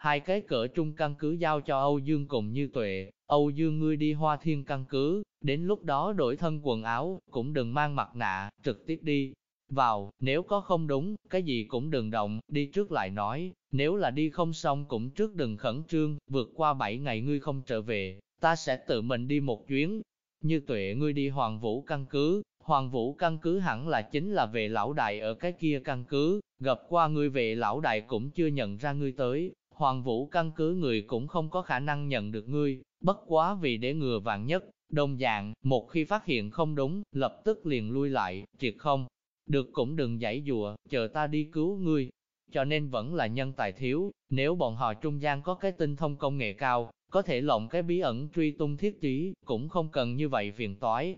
Hai cái cỡ trung căn cứ giao cho Âu Dương cùng Như Tuệ, Âu Dương ngươi đi hoa thiên căn cứ, đến lúc đó đổi thân quần áo, cũng đừng mang mặt nạ, trực tiếp đi. Vào, nếu có không đúng, cái gì cũng đừng động, đi trước lại nói, nếu là đi không xong cũng trước đừng khẩn trương, vượt qua 7 ngày ngươi không trở về, ta sẽ tự mình đi một chuyến. Như tuệ ngươi đi Hoàng Vũ căn cứ, Hoàng Vũ căn cứ hẳn là chính là về lão đại ở cái kia căn cứ, gặp qua ngươi về lão đại cũng chưa nhận ra ngươi tới, Hoàng Vũ căn cứ người cũng không có khả năng nhận được ngươi, bất quá vì để ngừa vạn nhất, đồng dạng, một khi phát hiện không đúng, lập tức liền lui lại, triệt không. Được cũng đừng giải dùa, chờ ta đi cứu ngươi. Cho nên vẫn là nhân tài thiếu, nếu bọn họ trung gian có cái tinh thông công nghệ cao, có thể lộng cái bí ẩn truy tung thiết trí, cũng không cần như vậy phiền toái.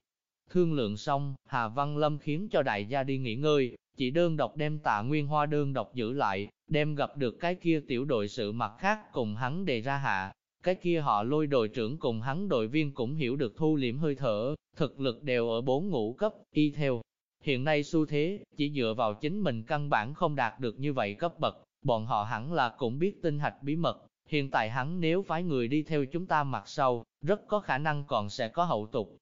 Thương lượng xong, Hà Văn Lâm khiến cho đại gia đi nghỉ ngơi, chỉ đơn độc đem tạ nguyên hoa đơn độc giữ lại, đem gặp được cái kia tiểu đội sự mặt khác cùng hắn đề ra hạ. Cái kia họ lôi đội trưởng cùng hắn đội viên cũng hiểu được thu liễm hơi thở, thực lực đều ở bốn ngũ cấp, y theo. Hiện nay xu thế, chỉ dựa vào chính mình căn bản không đạt được như vậy cấp bậc, bọn họ hẳn là cũng biết tinh hạch bí mật. Hiện tại hắn nếu phái người đi theo chúng ta mặt sau, rất có khả năng còn sẽ có hậu tục.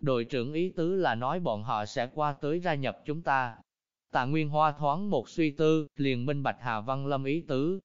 Đội trưởng ý tứ là nói bọn họ sẽ qua tới gia nhập chúng ta, Tạ Nguyên Hoa thoáng một suy tư, liền minh bạch Hà Văn Lâm ý tứ.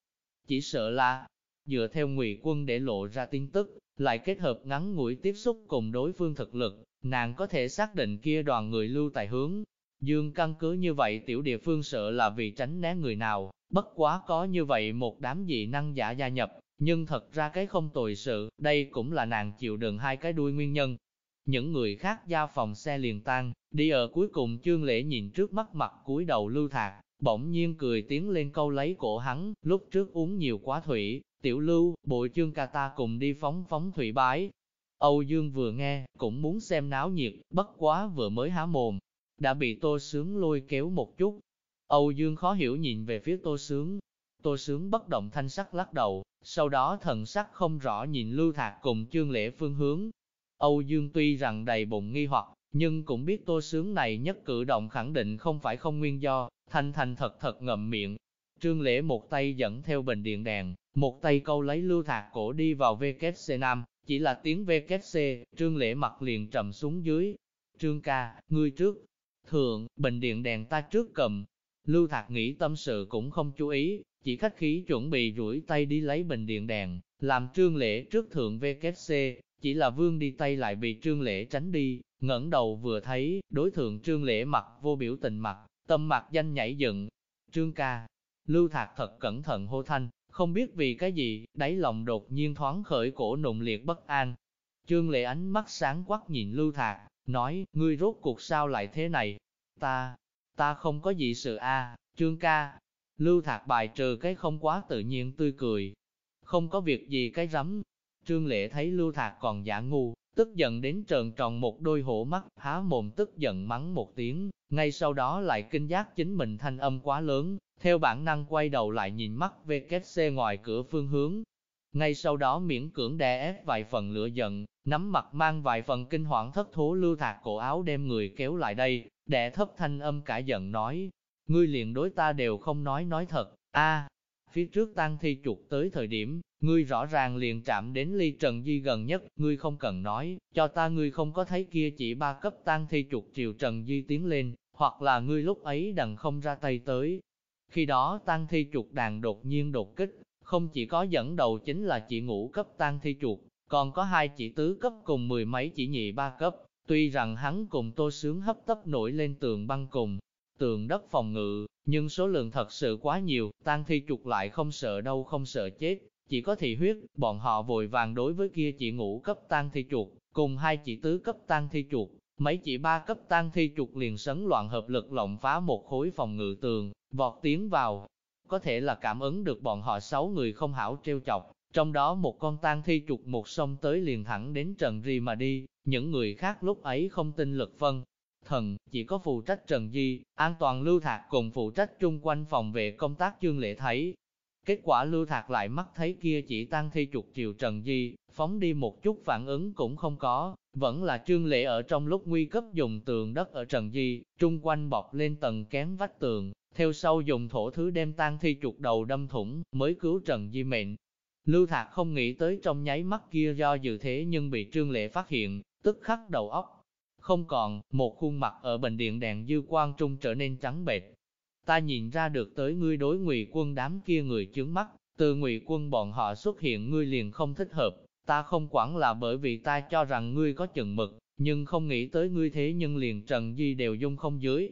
Chỉ sợ là, dựa theo ngụy quân để lộ ra tin tức, lại kết hợp ngắn ngủi tiếp xúc cùng đối phương thực lực, nàng có thể xác định kia đoàn người lưu tại hướng. Dương căn cứ như vậy tiểu địa phương sợ là vì tránh né người nào, bất quá có như vậy một đám dị năng giả gia nhập, nhưng thật ra cái không tồi sự, đây cũng là nàng chịu đựng hai cái đuôi nguyên nhân. Những người khác ra phòng xe liền tan, đi ở cuối cùng chương lễ nhìn trước mắt mặt cúi đầu lưu thạc, bỗng nhiên cười tiến lên câu lấy cổ hắn, lúc trước uống nhiều quá thủy, tiểu lưu, bội chương ca ta cùng đi phóng phóng thủy bái. Âu Dương vừa nghe, cũng muốn xem náo nhiệt, bất quá vừa mới há mồm, đã bị tô sướng lôi kéo một chút. Âu Dương khó hiểu nhìn về phía tô sướng, tô sướng bất động thanh sắc lắc đầu, sau đó thần sắc không rõ nhìn lưu thạc cùng chương lễ phương hướng. Âu Dương tuy rằng đầy bụng nghi hoặc, nhưng cũng biết tô sướng này nhất cử động khẳng định không phải không nguyên do, Thanh thành thật thật ngậm miệng. Trương Lễ một tay dẫn theo bình điện đèn, một tay câu lấy lưu thạc cổ đi vào VKC Nam, chỉ là tiếng VKC, Trương Lễ mặt liền trầm xuống dưới. Trương ca, ngươi trước, thượng, bình điện đèn ta trước cầm. Lưu thạc nghĩ tâm sự cũng không chú ý, chỉ khách khí chuẩn bị rủi tay đi lấy bình điện đèn, làm Trương Lễ trước thượng VKC, chỉ là vương đi tay lại bị Trương Lễ tránh đi, ngẩng đầu vừa thấy, đối thượng Trương Lễ mặt vô biểu tình mặt, tâm mặt danh nhảy dựng. Trương ca, Lưu Thạc thật cẩn thận hô thanh, không biết vì cái gì, đáy lòng đột nhiên thoáng khởi cổ nụng liệt bất an. Trương Lệ ánh mắt sáng quắc nhìn Lưu Thạc, nói, ngươi rốt cuộc sao lại thế này? Ta, ta không có gì sự a, Trương ca. Lưu Thạc bài trừ cái không quá tự nhiên tươi cười. Không có việc gì cái rắm. Trương Lệ thấy Lưu Thạc còn giả ngu, tức giận đến trợn tròn một đôi hổ mắt, há mồm tức giận mắng một tiếng, ngay sau đó lại kinh giác chính mình thanh âm quá lớn, theo bản năng quay đầu lại nhìn mắt VKC ngoài cửa phương hướng. Ngay sau đó miễn cưỡng đè ép vài phần lửa giận, nắm mặt mang vài phần kinh hoảng thất thố lưu thạc cổ áo đem người kéo lại đây, đè thấp thanh âm cả giận nói, ngươi liền đối ta đều không nói nói thật, a phía trước tăng thi trục tới thời điểm, ngươi rõ ràng liền chạm đến ly Trần Di gần nhất, ngươi không cần nói, cho ta ngươi không có thấy kia chỉ ba cấp tăng thi trục triều Trần Di tiến lên, hoặc là ngươi lúc ấy đằng không ra tay tới. Khi đó tăng thi trục đàn đột nhiên đột kích, không chỉ có dẫn đầu chính là chỉ ngũ cấp tăng thi trục, còn có hai chỉ tứ cấp cùng mười mấy chỉ nhị ba cấp, tuy rằng hắn cùng tô sướng hấp tấp nổi lên tường băng cùng, tường đất phòng ngự, nhưng số lượng thật sự quá nhiều, tăng thi trục lại không sợ đâu không sợ chết, chỉ có thị huyết, bọn họ vội vàng đối với kia chỉ ngũ cấp tăng thi chuột, cùng hai chỉ tứ cấp tăng thi chuột, mấy chỉ ba cấp tăng thi chuột liền sấn loạn hợp lực lộng phá một khối phòng ngự tường, vọt tiến vào. Có thể là cảm ứng được bọn họ sáu người không hảo trêu chọc, trong đó một con tang thi chuột một sông tới liền thẳng đến Trần Ri mà đi, những người khác lúc ấy không tin lực phân. Thần, chỉ có phụ trách Trần Di, an toàn lưu thạc cùng phụ trách chung quanh phòng vệ công tác chương lệ thấy, Kết quả lưu thạc lại mắt thấy kia chỉ tăng thi trục triều Trần Di, phóng đi một chút phản ứng cũng không có, vẫn là trương lệ ở trong lúc nguy cấp dùng tường đất ở Trần Di, trung quanh bọc lên tầng kén vách tường, theo sau dùng thổ thứ đem tăng thi trục đầu đâm thủng, mới cứu Trần Di mệnh. Lưu Thạc không nghĩ tới trong nháy mắt kia do dự thế nhưng bị Trương Lệ phát hiện, tức khắc đầu óc. Không còn, một khuôn mặt ở bệnh điện đèn dư quang trung trở nên trắng bệch, ta nhìn ra được tới ngươi đối ngụy quân đám kia người chướng mắt, từ ngụy quân bọn họ xuất hiện ngươi liền không thích hợp, ta không quản là bởi vì ta cho rằng ngươi có chừng mực, nhưng không nghĩ tới ngươi thế nhưng liền Trần Di đều dung không dưới.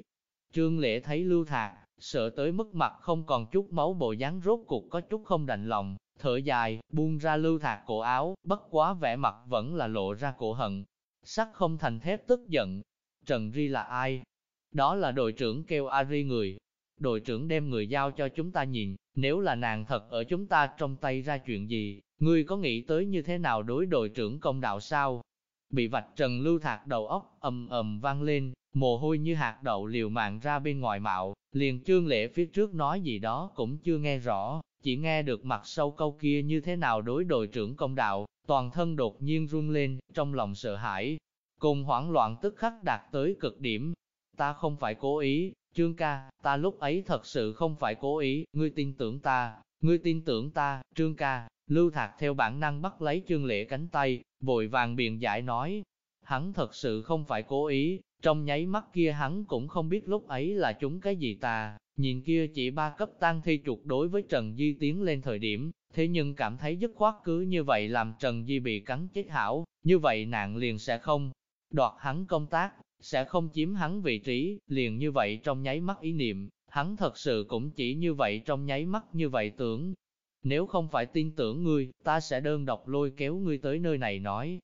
Trương Lễ thấy Lưu Thạc, sợ tới mức mặt không còn chút máu bộ dáng rốt cục có chút không đành lòng, thở dài, buông ra Lưu Thạc cổ áo, bất quá vẻ mặt vẫn là lộ ra cổ hận. Sắc không thành thép tức giận. Trần Di là ai? Đó là đội trưởng kêu Ari người, đội trưởng đem người giao cho chúng ta nhìn, nếu là nàng thật ở chúng ta trong tay ra chuyện gì, ngươi có nghĩ tới như thế nào đối đội trưởng công đạo sao? Bị vạch trần lưu thạc đầu óc ầm ầm vang lên, mồ hôi như hạt đậu liều mạng ra bên ngoài mạo, liền trương lễ phía trước nói gì đó cũng chưa nghe rõ, chỉ nghe được mặt sâu câu kia như thế nào đối đội trưởng công đạo, toàn thân đột nhiên run lên, trong lòng sợ hãi, cùng hoảng loạn tức khắc đạt tới cực điểm. Ta không phải cố ý, Trương ca, ta lúc ấy thật sự không phải cố ý, ngươi tin tưởng ta, ngươi tin tưởng ta, Trương ca, Lưu Thạc theo bản năng bắt lấy Trương Lễ cánh tay, vội vàng biện giải nói. Hắn thật sự không phải cố ý, trong nháy mắt kia hắn cũng không biết lúc ấy là chúng cái gì ta, nhìn kia chỉ ba cấp tăng thi chuột đối với Trần Di tiến lên thời điểm, thế nhưng cảm thấy dứt khoát cứ như vậy làm Trần Di bị cắn chết hảo, như vậy nạn liền sẽ không đoạt hắn công tác, sẽ không chiếm hắn vị trí, liền như vậy trong nháy mắt ý niệm, hắn thật sự cũng chỉ như vậy trong nháy mắt như vậy tưởng. Nếu không phải tin tưởng ngươi, ta sẽ đơn độc lôi kéo ngươi tới nơi này nói.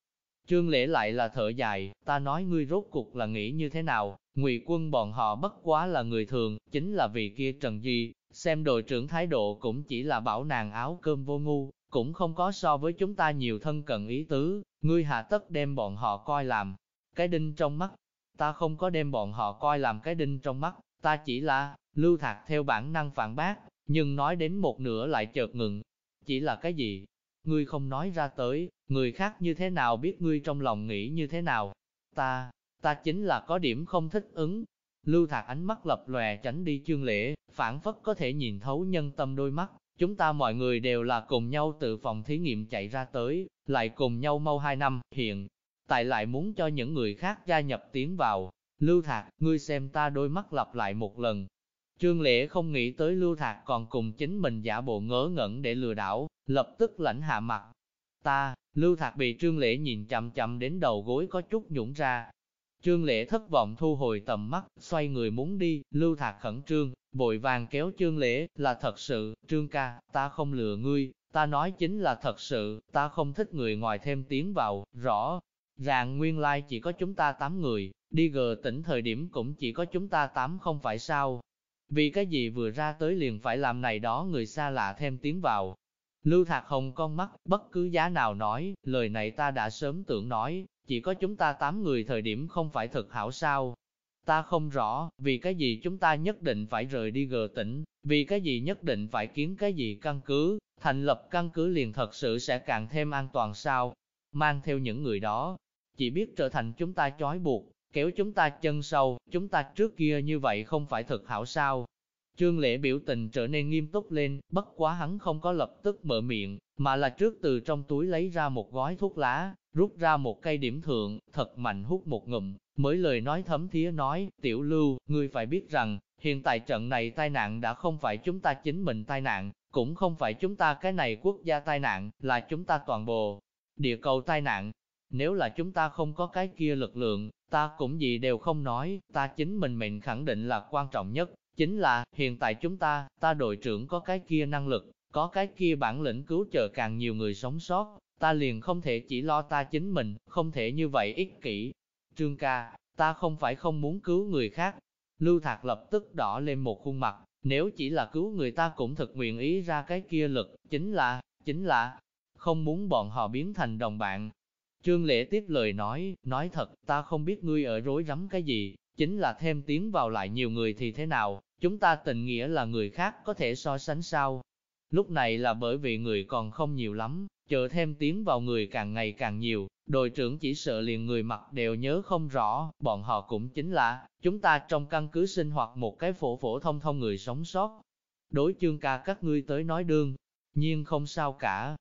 Trương lễ lại là thở dài, ta nói ngươi rốt cuộc là nghĩ như thế nào, Ngụy quân bọn họ bất quá là người thường, chính là vì kia Trần Di, xem đội trưởng thái độ cũng chỉ là bảo nàng áo cơm vô ngu, cũng không có so với chúng ta nhiều thân cận ý tứ, ngươi hạ tất đem bọn họ coi làm cái đinh trong mắt. Ta không có đem bọn họ coi làm cái đinh trong mắt, ta chỉ là, lưu thạc theo bản năng phản bác, nhưng nói đến một nửa lại chợt ngừng. Chỉ là cái gì? Ngươi không nói ra tới, người khác như thế nào biết ngươi trong lòng nghĩ như thế nào? Ta, ta chính là có điểm không thích ứng. Lưu thạc ánh mắt lập lòe tránh đi chương lễ, phản phất có thể nhìn thấu nhân tâm đôi mắt. Chúng ta mọi người đều là cùng nhau từ phòng thí nghiệm chạy ra tới, lại cùng nhau mau hai năm, hiện tại lại muốn cho những người khác gia nhập tiến vào. Lưu Thạc, ngươi xem ta đôi mắt lặp lại một lần. Trương Lễ không nghĩ tới Lưu Thạc còn cùng chính mình giả bộ ngớ ngẩn để lừa đảo, lập tức lãnh hạ mặt. Ta, Lưu Thạc bị Trương Lễ nhìn chậm chậm đến đầu gối có chút nhũng ra. Trương Lễ thất vọng thu hồi tầm mắt, xoay người muốn đi, Lưu Thạc khẩn trương, vội vàng kéo Trương Lễ, là thật sự, Trương ca, ta không lừa ngươi, ta nói chính là thật sự, ta không thích người ngoài thêm tiếng vào, rõ ràng nguyên lai like chỉ có chúng ta 8 người, đi gờ tỉnh thời điểm cũng chỉ có chúng ta 8 không phải sao. Vì cái gì vừa ra tới liền phải làm này đó người xa lạ thêm tiếng vào. Lưu Thạc Hồng con mắt, bất cứ giá nào nói, lời này ta đã sớm tưởng nói, chỉ có chúng ta 8 người thời điểm không phải thật hảo sao. Ta không rõ, vì cái gì chúng ta nhất định phải rời đi gờ tỉnh, vì cái gì nhất định phải kiến cái gì căn cứ, thành lập căn cứ liền thật sự sẽ càng thêm an toàn sao. Mang theo những người đó, chỉ biết trở thành chúng ta chói buộc, kéo chúng ta chân sâu, chúng ta trước kia như vậy không phải thật hảo sao. Trương Lễ biểu tình trở nên nghiêm túc lên, bất quá hắn không có lập tức mở miệng, mà là trước từ trong túi lấy ra một gói thuốc lá, rút ra một cây điểm thượng, thật mạnh hút một ngụm, mới lời nói thấm thía nói, tiểu lưu, ngươi phải biết rằng, hiện tại trận này tai nạn đã không phải chúng ta chính mình tai nạn, cũng không phải chúng ta cái này quốc gia tai nạn, là chúng ta toàn bộ địa cầu tai nạn, nếu là chúng ta không có cái kia lực lượng, ta cũng gì đều không nói, ta chính mình mệnh khẳng định là quan trọng nhất, chính là, hiện tại chúng ta, ta đội trưởng có cái kia năng lực, có cái kia bản lĩnh cứu trợ càng nhiều người sống sót, ta liền không thể chỉ lo ta chính mình, không thể như vậy ích kỷ. Trương ca, ta không phải không muốn cứu người khác. Lưu Thạc lập tức đỏ lên một khuôn mặt, nếu chỉ là cứu người ta cũng thực nguyện ý ra cái kia lực, chính là, chính là, không muốn bọn họ biến thành đồng bạn, Trương Lễ tiếp lời nói, nói thật, ta không biết ngươi ở rối rắm cái gì, chính là thêm tiếng vào lại nhiều người thì thế nào, chúng ta tình nghĩa là người khác có thể so sánh sao. Lúc này là bởi vì người còn không nhiều lắm, chờ thêm tiếng vào người càng ngày càng nhiều, đội trưởng chỉ sợ liền người mặt đều nhớ không rõ, bọn họ cũng chính là, chúng ta trong căn cứ sinh hoạt một cái phổ phổ thông thông người sống sót. Đối chương ca các ngươi tới nói đương, nhiên không sao cả,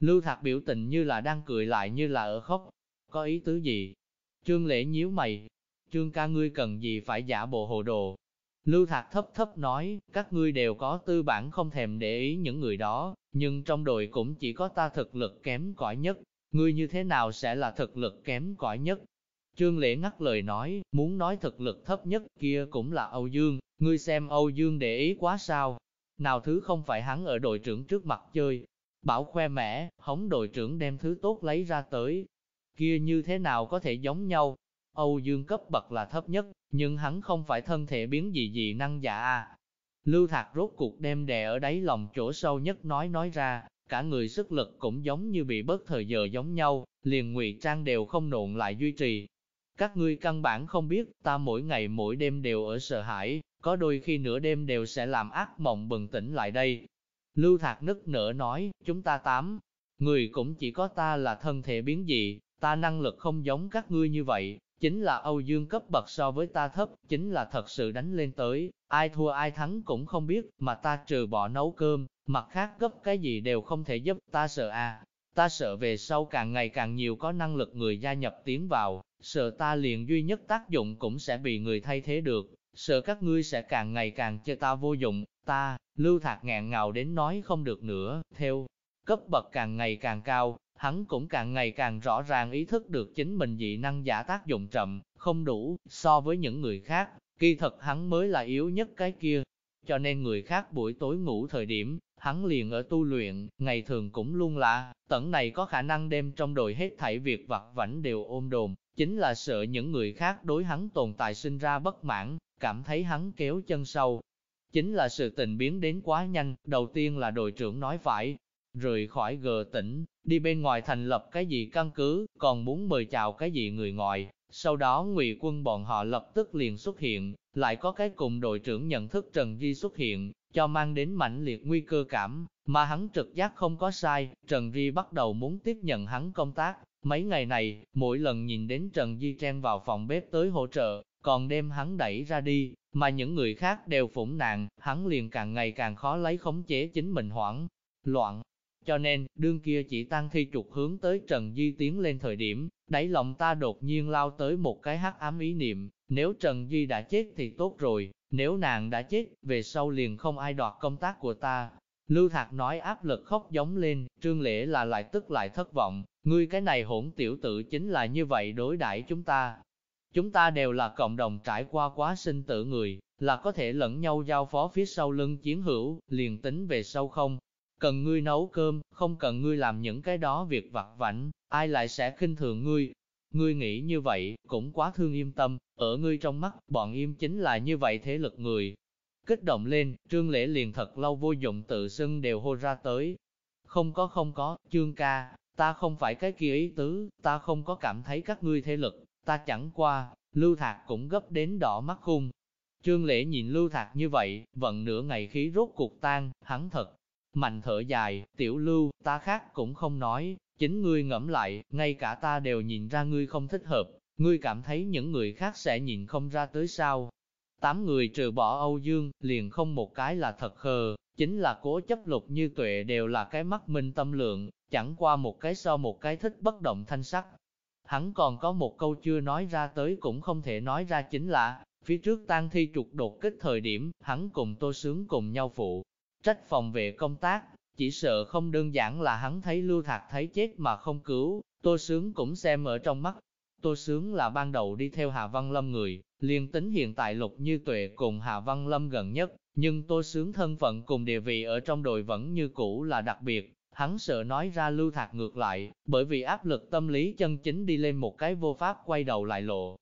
Lưu Thạc biểu tình như là đang cười lại như là ở khóc. Có ý tứ gì? Trương Lễ nhíu mày. Trương ca ngươi cần gì phải giả bộ hồ đồ? Lưu Thạc thấp thấp nói, các ngươi đều có tư bản không thèm để ý những người đó, nhưng trong đội cũng chỉ có ta thực lực kém cỏi nhất. Ngươi như thế nào sẽ là thực lực kém cỏi nhất? Trương Lễ ngắt lời nói, muốn nói thực lực thấp nhất kia cũng là Âu Dương, ngươi xem Âu Dương để ý quá sao? Nào thứ không phải hắn ở đội trưởng trước mặt chơi, Bảo khoe mẽ, hống đội trưởng đem thứ tốt lấy ra tới. Kia như thế nào có thể giống nhau? Âu Dương cấp bậc là thấp nhất, nhưng hắn không phải thân thể biến gì gì năng giả à. Lưu Thạc rốt cuộc đem đè ở đáy lòng chỗ sâu nhất nói nói ra, cả người sức lực cũng giống như bị bớt thời giờ giống nhau, liền ngụy trang đều không nộn lại duy trì. Các ngươi căn bản không biết, ta mỗi ngày mỗi đêm đều ở sợ hãi, có đôi khi nửa đêm đều sẽ làm ác mộng bừng tỉnh lại đây, Lưu Thạc nức nở nói, chúng ta tám, người cũng chỉ có ta là thân thể biến dị, ta năng lực không giống các ngươi như vậy, chính là Âu Dương cấp bậc so với ta thấp, chính là thật sự đánh lên tới, ai thua ai thắng cũng không biết, mà ta trừ bỏ nấu cơm, mặt khác gấp cái gì đều không thể giúp, ta sợ à, ta sợ về sau càng ngày càng nhiều có năng lực người gia nhập tiến vào, sợ ta liền duy nhất tác dụng cũng sẽ bị người thay thế được, sợ các ngươi sẽ càng ngày càng chơi ta vô dụng, ta, Lưu Thạc ngạn ngào đến nói không được nữa, theo cấp bậc càng ngày càng cao, hắn cũng càng ngày càng rõ ràng ý thức được chính mình dị năng giả tác dụng chậm, không đủ, so với những người khác, kỳ thật hắn mới là yếu nhất cái kia. Cho nên người khác buổi tối ngủ thời điểm, hắn liền ở tu luyện, ngày thường cũng luôn là, tận này có khả năng đem trong đội hết thảy việc vặt vảnh đều ôm đồn, chính là sợ những người khác đối hắn tồn tại sinh ra bất mãn, cảm thấy hắn kéo chân sâu. Chính là sự tình biến đến quá nhanh, đầu tiên là đội trưởng nói phải, rời khỏi gờ tỉnh, đi bên ngoài thành lập cái gì căn cứ, còn muốn mời chào cái gì người ngoài. Sau đó ngụy quân bọn họ lập tức liền xuất hiện, lại có cái cùng đội trưởng nhận thức Trần Di xuất hiện, cho mang đến mãnh liệt nguy cơ cảm, mà hắn trực giác không có sai, Trần Di bắt đầu muốn tiếp nhận hắn công tác. Mấy ngày này, mỗi lần nhìn đến Trần Di trang vào phòng bếp tới hỗ trợ, còn đem hắn đẩy ra đi, mà những người khác đều phủng nạn, hắn liền càng ngày càng khó lấy khống chế chính mình hoảng, loạn. Cho nên, đương kia chỉ tăng thi trục hướng tới Trần Di tiến lên thời điểm, đáy lòng ta đột nhiên lao tới một cái hắc ám ý niệm, nếu Trần Di đã chết thì tốt rồi, nếu nàng đã chết, về sau liền không ai đoạt công tác của ta. Lưu Thạc nói áp lực khóc giống lên, trương lễ là lại tức lại thất vọng, ngươi cái này hỗn tiểu tử chính là như vậy đối đãi chúng ta. Chúng ta đều là cộng đồng trải qua quá sinh tử người, là có thể lẫn nhau giao phó phía sau lưng chiến hữu, liền tính về sau không. Cần ngươi nấu cơm, không cần ngươi làm những cái đó việc vặt vảnh, ai lại sẽ khinh thường ngươi. Ngươi nghĩ như vậy, cũng quá thương im tâm, ở ngươi trong mắt, bọn im chính là như vậy thế lực người. Kích động lên, trương lễ liền thật lâu vô dụng tự xưng đều hô ra tới. Không có không có, trương ca, ta không phải cái kia ý tứ, ta không có cảm thấy các ngươi thế lực, ta chẳng qua, lưu thạc cũng gấp đến đỏ mắt khung. Trương lễ nhìn lưu thạc như vậy, vận nửa ngày khí rốt cuộc tan, hắn thật. Mạnh thở dài, tiểu lưu, ta khác cũng không nói, chính ngươi ngẫm lại, ngay cả ta đều nhìn ra ngươi không thích hợp, ngươi cảm thấy những người khác sẽ nhìn không ra tới sao. Tám người trừ bỏ Âu Dương, liền không một cái là thật khờ, chính là cố chấp lục như tuệ đều là cái mắt minh tâm lượng, chẳng qua một cái so một cái thích bất động thanh sắc. Hắn còn có một câu chưa nói ra tới cũng không thể nói ra chính là, phía trước tang thi trục đột kích thời điểm, hắn cùng tô sướng cùng nhau phụ, trách phòng vệ công tác, chỉ sợ không đơn giản là hắn thấy lưu thạc thấy chết mà không cứu, tô sướng cũng xem ở trong mắt. Tô sướng là ban đầu đi theo Hà Văn Lâm người, liên tính hiện tại lục như tuệ cùng Hà Văn Lâm gần nhất, nhưng tô sướng thân phận cùng địa vị ở trong đội vẫn như cũ là đặc biệt, hắn sợ nói ra lưu thạc ngược lại, bởi vì áp lực tâm lý chân chính đi lên một cái vô pháp quay đầu lại lộ.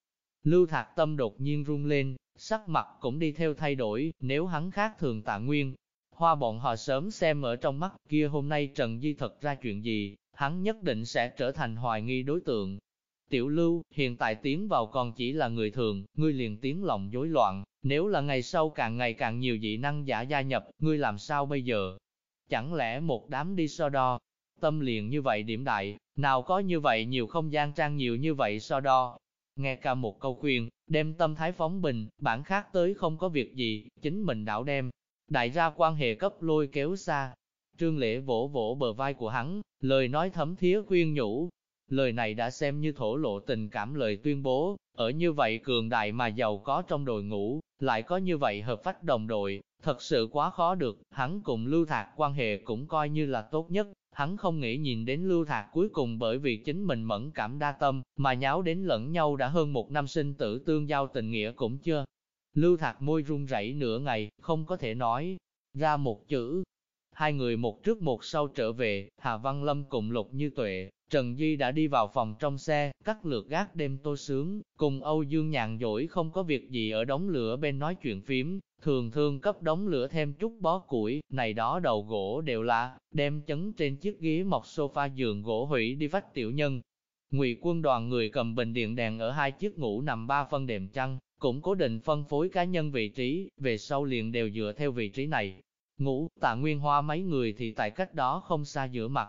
Lưu thạc tâm đột nhiên run lên, sắc mặt cũng đi theo thay đổi, nếu hắn khác thường tạ nguyên. Hoa bọn họ sớm xem ở trong mắt kia hôm nay Trần Di thật ra chuyện gì, hắn nhất định sẽ trở thành hoài nghi đối tượng. Tiểu lưu, hiện tại tiến vào còn chỉ là người thường, ngươi liền tiến lòng rối loạn, nếu là ngày sau càng ngày càng nhiều dị năng giả gia nhập, ngươi làm sao bây giờ? Chẳng lẽ một đám đi so đo, tâm liền như vậy điểm đại, nào có như vậy nhiều không gian trang nhiều như vậy so đo. Nghe cả một câu khuyên, đem tâm thái phóng bình, bản khác tới không có việc gì, chính mình đảo đem. Đại ra quan hệ cấp lôi kéo xa. Trương Lễ vỗ vỗ bờ vai của hắn, lời nói thấm thía khuyên nhủ. Lời này đã xem như thổ lộ tình cảm lời tuyên bố, ở như vậy cường đại mà giàu có trong đội ngũ, lại có như vậy hợp phách đồng đội, thật sự quá khó được, hắn cùng Lưu Thạc quan hệ cũng coi như là tốt nhất, hắn không nghĩ nhìn đến Lưu Thạc cuối cùng bởi vì chính mình mẫn cảm đa tâm, mà nháo đến lẫn nhau đã hơn một năm sinh tử tương giao tình nghĩa cũng chưa. Lưu Thạc môi run rẩy nửa ngày, không có thể nói ra một chữ. Hai người một trước một sau trở về, Hà Văn Lâm cùng Lục Như Tuệ, Trần Di đã đi vào phòng trong xe, cắt lượt gác đêm tô sướng, cùng Âu Dương nhàn dỗi không có việc gì ở đống lửa bên nói chuyện phím, thường thường cấp đống lửa thêm chút bó củi, này đó đầu gỗ đều là, đem chấn trên chiếc ghế mọc sofa giường gỗ hủy đi vách tiểu nhân. Ngụy quân đoàn người cầm bình điện đèn ở hai chiếc ngủ nằm ba phân đệm chăn, cũng cố định phân phối cá nhân vị trí, về sau liền đều dựa theo vị trí này. Ngủ, tạ nguyên hoa mấy người thì tại cách đó không xa giữa mặt,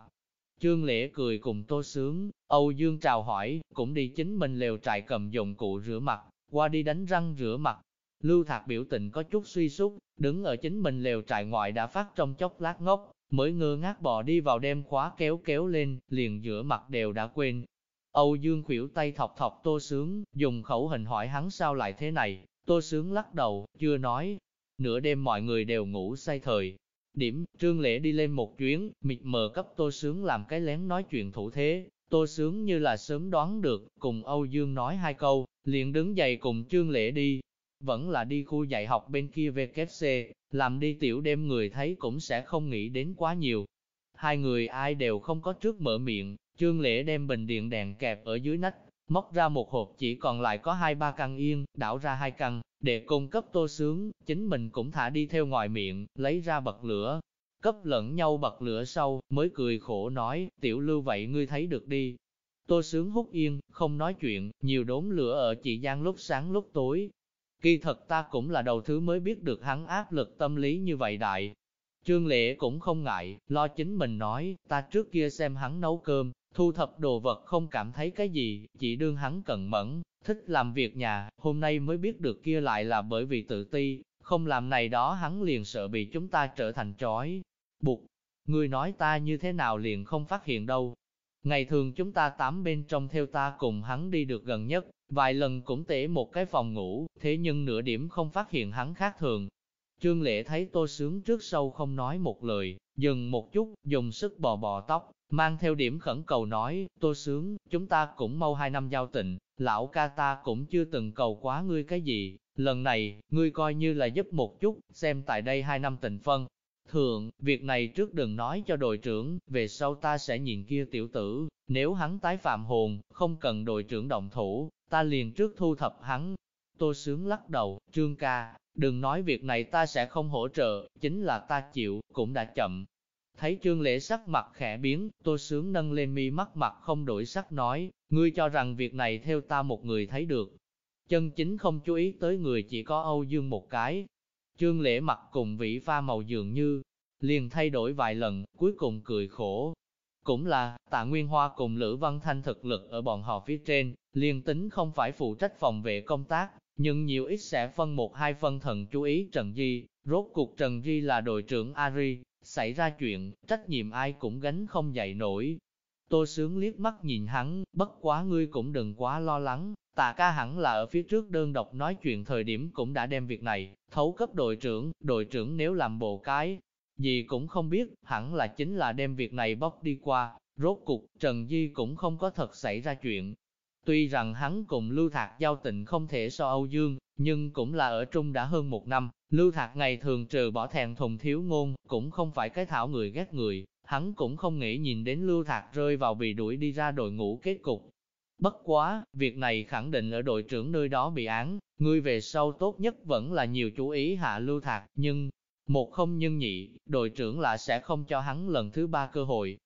Trương Lễ cười cùng Tô Sướng, Âu Dương chào hỏi, cũng đi chính mình lều trại cầm dụng cụ rửa mặt, qua đi đánh răng rửa mặt. Lưu Thạc biểu tình có chút suy sút, đứng ở chính mình lều trại ngoại đã phát trong chốc lát ngốc, mới ngơ ngác bò đi vào đem khóa kéo kéo lên, liền rửa mặt đều đã quên. Âu Dương khuỷu tay thọc thọc Tô Sướng, dùng khẩu hình hỏi hắn sao lại thế này, Tô Sướng lắc đầu, chưa nói. Nửa đêm mọi người đều ngủ say thời, Điểm, Trương Lễ đi lên một chuyến, mịt mờ cấp Tô Sướng làm cái lén nói chuyện thủ thế, Tô Sướng như là sớm đoán được, cùng Âu Dương nói hai câu, liền đứng dậy cùng Trương Lễ đi. Vẫn là đi khu dạy học bên kia VKC, làm đi tiểu đêm người thấy cũng sẽ không nghĩ đến quá nhiều. Hai người ai đều không có trước mở miệng, Trương Lễ đem bình điện đèn kẹp ở dưới nách, móc ra một hộp chỉ còn lại có hai ba căn yên, đảo ra hai căn, để cung cấp tô sướng, chính mình cũng thả đi theo ngoài miệng, lấy ra bật lửa, cấp lẫn nhau bật lửa sau, mới cười khổ nói, tiểu lưu vậy ngươi thấy được đi. Tô sướng hút yên, không nói chuyện, nhiều đốm lửa ở chị giang lúc sáng lúc tối. Kỳ thật ta cũng là đầu thứ mới biết được hắn áp lực tâm lý như vậy đại. Trương Lệ cũng không ngại, lo chính mình nói, ta trước kia xem hắn nấu cơm, thu thập đồ vật không cảm thấy cái gì, chỉ đương hắn cẩn mẫn, thích làm việc nhà, hôm nay mới biết được kia lại là bởi vì tự ti, không làm này đó hắn liền sợ bị chúng ta trở thành trói. Buộc, người nói ta như thế nào liền không phát hiện đâu. Ngày thường chúng ta tám bên trong theo ta cùng hắn đi được gần nhất, vài lần cũng tể một cái phòng ngủ, thế nhưng nửa điểm không phát hiện hắn khác thường. Trương Lệ thấy tô sướng trước sau không nói một lời, dừng một chút, dùng sức bò bò tóc, mang theo điểm khẩn cầu nói, tô sướng, chúng ta cũng mau hai năm giao tình, lão ca ta cũng chưa từng cầu quá ngươi cái gì, lần này, ngươi coi như là giúp một chút, xem tại đây hai năm tình phân, Thượng, việc này trước đừng nói cho đội trưởng, về sau ta sẽ nhìn kia tiểu tử, nếu hắn tái phạm hồn, không cần đội trưởng động thủ, ta liền trước thu thập hắn. Tô Sướng lắc đầu, Trương ca, đừng nói việc này ta sẽ không hỗ trợ, chính là ta chịu, cũng đã chậm. Thấy Trương Lễ sắc mặt khẽ biến, Tô Sướng nâng lên mi mắt mặt không đổi sắc nói, ngươi cho rằng việc này theo ta một người thấy được. Chân chính không chú ý tới người chỉ có Âu Dương một cái, Trương lễ mặt cùng vĩ pha màu dường như, liền thay đổi vài lần, cuối cùng cười khổ. Cũng là, tạ Nguyên Hoa cùng Lữ Văn Thanh thực lực ở bọn họ phía trên, liền tính không phải phụ trách phòng vệ công tác, nhưng nhiều ít sẽ phân một hai phân thần chú ý Trần Di, rốt cuộc Trần Di là đội trưởng Ari, xảy ra chuyện, trách nhiệm ai cũng gánh không dậy nổi. Tô Sướng liếc mắt nhìn hắn, bất quá ngươi cũng đừng quá lo lắng, Tạ ca hẳn là ở phía trước đơn độc nói chuyện thời điểm cũng đã đem việc này, thấu cấp đội trưởng, đội trưởng nếu làm bộ cái, gì cũng không biết, hẳn là chính là đem việc này bóc đi qua, rốt cục, Trần Di cũng không có thật xảy ra chuyện. Tuy rằng hắn cùng Lưu Thạc giao tình không thể so Âu Dương, nhưng cũng là ở trung đã hơn một năm, Lưu Thạc ngày thường trừ bỏ thèn thùng thiếu ngôn, cũng không phải cái thảo người ghét người, hắn cũng không nghĩ nhìn đến Lưu Thạc rơi vào bị đuổi đi ra đội ngũ kết cục, Bất quá, việc này khẳng định ở đội trưởng nơi đó bị án, ngươi về sau tốt nhất vẫn là nhiều chú ý hạ lưu thạc, nhưng, một không nhân nhị, đội trưởng là sẽ không cho hắn lần thứ ba cơ hội.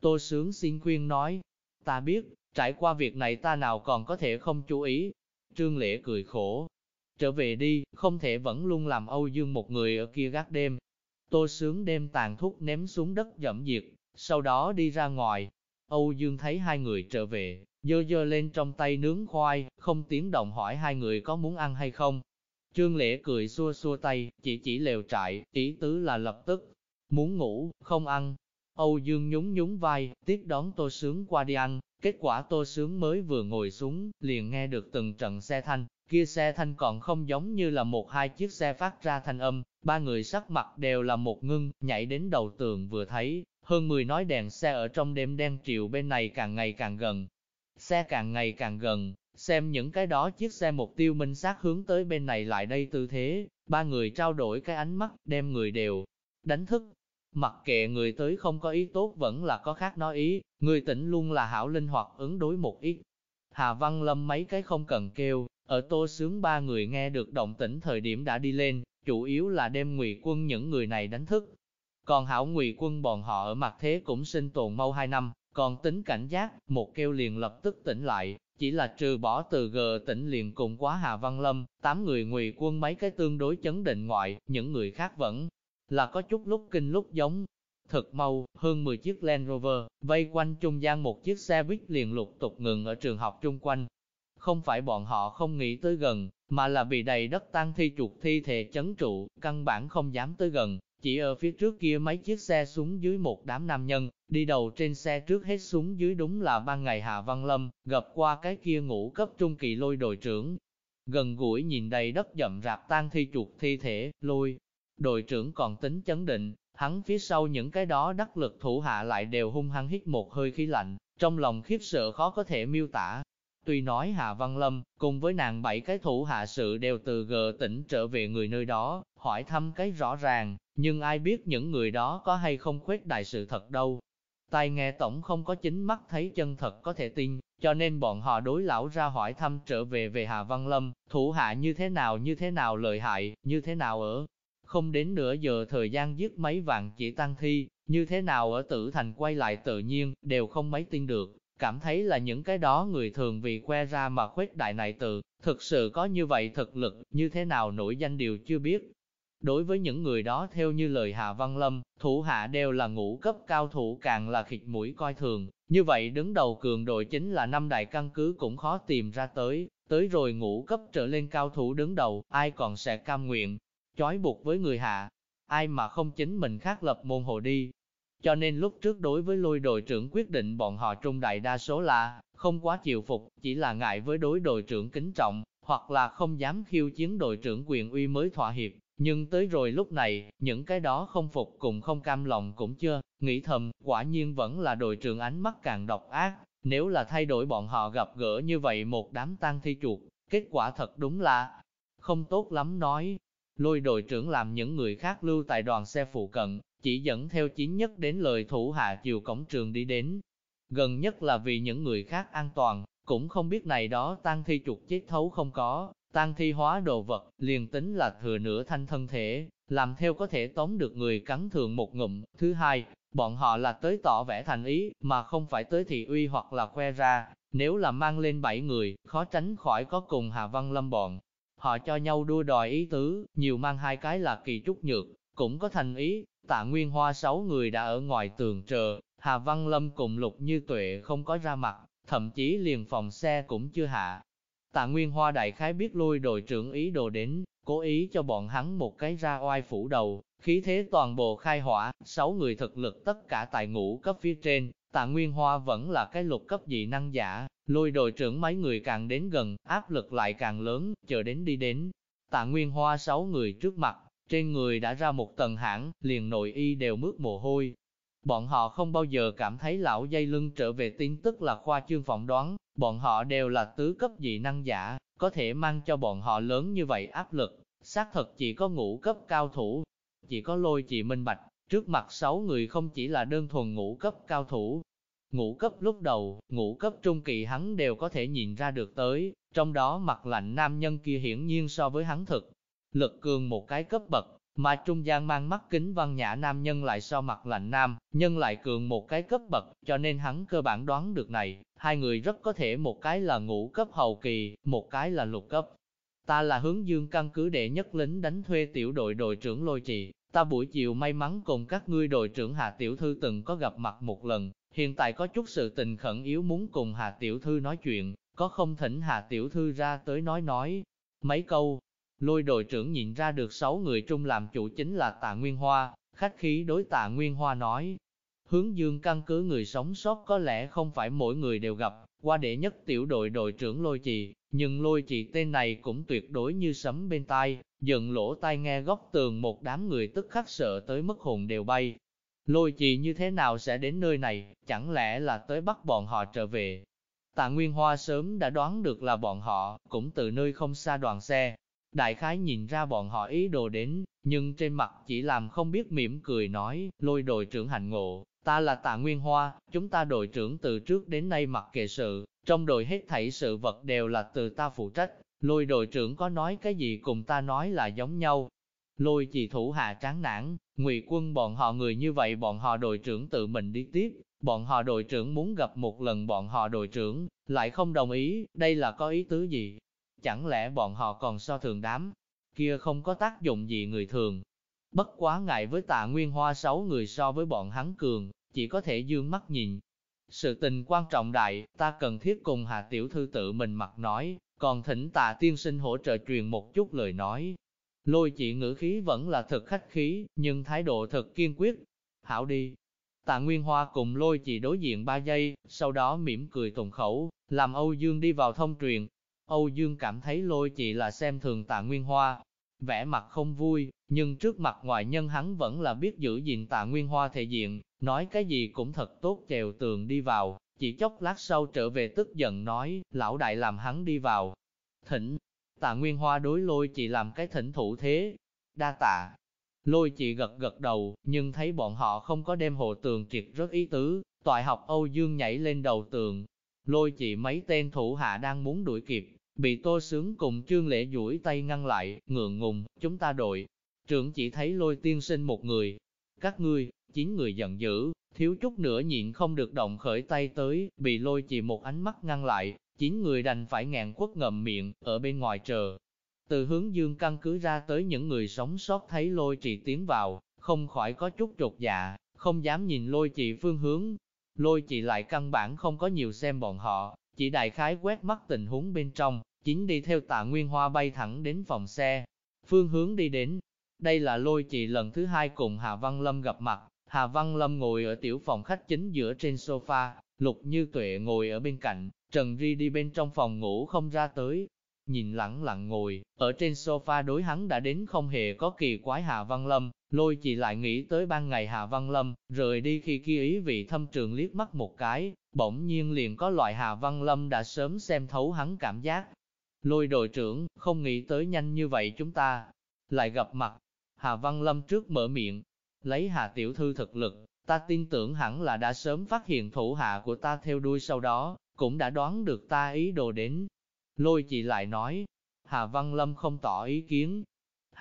Tô Sướng xin khuyên nói, ta biết, trải qua việc này ta nào còn có thể không chú ý. Trương Lễ cười khổ, trở về đi, không thể vẫn luôn làm Âu Dương một người ở kia gác đêm. Tô Sướng đem tàn thuốc ném xuống đất dẫm diệt, sau đó đi ra ngoài. Âu Dương thấy hai người trở về, dơ dơ lên trong tay nướng khoai, không tiếng động hỏi hai người có muốn ăn hay không. Trương Lễ cười xua xua tay, chỉ chỉ lều trại, ý tứ là lập tức, muốn ngủ, không ăn. Âu Dương nhún nhún vai, tiếp đón Tô Sướng qua đi ăn, kết quả Tô Sướng mới vừa ngồi xuống, liền nghe được từng trận xe thanh, kia xe thanh còn không giống như là một hai chiếc xe phát ra thanh âm, ba người sắc mặt đều là một ngưng, nhảy đến đầu tường vừa thấy, hơn 10 nói đèn xe ở trong đêm đen triệu bên này càng ngày càng gần, Xe càng ngày càng gần, xem những cái đó chiếc xe mục tiêu minh sát hướng tới bên này lại đây tư thế, ba người trao đổi cái ánh mắt, đem người đều đánh thức. Mặc kệ người tới không có ý tốt vẫn là có khác nói ý, người tỉnh luôn là hảo linh hoạt ứng đối một ít. Hà Văn Lâm mấy cái không cần kêu, ở tô sướng ba người nghe được động tĩnh thời điểm đã đi lên, chủ yếu là đem ngụy quân những người này đánh thức. Còn hảo ngụy quân bọn họ ở mặt thế cũng sinh tồn mau hai năm, còn tính cảnh giác, một kêu liền lập tức tỉnh lại, chỉ là trừ bỏ từ gờ tỉnh liền cùng quá Hà Văn Lâm, tám người ngụy quân mấy cái tương đối chấn định ngoại, những người khác vẫn là có chút lúc kinh lúc giống. thật mau, hơn 10 chiếc Land Rover, vây quanh trung gian một chiếc xe buýt liền lục tục ngừng ở trường học trung quanh. Không phải bọn họ không nghĩ tới gần, mà là bị đầy đất tan thi chuột thi thể chấn trụ, căn bản không dám tới gần, chỉ ở phía trước kia mấy chiếc xe xuống dưới một đám nam nhân, đi đầu trên xe trước hết xuống dưới đúng là ban ngày Hạ Văn Lâm, gặp qua cái kia ngũ cấp trung kỳ lôi đội trưởng. Gần gũi nhìn đầy đất dậm rạp tan thi chuột thi thể, lôi. Đội trưởng còn tính chấn định, hắn phía sau những cái đó đắc lực thủ hạ lại đều hung hăng hít một hơi khí lạnh, trong lòng khiếp sợ khó có thể miêu tả. Tuy nói Hạ Văn Lâm, cùng với nàng bảy cái thủ hạ sự đều từ gờ tỉnh trở về người nơi đó, hỏi thăm cái rõ ràng, nhưng ai biết những người đó có hay không khuếch đại sự thật đâu. Tai nghe tổng không có chính mắt thấy chân thật có thể tin, cho nên bọn họ đối lão ra hỏi thăm trở về về Hà Văn Lâm, thủ hạ như thế nào như thế nào lợi hại, như thế nào ở. Không đến nửa giờ thời gian giết mấy vạn chỉ tăng thi, như thế nào ở tử thành quay lại tự nhiên, đều không mấy tin được, cảm thấy là những cái đó người thường vì que ra mà khuếch đại này từ, thực sự có như vậy thực lực, như thế nào nổi danh điều chưa biết. Đối với những người đó theo như lời Hạ Văn Lâm, thủ hạ đều là ngũ cấp cao thủ càng là khịt mũi coi thường, như vậy đứng đầu cường đội chính là năm đại căn cứ cũng khó tìm ra tới, tới rồi ngũ cấp trở lên cao thủ đứng đầu, ai còn sẽ cam nguyện, chói buộc với người hạ, ai mà không chính mình khác lập môn hồ đi. Cho nên lúc trước đối với lôi đội trưởng quyết định bọn họ trung đại đa số là không quá chịu phục, chỉ là ngại với đối đội trưởng kính trọng, hoặc là không dám khiêu chiến đội trưởng quyền uy mới thỏa hiệp. Nhưng tới rồi lúc này, những cái đó không phục cùng không cam lòng cũng chưa, nghĩ thầm, quả nhiên vẫn là đội trưởng ánh mắt càng độc ác, nếu là thay đổi bọn họ gặp gỡ như vậy một đám tang thi chuột, kết quả thật đúng là không tốt lắm nói. Lôi đội trưởng làm những người khác lưu tại đoàn xe phụ cận, chỉ dẫn theo chín nhất đến lời thủ hạ chiều cổng trường đi đến. Gần nhất là vì những người khác an toàn, cũng không biết này đó tang thi trục chết thấu không có, tang thi hóa đồ vật, liền tính là thừa nửa thanh thân thể, làm theo có thể tóm được người cắn thường một ngụm. Thứ hai, bọn họ là tới tỏ vẻ thành ý, mà không phải tới thị uy hoặc là khoe ra. Nếu là mang lên bảy người, khó tránh khỏi có cùng Hà Văn Lâm bọn. Họ cho nhau đua đòi ý tứ, nhiều mang hai cái là kỳ trúc nhược, cũng có thành ý. Tạ Nguyên Hoa sáu người đã ở ngoài tường chờ, Hà Văn Lâm cùng Lục Như Tuệ không có ra mặt, thậm chí liền phòng xe cũng chưa hạ. Tạ Nguyên Hoa đại khái biết lôi đội trưởng ý đồ đến, cố ý cho bọn hắn một cái ra oai phủ đầu, khí thế toàn bộ khai hỏa, sáu người thực lực tất cả tại ngũ cấp phía trên, tạ Nguyên Hoa vẫn là cái lục cấp dị năng giả, lôi đội trưởng mấy người càng đến gần, áp lực lại càng lớn, chờ đến đi đến. Tạ Nguyên Hoa sáu người trước mặt, trên người đã ra một tầng hãng, liền nội y đều mướt mồ hôi, Bọn họ không bao giờ cảm thấy lão dây lưng trở về tin tức là khoa trương phỏng đoán, bọn họ đều là tứ cấp dị năng giả, có thể mang cho bọn họ lớn như vậy áp lực, xác thật chỉ có ngũ cấp cao thủ, chỉ có lôi chị minh bạch, trước mặt sáu người không chỉ là đơn thuần ngũ cấp cao thủ. Ngũ cấp lúc đầu, ngũ cấp trung kỳ hắn đều có thể nhìn ra được tới, trong đó mặt lạnh nam nhân kia hiển nhiên so với hắn thực. Lực cường một cái cấp bậc, mà trung gian mang mắt kính văn nhã nam nhân lại so mặt lạnh nam, nhân lại cường một cái cấp bậc, cho nên hắn cơ bản đoán được này, hai người rất có thể một cái là ngũ cấp hậu kỳ, một cái là lục cấp. Ta là hướng dương căn cứ đệ nhất lính đánh thuê tiểu đội đội trưởng lôi trì, ta buổi chiều may mắn cùng các ngươi đội trưởng Hà Tiểu Thư từng có gặp mặt một lần, hiện tại có chút sự tình khẩn yếu muốn cùng Hà Tiểu Thư nói chuyện, có không thỉnh Hà Tiểu Thư ra tới nói nói mấy câu, Lôi đội trưởng nhìn ra được sáu người trung làm chủ chính là tạ Nguyên Hoa, khách khí đối tạ Nguyên Hoa nói. Hướng dương căn cứ người sống sót có lẽ không phải mỗi người đều gặp, qua đệ nhất tiểu đội đội trưởng lôi trì, nhưng lôi trì tên này cũng tuyệt đối như sấm bên tai, giận lỗ tai nghe góc tường một đám người tức khắc sợ tới mức hồn đều bay. Lôi trì như thế nào sẽ đến nơi này, chẳng lẽ là tới bắt bọn họ trở về. Tạ Nguyên Hoa sớm đã đoán được là bọn họ, cũng từ nơi không xa đoàn xe, Đại khái nhìn ra bọn họ ý đồ đến, nhưng trên mặt chỉ làm không biết mỉm cười nói, lôi đội trưởng hành ngộ, ta là tạ Nguyên Hoa, chúng ta đội trưởng từ trước đến nay mặc kệ sự, trong đội hết thảy sự vật đều là từ ta phụ trách, lôi đội trưởng có nói cái gì cùng ta nói là giống nhau. Lôi chỉ thủ hạ tráng nản, ngụy quân bọn họ người như vậy bọn họ đội trưởng tự mình đi tiếp, bọn họ đội trưởng muốn gặp một lần bọn họ đội trưởng, lại không đồng ý, đây là có ý tứ gì, chẳng lẽ bọn họ còn so thường đám, kia không có tác dụng gì người thường. Bất quá ngại với tạ nguyên hoa sáu người so với bọn hắn cường, chỉ có thể dương mắt nhìn. Sự tình quan trọng đại, ta cần thiết cùng Hà Tiểu Thư tự mình mặc nói, còn thỉnh tạ tiên sinh hỗ trợ truyền một chút lời nói. Lôi chỉ ngữ khí vẫn là thật khách khí, nhưng thái độ thật kiên quyết. Hảo đi. Tạ Nguyên Hoa cùng lôi chỉ đối diện ba giây, sau đó mỉm cười tùng khẩu, làm Âu Dương đi vào thông truyền, Âu Dương cảm thấy lôi chị là xem thường tạ Nguyên Hoa, vẻ mặt không vui, nhưng trước mặt ngoại nhân hắn vẫn là biết giữ gìn tạ Nguyên Hoa thể diện, nói cái gì cũng thật tốt chèo tường đi vào, chỉ chốc lát sau trở về tức giận nói, lão đại làm hắn đi vào. Thỉnh, tạ Nguyên Hoa đối lôi chị làm cái thỉnh thủ thế, đa tạ. Lôi chị gật gật đầu, nhưng thấy bọn họ không có đem hồ tường triệt rất ý tứ, toại học Âu Dương nhảy lên đầu tường. Lôi chị mấy tên thủ hạ đang muốn đuổi kịp, bị tô sướng cùng trương lễ duỗi tay ngăn lại, ngượng ngùng, chúng ta đội. Trưởng chỉ thấy lôi tiên sinh một người. Các ngươi, chín người giận dữ, thiếu chút nữa nhịn không được động khởi tay tới, bị lôi chỉ một ánh mắt ngăn lại, chín người đành phải ngàn quất ngậm miệng, ở bên ngoài chờ. Từ hướng dương căn cứ ra tới những người sống sót thấy lôi trì tiến vào, không khỏi có chút trột dạ, không dám nhìn lôi trì phương hướng. Lôi trì lại căn bản không có nhiều xem bọn họ, chỉ đại khái quét mắt tình huống bên trong, chính đi theo tạ Nguyên Hoa bay thẳng đến phòng xe. Phương hướng đi đến, đây là lôi chị lần thứ hai cùng Hà Văn Lâm gặp mặt, Hà Văn Lâm ngồi ở tiểu phòng khách chính giữa trên sofa, Lục Như Tuệ ngồi ở bên cạnh, Trần Ri đi bên trong phòng ngủ không ra tới. Nhìn lẳng lặng ngồi, ở trên sofa đối hắn đã đến không hề có kỳ quái Hà Văn Lâm, lôi chỉ lại nghĩ tới ban ngày Hà Văn Lâm, rời đi khi kia ý vị thâm trường liếc mắt một cái, bỗng nhiên liền có loại Hà Văn Lâm đã sớm xem thấu hắn cảm giác. Lôi đội trưởng, không nghĩ tới nhanh như vậy chúng ta lại gặp mặt. Hà Văn Lâm trước mở miệng, lấy Hà Tiểu Thư thực lực, ta tin tưởng hẳn là đã sớm phát hiện thủ hạ của ta theo đuôi sau đó, cũng đã đoán được ta ý đồ đến. Lôi chỉ lại nói, Hà Văn Lâm không tỏ ý kiến.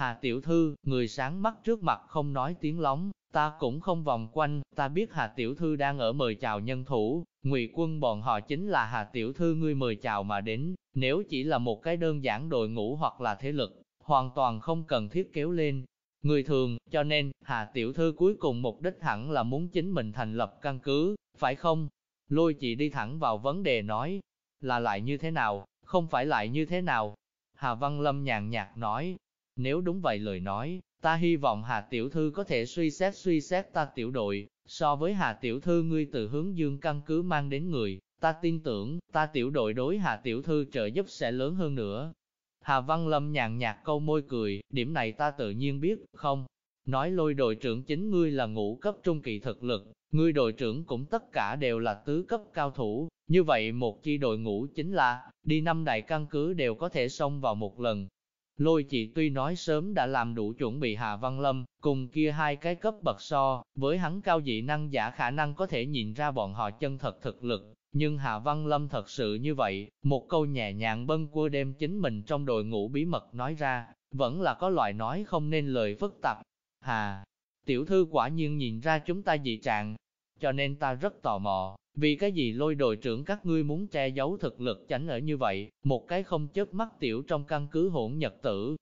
Hà Tiểu Thư, người sáng mắt trước mặt không nói tiếng lóng, ta cũng không vòng quanh, ta biết Hà Tiểu Thư đang ở mời chào nhân thủ, ngụy quân bọn họ chính là Hà Tiểu Thư ngươi mời chào mà đến, nếu chỉ là một cái đơn giản đội ngũ hoặc là thế lực, hoàn toàn không cần thiết kéo lên. Người thường, cho nên, Hà Tiểu Thư cuối cùng mục đích hẳn là muốn chính mình thành lập căn cứ, phải không? Lôi chị đi thẳng vào vấn đề nói, là lại như thế nào, không phải lại như thế nào. Hà Văn Lâm nhàn nhạt nói, nếu đúng vậy lời nói, ta hy vọng Hà Tiểu Thư có thể suy xét suy xét ta tiểu đội, so với Hà Tiểu Thư ngươi từ hướng dương căn cứ mang đến người, ta tin tưởng, ta tiểu đội đối Hà Tiểu Thư trợ giúp sẽ lớn hơn nữa. Hà Văn Lâm nhàn nhạt câu môi cười, điểm này ta tự nhiên biết, không? Nói lôi đội trưởng chính ngươi là ngũ cấp trung kỳ thực lực, ngươi đội trưởng cũng tất cả đều là tứ cấp cao thủ, như vậy một chi đội ngũ chính là, đi năm đại căn cứ đều có thể xông vào một lần. Lôi chị tuy nói sớm đã làm đủ chuẩn bị Hà Văn Lâm, cùng kia hai cái cấp bậc so, với hắn cao dị năng giả khả năng có thể nhìn ra bọn họ chân thật thực lực, nhưng Hà Văn Lâm thật sự như vậy, một câu nhẹ nhàng bâng quơ đem chính mình trong đội ngũ bí mật nói ra, vẫn là có loại nói không nên lời phức tạp. Hà, tiểu thư quả nhiên nhìn ra chúng ta dị trạng, cho nên ta rất tò mò, vì cái gì lôi đội trưởng các ngươi muốn che giấu thực lực chánh ở như vậy, một cái không chớp mắt tiểu trong căn cứ hỗn nhật tử.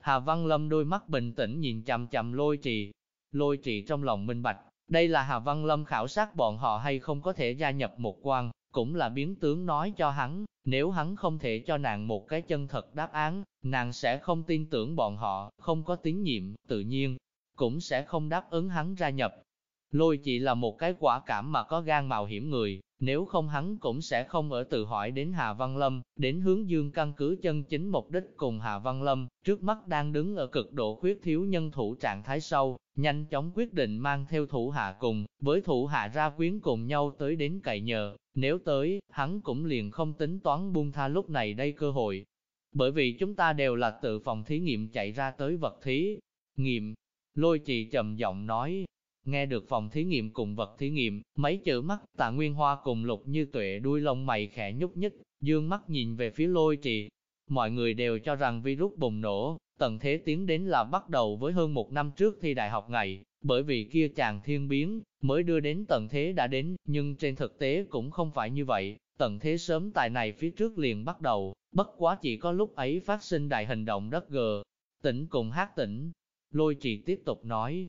Hà Văn Lâm đôi mắt bình tĩnh nhìn chằm chằm lôi trì, lôi trì trong lòng minh bạch, đây là Hà Văn Lâm khảo sát bọn họ hay không có thể gia nhập một quan, cũng là biến tướng nói cho hắn, nếu hắn không thể cho nàng một cái chân thật đáp án, nàng sẽ không tin tưởng bọn họ, không có tín nhiệm, tự nhiên, cũng sẽ không đáp ứng hắn gia nhập. Lôi chỉ là một cái quả cảm mà có gan mạo hiểm người, nếu không hắn cũng sẽ không ở tự hỏi đến Hà Văn Lâm, đến hướng dương căn cứ chân chính mục đích cùng Hà Văn Lâm, trước mắt đang đứng ở cực độ khuyết thiếu nhân thủ trạng thái sâu, nhanh chóng quyết định mang theo thủ hạ cùng, với thủ hạ ra quyến cùng nhau tới đến cậy nhờ, nếu tới, hắn cũng liền không tính toán buông tha lúc này đây cơ hội. Bởi vì chúng ta đều là tự phòng thí nghiệm chạy ra tới vật thí nghiệm. Lôi trì trầm giọng nói, nghe được phòng thí nghiệm cùng vật thí nghiệm, mấy chữ mắt tạ nguyên hoa cùng lục như tuệ đuôi lông mày khẽ nhúc nhích, dương mắt nhìn về phía lôi trì. Mọi người đều cho rằng virus bùng nổ, tận thế tiến đến là bắt đầu với hơn một năm trước thi đại học ngày, bởi vì kia chàng thiên biến, mới đưa đến tận thế đã đến, nhưng trên thực tế cũng không phải như vậy, tận thế sớm tại này phía trước liền bắt đầu, bất quá chỉ có lúc ấy phát sinh đại hành động đất gờ, tỉnh cùng hát tỉnh. Lôi trì tiếp tục nói,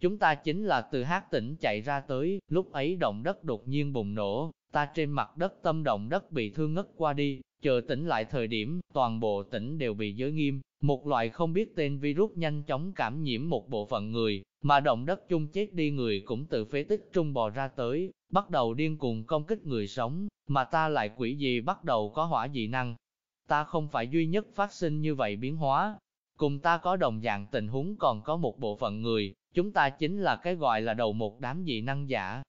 chúng ta chính là từ hát tỉnh chạy ra tới, lúc ấy động đất đột nhiên bùng nổ, ta trên mặt đất tâm động đất bị thương ngất qua đi, chờ tỉnh lại thời điểm, toàn bộ tỉnh đều bị giới nghiêm, một loại không biết tên virus nhanh chóng cảm nhiễm một bộ phận người, mà động đất chung chết đi người cũng từ phế tích trung bò ra tới, bắt đầu điên cuồng công kích người sống, mà ta lại quỷ gì bắt đầu có hỏa dị năng. Ta không phải duy nhất phát sinh như vậy biến hóa, cùng ta có đồng dạng tình huống còn có một bộ phận người, chúng ta chính là cái gọi là đầu một đám dị năng giả.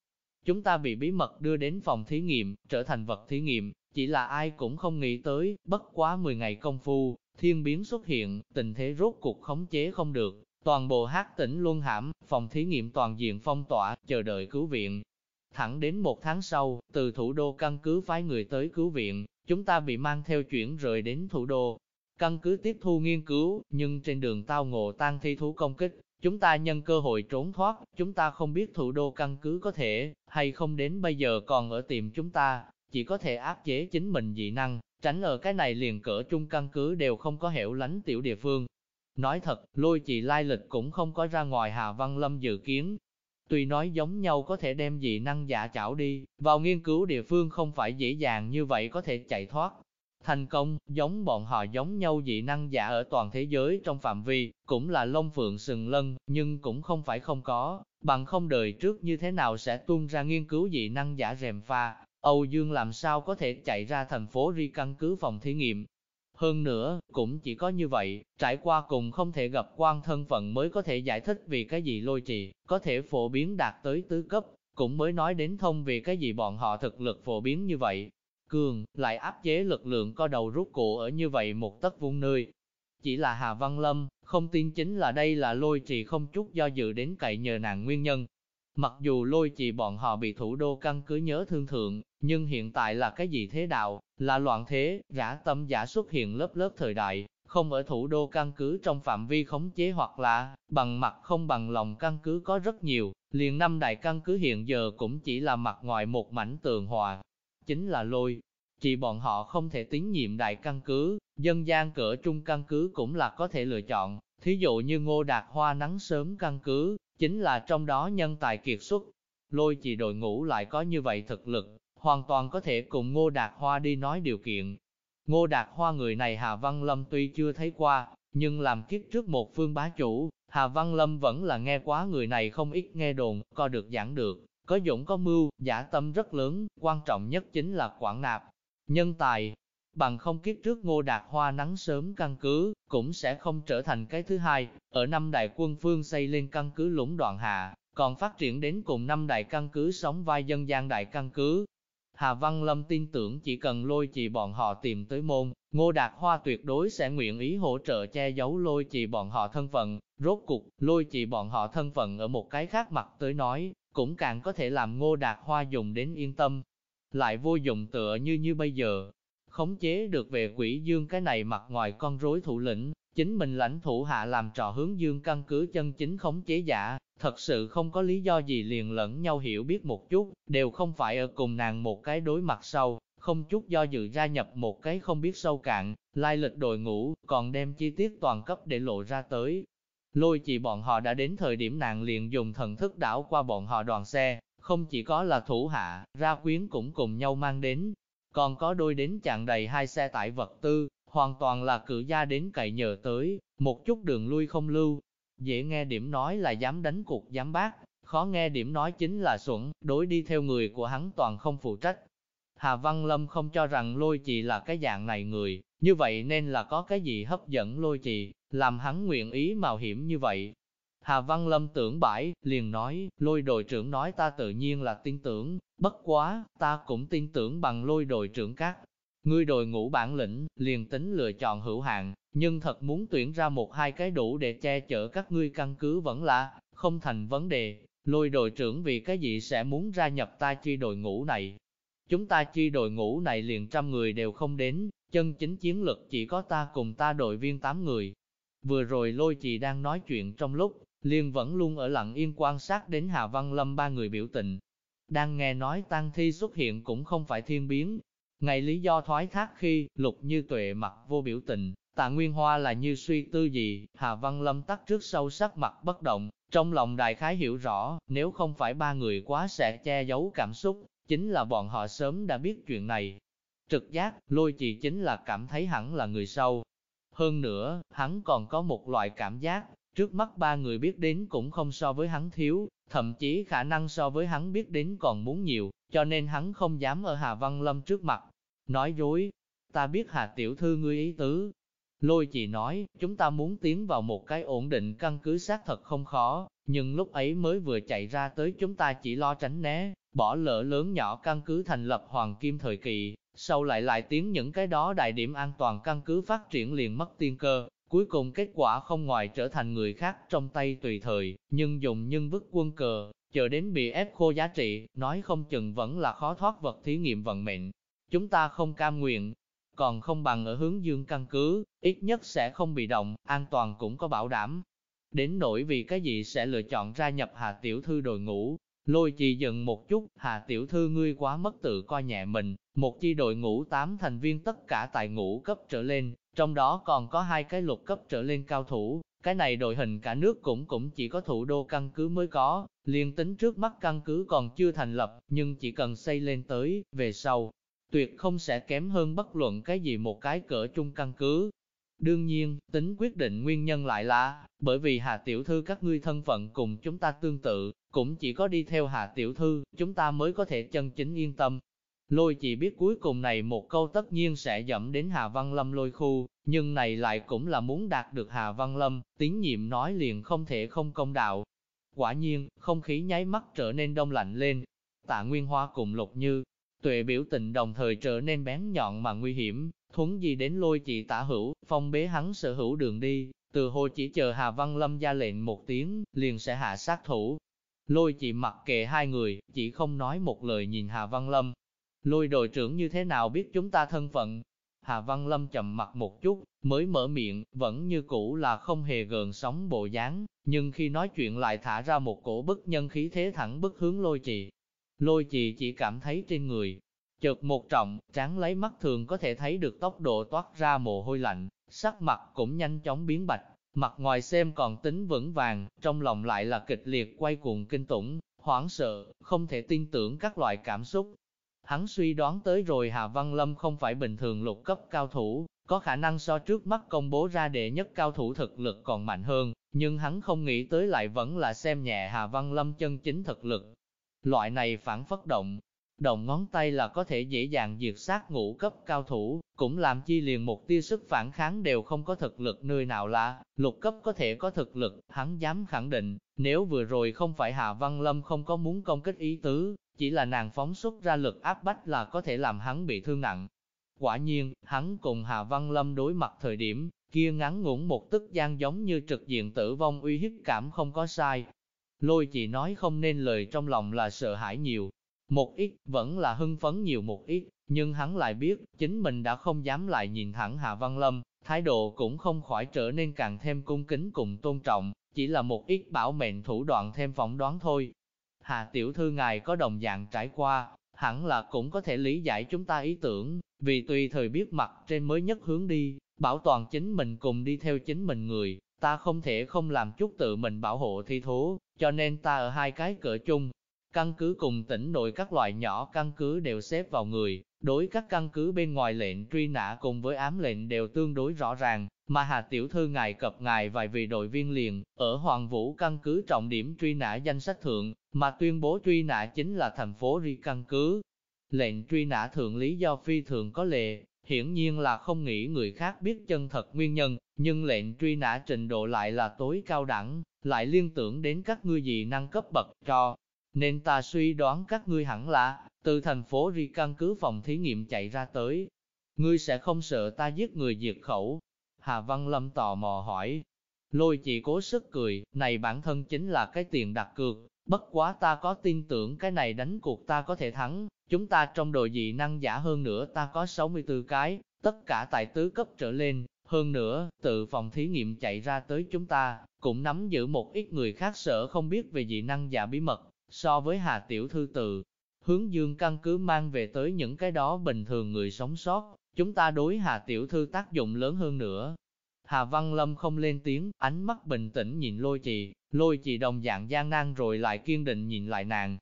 Chúng ta bị bí mật đưa đến phòng thí nghiệm, trở thành vật thí nghiệm, chỉ là ai cũng không nghĩ tới, bất quá 10 ngày công phu, thiên biến xuất hiện, tình thế rốt cuộc khống chế không được, toàn bộ hát tỉnh luôn hãm, phòng thí nghiệm toàn diện phong tỏa, chờ đợi cứu viện. Thẳng đến một tháng sau, từ thủ đô căn cứ phái người tới cứu viện, chúng ta bị mang theo chuyển rời đến thủ đô. Căn cứ tiếp thu nghiên cứu, nhưng trên đường tao ngộ tan thi thú công kích, chúng ta nhân cơ hội trốn thoát, chúng ta không biết thủ đô căn cứ có thể, hay không đến bây giờ còn ở tìm chúng ta, chỉ có thể áp chế chính mình dị năng, tránh ở cái này liền cỡ trung căn cứ đều không có hẻo lánh tiểu địa phương. Nói thật, lôi chị lai lịch cũng không có ra ngoài Hà Văn Lâm dự kiến. Tuy nói giống nhau có thể đem dị năng giả chảo đi, vào nghiên cứu địa phương không phải dễ dàng như vậy có thể chạy thoát. Thành công, giống bọn họ giống nhau dị năng giả ở toàn thế giới trong phạm vi, cũng là lông phượng sừng lân, nhưng cũng không phải không có, bằng không đời trước như thế nào sẽ tuôn ra nghiên cứu dị năng giả rèm pha, Âu Dương làm sao có thể chạy ra thành phố Ri căn cứ phòng thí nghiệm. Hơn nữa, cũng chỉ có như vậy, trải qua cùng không thể gặp quan thân phận mới có thể giải thích vì cái gì lôi trì, có thể phổ biến đạt tới tứ cấp, cũng mới nói đến thông vì cái gì bọn họ thực lực phổ biến như vậy. Cường, lại áp chế lực lượng co đầu rút cổ ở như vậy một tấc vuông nơi. Chỉ là Hà Văn Lâm, không tin chính là đây là lôi trì không chút do dự đến cậy nhờ nàng nguyên nhân, Mặc dù lôi trì bọn họ bị thủ đô căn cứ nhớ thương thượng, nhưng hiện tại là cái gì thế đạo, là loạn thế, giả tâm giả xuất hiện lớp lớp thời đại, không ở thủ đô căn cứ trong phạm vi khống chế hoặc là bằng mặt không bằng lòng căn cứ có rất nhiều, liền năm đại căn cứ hiện giờ cũng chỉ là mặt ngoài một mảnh tường hòa, chính là lôi. Chỉ bọn họ không thể tín nhiệm đại căn cứ, dân gian cỡ trung căn cứ cũng là có thể lựa chọn, thí dụ như ngô đạt hoa nắng sớm căn cứ, chính là trong đó nhân tài kiệt xuất. Lôi chỉ đội ngũ lại có như vậy thực lực, hoàn toàn có thể cùng Ngô Đạt Hoa đi nói điều kiện. Ngô Đạt Hoa người này Hà Văn Lâm tuy chưa thấy qua, nhưng làm kiếp trước một phương bá chủ, Hà Văn Lâm vẫn là nghe quá người này không ít nghe đồn, co được giảng được, có dũng có mưu, giả tâm rất lớn, quan trọng nhất chính là quản nạp. Nhân tài, bằng không kiếp trước ngô đạt hoa nắng sớm căn cứ, cũng sẽ không trở thành cái thứ hai, ở năm đại quân phương xây lên căn cứ lũng đoạn hạ, còn phát triển đến cùng năm đại căn cứ sống vai dân gian đại căn cứ. Hà Văn Lâm tin tưởng chỉ cần lôi trì bọn họ tìm tới môn, Ngô Đạt Hoa tuyệt đối sẽ nguyện ý hỗ trợ che giấu lôi trì bọn họ thân phận, rốt cục, lôi trì bọn họ thân phận ở một cái khác mặt tới nói, cũng càng có thể làm Ngô Đạt Hoa dùng đến yên tâm. Lại vô dụng tựa như như bây giờ, khống chế được về quỷ dương cái này mặt ngoài con rối thủ lĩnh, chính mình lãnh thủ hạ làm trò hướng dương căn cứ chân chính khống chế giả, thật sự không có lý do gì liền lẫn nhau hiểu biết một chút, đều không phải ở cùng nàng một cái đối mặt sâu, không chút do dự gia nhập một cái không biết sâu cạn, lai lịch đội ngũ, còn đem chi tiết toàn cấp để lộ ra tới. Lôi chỉ bọn họ đã đến thời điểm nàng liền dùng thần thức đảo qua bọn họ đoàn xe, không chỉ có là thủ hạ, ra quyến cũng cùng nhau mang đến, còn có đôi đến chặn đầy hai xe tải vật tư, hoàn toàn là cử gia đến cậy nhờ tới, một chút đường lui không lưu. Dễ nghe điểm nói là dám đánh cuộc dám bác, khó nghe điểm nói chính là xuẩn, đối đi theo người của hắn toàn không phụ trách. Hà Văn Lâm không cho rằng lôi chị là cái dạng này người, như vậy nên là có cái gì hấp dẫn lôi chị làm hắn nguyện ý mạo hiểm như vậy. Hà Văn Lâm tưởng bãi, liền nói, lôi đội trưởng nói ta tự nhiên là tin tưởng, bất quá, ta cũng tin tưởng bằng lôi đội trưởng các. Ngươi đội ngũ bản lĩnh, liền tính lựa chọn hữu hạn, nhưng thật muốn tuyển ra một hai cái đủ để che chở các ngươi căn cứ vẫn là, không thành vấn đề. Lôi đội trưởng vì cái gì sẽ muốn gia nhập ta chi đội ngũ này? Chúng ta chi đội ngũ này liền trăm người đều không đến, chân chính chiến lực chỉ có ta cùng ta đội viên tám người. Vừa rồi lôi chị đang nói chuyện trong lúc, Liên vẫn luôn ở lặng yên quan sát đến Hà Văn Lâm ba người biểu tình. Đang nghe nói tăng thi xuất hiện cũng không phải thiên biến. Ngày lý do thoái thác khi, lục như tuệ mặt vô biểu tình, tạ Nguyên Hoa là như suy tư gì, Hà Văn Lâm tắt trước sâu sắc mặt bất động, trong lòng đại khái hiểu rõ, nếu không phải ba người quá sẽ che giấu cảm xúc, chính là bọn họ sớm đã biết chuyện này. Trực giác, lôi chị chính là cảm thấy hẳn là người sâu. Hơn nữa, hắn còn có một loại cảm giác, Trước mắt ba người biết đến cũng không so với hắn thiếu, thậm chí khả năng so với hắn biết đến còn muốn nhiều, cho nên hắn không dám ở Hà Văn Lâm trước mặt. Nói dối, ta biết Hà Tiểu Thư ngươi ý tứ. Lôi chỉ nói, chúng ta muốn tiến vào một cái ổn định căn cứ xác thật không khó, nhưng lúc ấy mới vừa chạy ra tới chúng ta chỉ lo tránh né, bỏ lỡ lớn nhỏ căn cứ thành lập hoàng kim thời kỳ, sau lại lại tiến những cái đó đại điểm an toàn căn cứ phát triển liền mất tiên cơ, Cuối cùng kết quả không ngoài trở thành người khác trong tay tùy thời, nhưng dùng nhân vứt quân cờ, chờ đến bị ép khô giá trị, nói không chừng vẫn là khó thoát vật thí nghiệm vận mệnh. Chúng ta không cam nguyện, còn không bằng ở hướng dương căn cứ, ít nhất sẽ không bị động, an toàn cũng có bảo đảm. Đến nỗi vì cái gì sẽ lựa chọn ra nhập Hà Tiểu Thư đội ngũ, lôi trì dừng một chút, Hà Tiểu Thư ngươi quá mất tự coi nhẹ mình, một chi đội ngũ 8 thành viên tất cả tại ngũ cấp trở lên, trong đó còn có hai cái lục cấp trở lên cao thủ, cái này đội hình cả nước cũng cũng chỉ có thủ đô căn cứ mới có, liên tính trước mắt căn cứ còn chưa thành lập, nhưng chỉ cần xây lên tới, về sau, tuyệt không sẽ kém hơn bất luận cái gì một cái cỡ chung căn cứ. Đương nhiên, tính quyết định nguyên nhân lại là, bởi vì Hà Tiểu Thư các ngươi thân phận cùng chúng ta tương tự, cũng chỉ có đi theo Hà Tiểu Thư, chúng ta mới có thể chân chính yên tâm. Lôi chỉ biết cuối cùng này một câu tất nhiên sẽ dẫm đến Hà Văn Lâm lôi khu, nhưng này lại cũng là muốn đạt được Hà Văn Lâm, tín nhiệm nói liền không thể không công đạo. Quả nhiên, không khí nháy mắt trở nên đông lạnh lên. Tạ Nguyên Hoa cùng Lục Như, tuệ biểu tình đồng thời trở nên bén nhọn mà nguy hiểm, thuấn gì đến lôi chị tả hữu, phong bế hắn sở hữu đường đi, từ hồ chỉ chờ Hà Văn Lâm ra lệnh một tiếng, liền sẽ hạ sát thủ. Lôi chị mặc kệ hai người, chỉ không nói một lời nhìn Hà Văn Lâm. Lôi đội trưởng như thế nào biết chúng ta thân phận, Hà Văn Lâm chậm mặt một chút, mới mở miệng, vẫn như cũ là không hề gợn sóng bộ dáng, nhưng khi nói chuyện lại thả ra một cổ bức nhân khí thế thẳng bức hướng lôi chị. Lôi chị chỉ cảm thấy trên người, chợt một trọng, tráng lấy mắt thường có thể thấy được tốc độ toát ra mồ hôi lạnh, sắc mặt cũng nhanh chóng biến bạch, mặt ngoài xem còn tính vững vàng, trong lòng lại là kịch liệt quay cuồng kinh tủng, hoảng sợ, không thể tin tưởng các loại cảm xúc, Hắn suy đoán tới rồi Hà Văn Lâm không phải bình thường lục cấp cao thủ, có khả năng so trước mắt công bố ra đệ nhất cao thủ thực lực còn mạnh hơn, nhưng hắn không nghĩ tới lại vẫn là xem nhẹ Hà Văn Lâm chân chính thực lực. Loại này phản phất động, động ngón tay là có thể dễ dàng diệt sát ngũ cấp cao thủ, cũng làm chi liền một tia sức phản kháng đều không có thực lực nơi nào là, lục cấp có thể có thực lực, hắn dám khẳng định, nếu vừa rồi không phải Hà Văn Lâm không có muốn công kích ý tứ, chỉ là nàng phóng xuất ra lực áp bách là có thể làm hắn bị thương nặng. Quả nhiên, hắn cùng Hà Văn Lâm đối mặt thời điểm, kia ngắn ngủn một tức gian giống như trực diện tử vong uy hiếp cảm không có sai. Lôi chỉ nói không nên lời trong lòng là sợ hãi nhiều, một ít vẫn là hưng phấn nhiều một ít, nhưng hắn lại biết, chính mình đã không dám lại nhìn thẳng Hạ Văn Lâm, thái độ cũng không khỏi trở nên càng thêm cung kính cùng tôn trọng, chỉ là một ít bảo mệnh thủ đoạn thêm phỏng đoán thôi. Hạ tiểu thư ngài có đồng dạng trải qua, hẳn là cũng có thể lý giải chúng ta ý tưởng, vì tùy thời biết mặt trên mới nhất hướng đi, bảo toàn chính mình cùng đi theo chính mình người, ta không thể không làm chút tự mình bảo hộ thi thố, cho nên ta ở hai cái cỡ chung. Căn cứ cùng tỉnh nội các loại nhỏ căn cứ đều xếp vào người, đối các căn cứ bên ngoài lệnh truy nã cùng với ám lệnh đều tương đối rõ ràng, mà Hà Tiểu Thư ngài cập ngài vài vị đội viên liền, ở Hoàng Vũ căn cứ trọng điểm truy nã danh sách thượng, mà tuyên bố truy nã chính là thành phố Ri căn cứ. Lệnh truy nã thượng lý do phi thường có lệ, hiển nhiên là không nghĩ người khác biết chân thật nguyên nhân, nhưng lệnh truy nã trình độ lại là tối cao đẳng, lại liên tưởng đến các ngươi dị năng cấp bậc cho. Nên ta suy đoán các ngươi hẳn là, từ thành phố Ri căn cứ phòng thí nghiệm chạy ra tới. Ngươi sẽ không sợ ta giết người diệt khẩu, Hà Văn Lâm tò mò hỏi. Lôi chỉ cố sức cười, này bản thân chính là cái tiền đặt cược, bất quá ta có tin tưởng cái này đánh cuộc ta có thể thắng, chúng ta trong đội dị năng giả hơn nữa ta có 64 cái, tất cả tại tứ cấp trở lên, hơn nữa, từ phòng thí nghiệm chạy ra tới chúng ta, cũng nắm giữ một ít người khác sợ không biết về dị năng giả bí mật, so với Hà Tiểu Thư tự. Hướng dương căn cứ mang về tới những cái đó bình thường người sống sót, Chúng ta đối Hà Tiểu Thư tác dụng lớn hơn nữa. Hà Văn Lâm không lên tiếng, ánh mắt bình tĩnh nhìn lôi chị, lôi chị đồng dạng gian nan rồi lại kiên định nhìn lại nàng.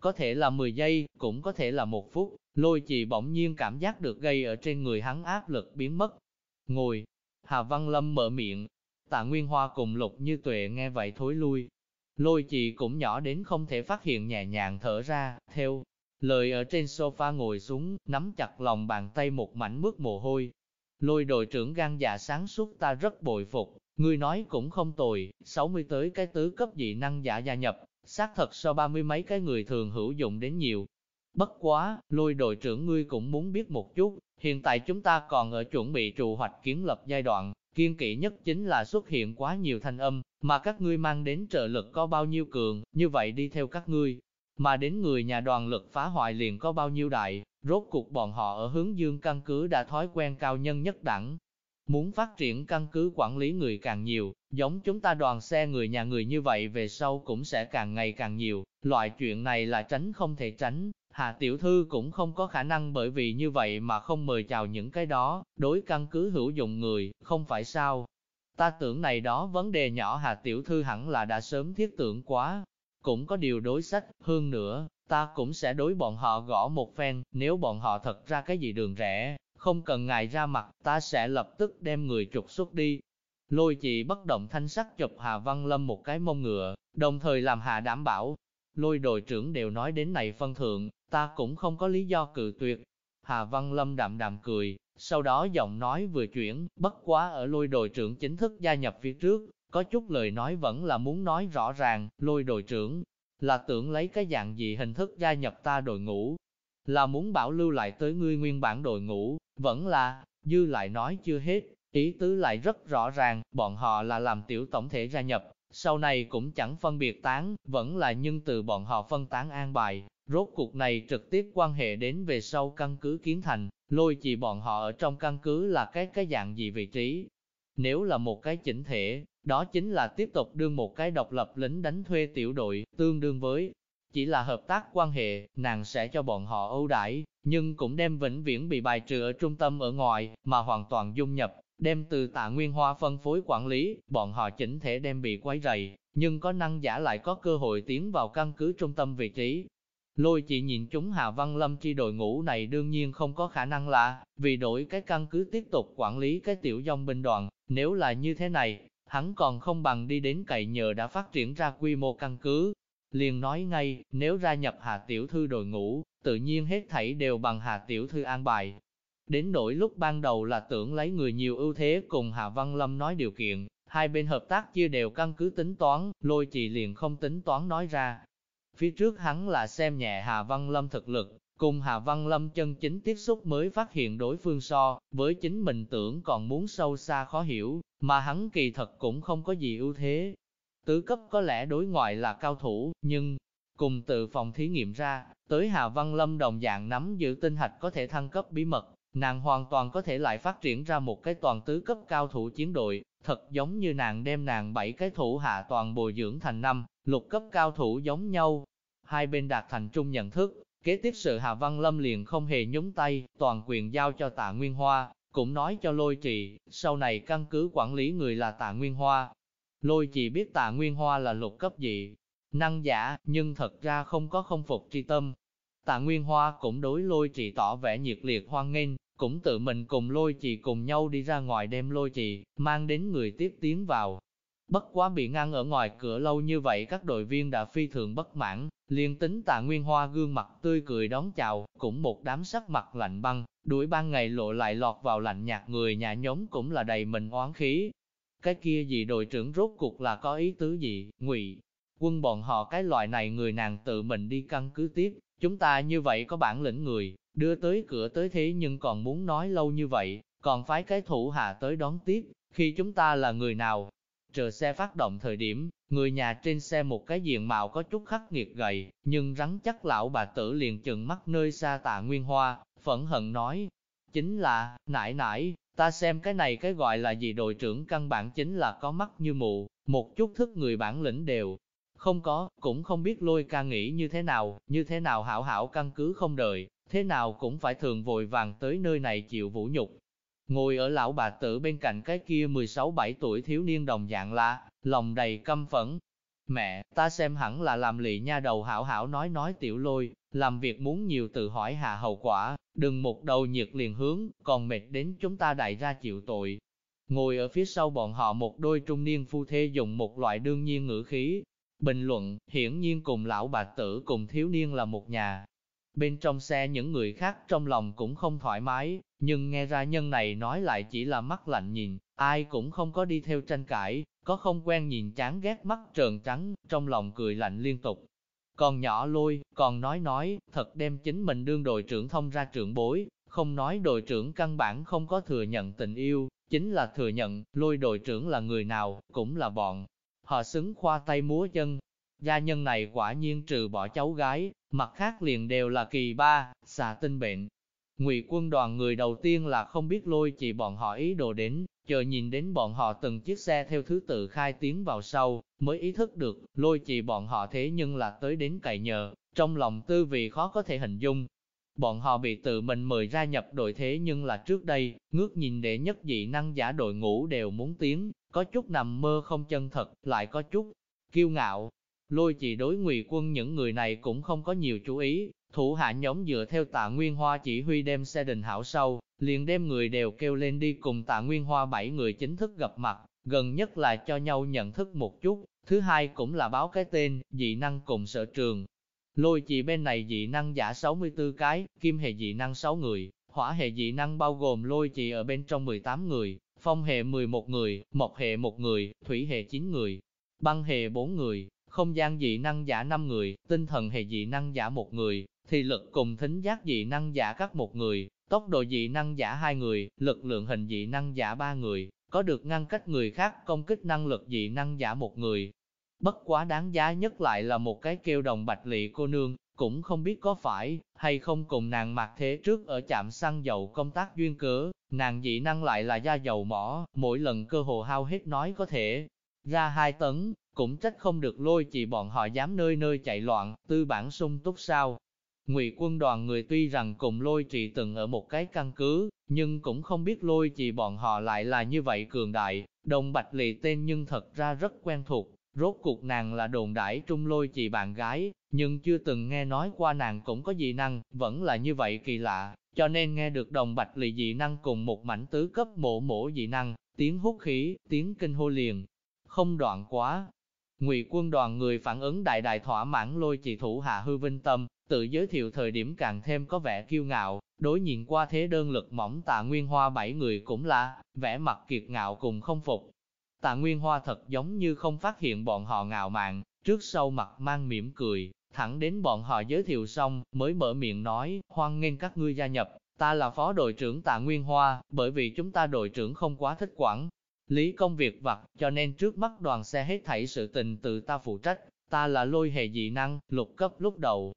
Có thể là 10 giây, cũng có thể là một phút, lôi chị bỗng nhiên cảm giác được gây ở trên người hắn áp lực biến mất. Ngồi, Hà Văn Lâm mở miệng, tạ Nguyên Hoa cùng lục như tuệ nghe vậy thối lui. Lôi chị cũng nhỏ đến không thể phát hiện nhẹ nhàng thở ra, theo Lời ở trên sofa ngồi xuống, nắm chặt lòng bàn tay một mảnh mướt mồ hôi. Lôi đội trưởng gan dạ sáng suốt ta rất bội phục, Người nói cũng không tồi, 60 tới cái tứ cấp dị năng giả gia nhập, xác thật so ba mươi mấy cái người thường hữu dụng đến nhiều. Bất quá, lôi đội trưởng ngươi cũng muốn biết một chút, hiện tại chúng ta còn ở chuẩn bị trụ hoạch kiến lập giai đoạn, Kiên kỵ nhất chính là xuất hiện quá nhiều thanh âm, mà các ngươi mang đến trợ lực có bao nhiêu cường, như vậy đi theo các ngươi. Mà đến người nhà đoàn lực phá hoại liền có bao nhiêu đại, rốt cuộc bọn họ ở hướng dương căn cứ đã thói quen cao nhân nhất đẳng. Muốn phát triển căn cứ quản lý người càng nhiều, giống chúng ta đoàn xe người nhà người như vậy về sau cũng sẽ càng ngày càng nhiều, loại chuyện này là tránh không thể tránh. Hạ tiểu thư cũng không có khả năng bởi vì như vậy mà không mời chào những cái đó, đối căn cứ hữu dụng người, không phải sao. Ta tưởng này đó vấn đề nhỏ hà tiểu thư hẳn là đã sớm thiết tưởng quá. Cũng có điều đối sách, hơn nữa, ta cũng sẽ đối bọn họ gõ một phen, nếu bọn họ thật ra cái gì đường rẻ không cần ngài ra mặt, ta sẽ lập tức đem người trục xuất đi. Lôi chị bất động thanh sắc chụp Hà Văn Lâm một cái mông ngựa, đồng thời làm Hà đảm bảo. Lôi đội trưởng đều nói đến này phân thượng, ta cũng không có lý do cự tuyệt. Hà Văn Lâm đạm đạm cười, sau đó giọng nói vừa chuyển, bất quá ở lôi đội trưởng chính thức gia nhập phía trước, có chút lời nói vẫn là muốn nói rõ ràng, lôi đội trưởng, là tưởng lấy cái dạng gì hình thức gia nhập ta đội ngũ, là muốn bảo lưu lại tới ngươi nguyên bản đội ngũ, vẫn là, dư lại nói chưa hết, ý tứ lại rất rõ ràng, bọn họ là làm tiểu tổng thể gia nhập, sau này cũng chẳng phân biệt tán, vẫn là nhân từ bọn họ phân tán an bài, rốt cuộc này trực tiếp quan hệ đến về sau căn cứ kiến thành, lôi chỉ bọn họ ở trong căn cứ là cái cái dạng gì vị trí. Nếu là một cái chỉnh thể, đó chính là tiếp tục đương một cái độc lập lính đánh thuê tiểu đội, tương đương với chỉ là hợp tác quan hệ, nàng sẽ cho bọn họ ưu đãi, nhưng cũng đem vĩnh viễn bị bài trừ ở trung tâm ở ngoài, mà hoàn toàn dung nhập, đem từ tạ nguyên hoa phân phối quản lý, bọn họ chỉnh thể đem bị quấy rầy, nhưng có năng giả lại có cơ hội tiến vào căn cứ trung tâm vị trí. Lôi chỉ nhìn chúng Hà Văn Lâm chi đội ngũ này đương nhiên không có khả năng là, vì đổi cái căn cứ tiếp tục quản lý cái tiểu dòng binh đoàn, nếu là như thế này, hắn còn không bằng đi đến cậy nhờ đã phát triển ra quy mô căn cứ, liền nói ngay, nếu ra nhập Hà Tiểu Thư đội ngũ, tự nhiên hết thảy đều bằng Hà Tiểu Thư an bài. Đến nỗi lúc ban đầu là tưởng lấy người nhiều ưu thế cùng Hà Văn Lâm nói điều kiện, hai bên hợp tác chia đều căn cứ tính toán, lôi chỉ liền không tính toán nói ra. Phía trước hắn là xem nhẹ Hà Văn Lâm thực lực, cùng Hà Văn Lâm chân chính tiếp xúc mới phát hiện đối phương so, với chính mình tưởng còn muốn sâu xa khó hiểu, mà hắn kỳ thật cũng không có gì ưu thế, Tứ cấp có lẽ đối ngoại là cao thủ, nhưng cùng từ phòng thí nghiệm ra, tới Hà Văn Lâm đồng dạng nắm giữ tinh hạch có thể thăng cấp bí mật, nàng hoàn toàn có thể lại phát triển ra một cái toàn tứ cấp cao thủ chiến đội, thật giống như nàng đem nàng bảy cái thủ hạ toàn bồi dưỡng thành năm, lục cấp cao thủ giống nhau. Hai bên đạt thành chung nhận thức, kế tiếp sự Hà Văn Lâm liền không hề nhúng tay, toàn quyền giao cho tạ Nguyên Hoa, cũng nói cho lôi trì, sau này căn cứ quản lý người là tạ Nguyên Hoa, Lôi trì biết tạ Nguyên Hoa là lục cấp dị, năng giả, nhưng thật ra không có không phục tri tâm. Tạ Nguyên Hoa cũng đối lôi trì tỏ vẻ nhiệt liệt hoan nghênh, cũng tự mình cùng lôi trì cùng nhau đi ra ngoài đem lôi trì, mang đến người tiếp tiến vào. Bất quá bị ngăn ở ngoài cửa lâu như vậy các đội viên đã phi thường bất mãn, liền tính tạ Nguyên Hoa gương mặt tươi cười đón chào, cũng một đám sắc mặt lạnh băng, đuổi ban ngày lộ lại lọt vào lạnh nhạt người nhà nhóm cũng là đầy mình oán khí, cái kia gì đội trưởng rốt cuộc là có ý tứ gì, ngụy quân bọn họ cái loại này người nàng tự mình đi căn cứ tiếp, chúng ta như vậy có bản lĩnh người, đưa tới cửa tới thế nhưng còn muốn nói lâu như vậy, còn phái cái thủ hạ tới đón tiếp, khi chúng ta là người nào. Chờ xe phát động thời điểm, người nhà trên xe một cái diện mạo có chút khắc nghiệt gầy, nhưng rắn chắc lão bà tử liền chừng mắt nơi xa tạ nguyên hoa, phẫn hận nói, chính là, nải nải, Ta xem cái này cái gọi là gì đội trưởng căn bản chính là có mắt như mù, một chút thức người bản lĩnh đều không có, cũng không biết lôi ca nghĩ như thế nào, như thế nào hảo hảo căn cứ không đợi, thế nào cũng phải thường vội vàng tới nơi này chịu vũ nhục. Ngồi ở lão bà tử bên cạnh cái kia 16-17 tuổi thiếu niên đồng dạng là, lòng đầy căm phẫn. Mẹ, ta xem hẳn là làm lị nha đầu hảo hảo nói nói tiểu lôi, làm việc muốn nhiều tự hỏi hạ hậu quả, đừng một đầu nhiệt liền hướng, còn mệt đến chúng ta đại ra chịu tội. Ngồi ở phía sau bọn họ một đôi trung niên phu thê dùng một loại đương nhiên ngữ khí. Bình luận, hiển nhiên cùng lão bà tử cùng thiếu niên là một nhà. Bên trong xe những người khác trong lòng cũng không thoải mái, nhưng nghe ra nhân này nói lại chỉ là mắt lạnh nhìn, ai cũng không có đi theo tranh cãi, có không quen nhìn chán ghét mắt trợn trắng, trong lòng cười lạnh liên tục. Còn nhỏ lôi, còn nói nói, thật đem chính mình đương đội trưởng thông ra trưởng bối, không nói đội trưởng căn bản không có thừa nhận tình yêu, chính là thừa nhận, lôi đội trưởng là người nào, cũng là bọn. Họ xứng khoa tay múa chân. Gia nhân này quả nhiên trừ bỏ cháu gái, mặt khác liền đều là kỳ ba, xà tinh bệnh. Ngụy quân đoàn người đầu tiên là không biết lôi chỉ bọn họ ý đồ đến, chờ nhìn đến bọn họ từng chiếc xe theo thứ tự khai tiến vào sau, mới ý thức được, lôi chỉ bọn họ thế nhưng là tới đến cậy nhờ, trong lòng tư vị khó có thể hình dung, Bọn họ bị tự mình mời ra nhập đội thế nhưng là trước đây, ngước nhìn để nhất dị năng giả đội ngũ đều muốn tiến, có chút nằm mơ không chân thật, lại có chút kiêu ngạo. Lôi chỉ đối ngụy quân những người này cũng không có nhiều chú ý, thủ hạ nhóm dựa theo tạ Nguyên Hoa chỉ huy đem xe đình hảo sâu, liền đem người đều kêu lên đi cùng tạ Nguyên Hoa bảy người chính thức gặp mặt, gần nhất là cho nhau nhận thức một chút, thứ hai cũng là báo cái tên, dị năng cùng sở trường, Lôi chỉ bên này dị năng giả 64 cái, kim hệ dị năng 6 người, hỏa hệ dị năng bao gồm lôi chỉ ở bên trong 18 người, phong hệ 11 người, mộc hệ 1 người, thủy hệ 9 người, băng hệ 4 người, không gian dị năng giả 5 người, tinh thần hệ dị năng giả 1 người, thì lực cùng thính giác dị năng giả các một người, tốc độ dị năng giả hai người, lực lượng hình dị năng giả ba người, có được ngăn cách người khác công kích năng lực dị năng giả một người, Bất quá đáng giá nhất lại là một cái kêu đồng bạch lị cô nương, cũng không biết có phải, hay không cùng nàng mặc thế trước ở trạm xăng dầu công tác duyên cớ, nàng dị năng lại là da dầu mỏ, mỗi lần cơ hồ hao hết nói có thể ra hai tấn, cũng trách không được lôi chỉ bọn họ dám nơi nơi chạy loạn, tư bản sung túc sao. Ngụy quân đoàn người tuy rằng cùng lôi trì từng ở một cái căn cứ, nhưng cũng không biết lôi trì bọn họ lại là như vậy cường đại, đồng bạch lì tên nhưng thật ra rất quen thuộc, Rốt cuộc nàng là đồn đãi trung lôi trị bạn gái, nhưng chưa từng nghe nói qua nàng cũng có dị năng, vẫn là như vậy kỳ lạ, cho nên nghe được đồng bạch lì dị năng cùng một mảnh tứ cấp mổ mổ dị năng, tiếng hút khí, tiếng kinh hô liền, không đoạn quá. Ngụy quân đoàn người phản ứng đại đại thỏa mãn lôi chỉ thủ hạ hư vinh tâm, tự giới thiệu thời điểm càng thêm có vẻ kiêu ngạo, đối nhìn qua thế đơn lực mỏng tạ nguyên hoa bảy người cũng là, vẻ mặt kiệt ngạo cùng không phục, Tạ Nguyên Hoa thật giống như không phát hiện bọn họ ngạo mạn, trước sau mặt mang mỉm cười, thẳng đến bọn họ giới thiệu xong, mới mở miệng nói, hoan nghênh các ngươi gia nhập, ta là phó đội trưởng Tạ Nguyên Hoa, bởi vì chúng ta đội trưởng không quá thích quản lý công việc vặt, cho nên trước mắt đoàn xe hết thảy sự tình từ ta phụ trách, ta là lôi hệ dị năng, lục cấp lúc đầu.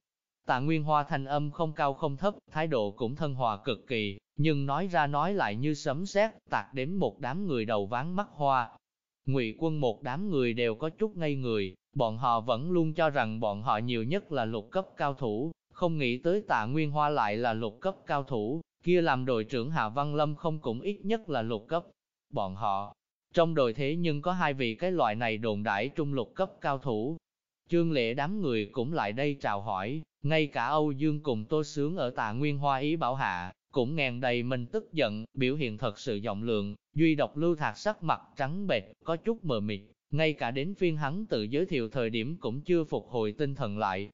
Tạ Nguyên Hoa thanh âm không cao không thấp, thái độ cũng thân hòa cực kỳ, nhưng nói ra nói lại như sấm sét, tạc đến một đám người đầu ván mắt hoa, Ngụy quân một đám người đều có chút ngây người, bọn họ vẫn luôn cho rằng bọn họ nhiều nhất là lục cấp cao thủ, không nghĩ tới tạ Nguyên Hoa lại là lục cấp cao thủ, kia làm đội trưởng Hạ Văn Lâm không cũng ít nhất là lục cấp. Bọn họ, trong đội thế nhưng có hai vị cái loại này đồn đãi trung lục cấp cao thủ. Trương lệ đám người cũng lại đây chào hỏi, ngay cả Âu Dương cùng Tô Sướng ở tạ Nguyên Hoa ý bảo hạ, cũng ngàn đầy mình tức giận, biểu hiện thật sự giọng lượng, duy độc lưu thạc sắc mặt trắng bệch, có chút mờ mịt, ngay cả đến phiên hắn tự giới thiệu thời điểm cũng chưa phục hồi tinh thần lại.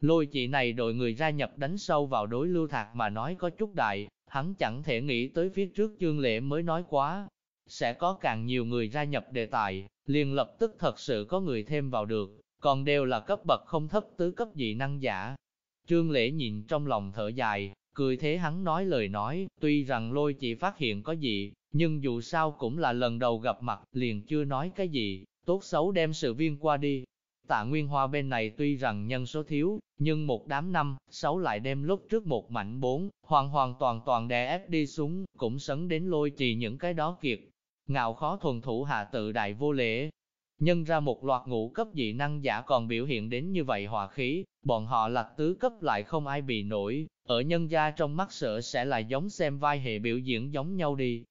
Lôi chị này đội người ra nhập đánh sâu vào đối lưu thạc mà nói có chút đại, hắn chẳng thể nghĩ tới phía trước chương lệ mới nói quá. Sẽ có càng nhiều người gia nhập đề tài, liền lập tức thật sự có người thêm vào được, còn đều là cấp bậc không thấp tứ cấp dị năng giả. Trương lễ nhìn trong lòng thở dài, Cười thế hắn nói lời nói, tuy rằng lôi chỉ phát hiện có gì, nhưng dù sao cũng là lần đầu gặp mặt, liền chưa nói cái gì, tốt xấu đem sự viên qua đi. Tạ Nguyên Hoa bên này tuy rằng nhân số thiếu, nhưng một đám năm, sáu lại đem lúc trước một mảnh bốn, hoàn hoàn toàn toàn đè ép đi xuống, cũng sấn đến lôi trì những cái đó kiệt. Ngạo khó thuần thủ hạ tự đại vô lễ, nhân ra một loạt ngũ cấp dị năng giả còn biểu hiện đến như vậy hòa khí, bọn họ là tứ cấp lại không ai bị nổi, ở nhân gia trong mắt sợ sẽ là giống xem vai hệ biểu diễn giống nhau đi.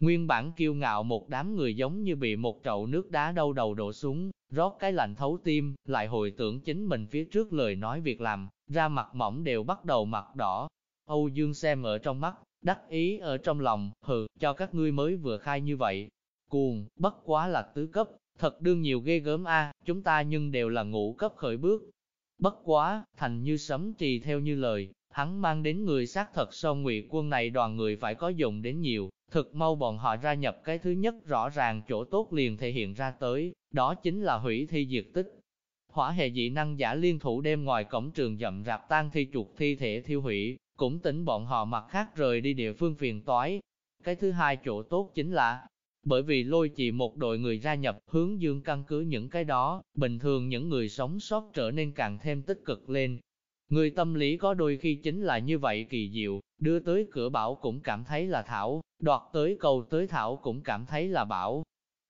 Nguyên bản kiêu ngạo một đám người giống như bị một chậu nước đá đau đầu đổ xuống, rót cái lạnh thấu tim, lại hồi tưởng chính mình phía trước lời nói việc làm, ra mặt mỏng đều bắt đầu mặt đỏ. Âu Dương xem ở trong mắt, đắc ý ở trong lòng, hừ, cho các ngươi mới vừa khai như vậy. Cuồng, bất quá là tứ cấp, Thật đương nhiều ghê gớm a, chúng ta nhưng đều là ngũ cấp khởi bước. Bất quá, thành như sấm trì theo như lời, hắn mang đến người xác thật so ngụy quân này đoàn người phải có dùng đến nhiều, thực mau bọn họ ra nhập cái thứ nhất rõ ràng chỗ tốt liền thể hiện ra tới, đó chính là hủy thi diệt tích. Hỏa hệ dị năng giả liên thủ đem ngoài cổng trường dậm rạp tan thi chuột thi thể thiêu hủy, cũng tỉnh bọn họ mặt khác rời đi địa phương phiền toái. Cái thứ hai chỗ tốt chính là, Bởi vì lôi chỉ một đội người ra nhập hướng dương căn cứ những cái đó, bình thường những người sống sót trở nên càng thêm tích cực lên. Người tâm lý có đôi khi chính là như vậy kỳ diệu, đưa tới cửa bảo cũng cảm thấy là thảo, đoạt tới cầu tới thảo cũng cảm thấy là bảo.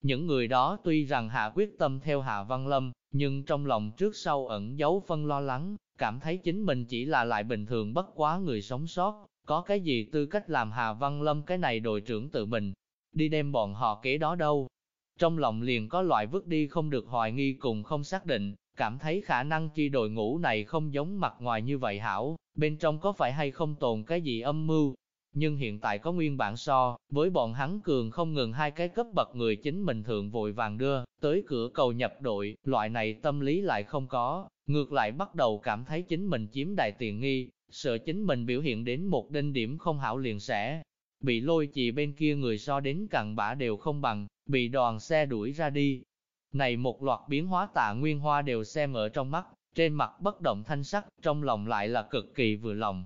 Những người đó tuy rằng hạ quyết tâm theo Hạ Văn Lâm, nhưng trong lòng trước sau ẩn giấu phân lo lắng, cảm thấy chính mình chỉ là lại bình thường bất quá người sống sót, có cái gì tư cách làm Hà Văn Lâm cái này đội trưởng tự mình, đi đem bọn họ kế đó đâu. Trong lòng liền có loại vứt đi không được hoài nghi cùng không xác định, cảm thấy khả năng chi đội ngũ này không giống mặt ngoài như vậy hảo, bên trong có phải hay không tồn cái gì âm mưu. Nhưng hiện tại có nguyên bản so, với bọn hắn cường không ngừng hai cái cấp bậc người chính mình thượng vội vàng đưa, tới cửa cầu nhập đội, loại này tâm lý lại không có, ngược lại bắt đầu cảm thấy chính mình chiếm đại tiền nghi, sợ chính mình biểu hiện đến một đinh điểm không hảo liền sẽ bị lôi chị bên kia người so đến cặn bã đều không bằng, bị đoàn xe đuổi ra đi. Này một loạt biến hóa tạ nguyên hoa đều xem ở trong mắt, trên mặt bất động thanh sắc, trong lòng lại là cực kỳ vừa lòng.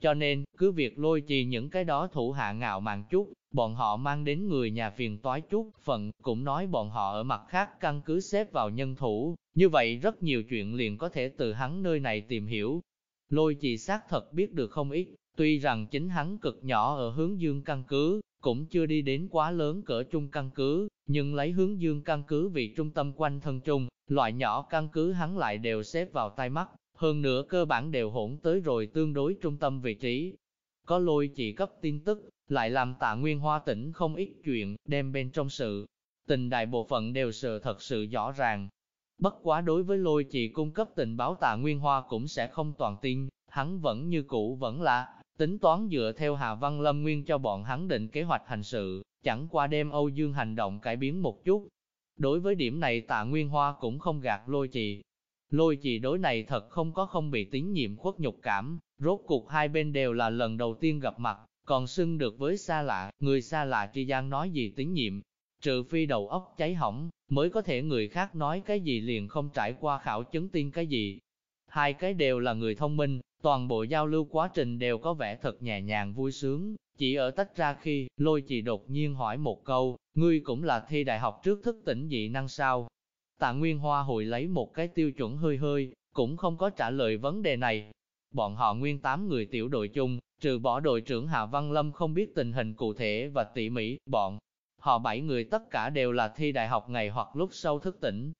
Cho nên, cứ việc lôi trì những cái đó thủ hạ ngạo mạn chút, bọn họ mang đến người nhà phiền toái chút, phận, cũng nói bọn họ ở mặt khác căn cứ xếp vào nhân thủ, như vậy rất nhiều chuyện liền có thể từ hắn nơi này tìm hiểu. Lôi trì xác thật biết được không ít, tuy rằng chính hắn cực nhỏ ở hướng dương căn cứ, cũng chưa đi đến quá lớn cỡ trung căn cứ, nhưng lấy hướng dương căn cứ vì trung tâm quanh thân trung, loại nhỏ căn cứ hắn lại đều xếp vào tay mắt, hơn nữa cơ bản đều hỗn tới rồi tương đối trung tâm vị trí. Có lôi chỉ cấp tin tức, lại làm tạ nguyên hoa tỉnh không ít chuyện, đem bên trong sự. Tình đại bộ phận đều sự thật sự rõ ràng. Bất quá đối với lôi chỉ cung cấp tình báo tạ nguyên hoa cũng sẽ không toàn tin, hắn vẫn như cũ vẫn là, tính toán dựa theo Hà Văn Lâm Nguyên cho bọn hắn định kế hoạch hành sự, chẳng qua đem Âu Dương hành động cải biến một chút. Đối với điểm này tạ Nguyên Hoa cũng không gạt lôi trì. Lôi chỉ đối này thật không có không bị tín nhiệm khuất nhục cảm, rốt cuộc hai bên đều là lần đầu tiên gặp mặt, còn xưng được với xa lạ, người xa lạ tri gian nói gì tín nhiệm, trừ phi đầu óc cháy hỏng, mới có thể người khác nói cái gì liền không trải qua khảo chứng tin cái gì. Hai cái đều là người thông minh, toàn bộ giao lưu quá trình đều có vẻ thật nhẹ nhàng vui sướng, chỉ ở tách ra khi, lôi chị đột nhiên hỏi một câu, ngươi cũng là thi đại học trước thức tỉnh dị năng sao? Tạ Nguyên Hoa hồi lấy một cái tiêu chuẩn hơi hơi, cũng không có trả lời vấn đề này. Bọn họ nguyên tám người tiểu đội chung, trừ bỏ đội trưởng Hạ Văn Lâm không biết tình hình cụ thể và tỉ mỉ, bọn họ bảy người tất cả đều là thi đại học ngày hoặc lúc sau thức tỉnh,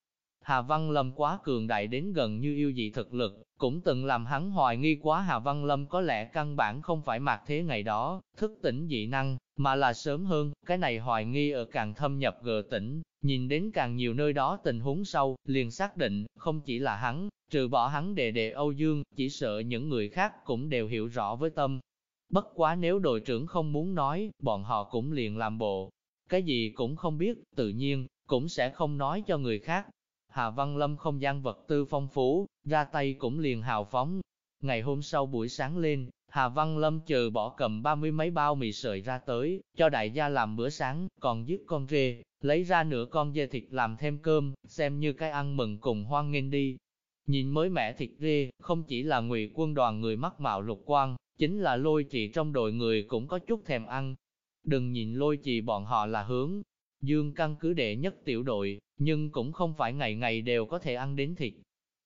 Hà Văn Lâm quá cường đại đến gần như yêu dị thực lực, cũng từng làm hắn hoài nghi quá Hà Văn Lâm có lẽ căn bản không phải mạc thế ngày đó, thức tỉnh dị năng, mà là sớm hơn, cái này hoài nghi ở càng thâm nhập gờ tỉnh, nhìn đến càng nhiều nơi đó tình huống sâu, liền xác định, không chỉ là hắn, trừ bỏ hắn đệ đệ Âu Dương, chỉ sợ những người khác cũng đều hiểu rõ với tâm. Bất quá nếu đội trưởng không muốn nói, bọn họ cũng liền làm bộ. Cái gì cũng không biết, tự nhiên, cũng sẽ không nói cho người khác, Hà Văn Lâm không gian vật tư phong phú, ra tay cũng liền hào phóng. Ngày hôm sau buổi sáng lên, Hà Văn Lâm chờ bỏ cầm ba mươi mấy bao mì sợi ra tới, cho đại gia làm bữa sáng, còn dứt con rê, lấy ra nửa con dê thịt làm thêm cơm, xem như cái ăn mừng cùng hoan nghênh đi. Nhìn mới mẻ thịt rê, không chỉ là ngụy quân đoàn người mắc mạo lục quan, chính là lôi trì trong đội người cũng có chút thèm ăn. Đừng nhìn lôi trì bọn họ là hướng, dương căn cứ đệ nhất tiểu đội, nhưng cũng không phải ngày ngày đều có thể ăn đến thịt.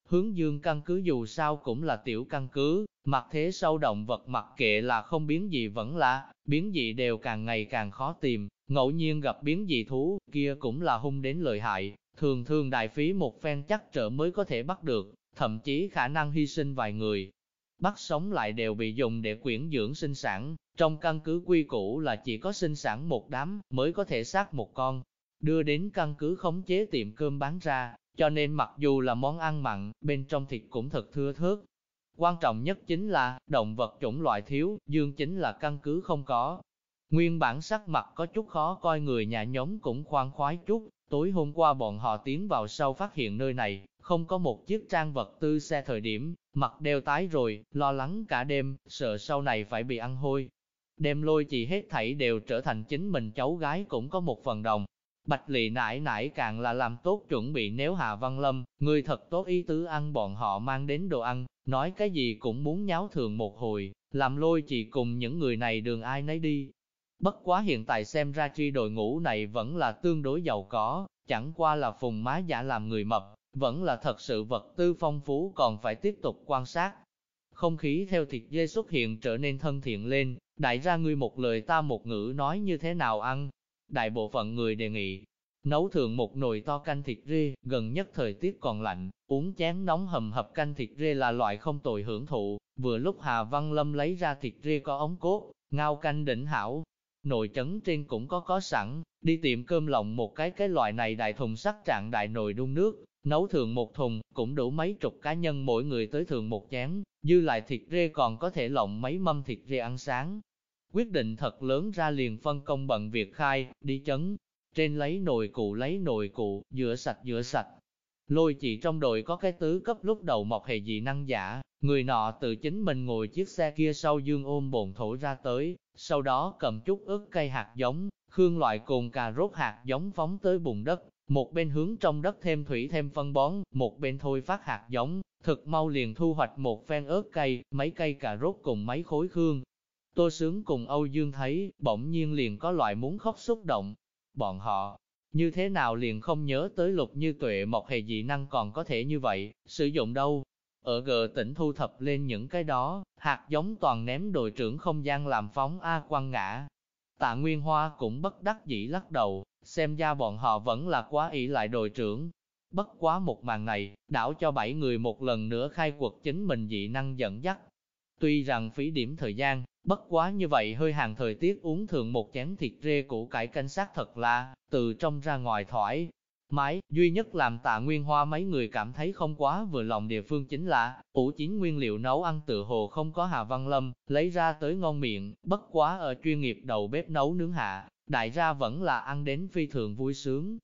Hướng dương căn cứ dù sao cũng là tiểu căn cứ, mặt thế sâu động vật mặc kệ là không biến gì vẫn là, biến dị đều càng ngày càng khó tìm, ngẫu nhiên gặp biến dị thú, kia cũng là hung đến lợi hại, thường thường đại phí một phen chắc trở mới có thể bắt được, thậm chí khả năng hy sinh vài người. Bắt sống lại đều bị dùng để quyển dưỡng sinh sản, trong căn cứ quy củ là chỉ có sinh sản một đám mới có thể sát một con, đưa đến căn cứ khống chế tiệm cơm bán ra, cho nên mặc dù là món ăn mặn, bên trong thịt cũng thật thưa thớt. Quan trọng nhất chính là, động vật chủng loại thiếu, dương chính là căn cứ không có. Nguyên bản sắc mặt có chút khó coi người nhà nhóm cũng khoan khoái chút, tối hôm qua bọn họ tiến vào sau phát hiện nơi này, không có một chiếc trang vật tư xe thời điểm, mặt đều tái rồi, lo lắng cả đêm, sợ sau này phải bị ăn hôi. Đêm lôi chỉ hết thảy đều trở thành chính mình cháu gái cũng có một phần đồng, Bạch lị nải nải càng là làm tốt chuẩn bị nếu Hà Văn Lâm, người thật tốt ý tứ ăn bọn họ mang đến đồ ăn, nói cái gì cũng muốn nháo thường một hồi, làm lôi chỉ cùng những người này đường ai nấy đi. Bất quá hiện tại xem ra tri đội ngũ này vẫn là tương đối giàu có, chẳng qua là phùng má giả làm người mập, vẫn là thật sự vật tư phong phú còn phải tiếp tục quan sát. Không khí theo thịt dê xuất hiện trở nên thân thiện lên, đại ra ngươi một lời ta một ngữ nói như thế nào ăn. Đại bộ phận người đề nghị, nấu thường một nồi to canh thịt rê, gần nhất thời tiết còn lạnh, uống chén nóng hầm hập canh thịt rê là loại không tồi hưởng thụ, vừa lúc Hà Văn Lâm lấy ra thịt rê có ống cốt, ngao canh đỉnh hảo, nồi chấn trên cũng có có sẵn, đi tiệm cơm lộng một cái cái loại này đại thùng sắt trạng đại nồi đun nước, nấu thường một thùng, cũng đủ mấy chục cá nhân mỗi người tới thường một chén, dư lại thịt rê còn có thể lộng mấy mâm thịt rê ăn sáng. Quyết định thật lớn ra liền phân công bận việc khai, đi chấn, trên lấy nồi cụ lấy nồi cụ, rửa sạch rửa sạch. Lôi chỉ trong đội có cái tứ cấp lúc đầu mọc hề dị năng giả, người nọ tự chính mình ngồi chiếc xe kia sau dương ôm bồn thổi ra tới, sau đó cầm chút ớt cây hạt giống, khương loại cùng cà rốt hạt giống phóng tới bùn đất, một bên hướng trong đất thêm thủy thêm phân bón, một bên thôi phát hạt giống, thực mau liền thu hoạch một phen ớt cây, mấy cây cà rốt cùng mấy khối khương. Tô Sướng cùng Âu Dương thấy, bỗng nhiên liền có loại muốn khóc xúc động. Bọn họ, như thế nào liền không nhớ tới lục như tuệ một hệ dị năng còn có thể như vậy, sử dụng đâu. Ở gờ tỉnh thu thập lên những cái đó, hạt giống toàn ném đội trưởng không gian làm phóng A quăng ngã. Tạ Nguyên Hoa cũng bất đắc dĩ lắc đầu, xem ra bọn họ vẫn là quá ỷ lại đội trưởng. Bất quá một màn này, đảo cho bảy người một lần nữa khai cuộc chính mình dị năng dẫn dắt. Tuy rằng phí điểm thời gian, bất quá như vậy hơi hàng thời tiết uống thường một chén thịt rê củ cải canh sát thật là, từ trong ra ngoài thoải. Mái, duy nhất làm tạ nguyên hoa mấy người cảm thấy không quá vừa lòng địa phương chính là, ủ chín nguyên liệu nấu ăn tự hồ không có Hà Văn Lâm, lấy ra tới ngon miệng, bất quá ở chuyên nghiệp đầu bếp nấu nướng hạ, đại ra vẫn là ăn đến phi thường vui sướng.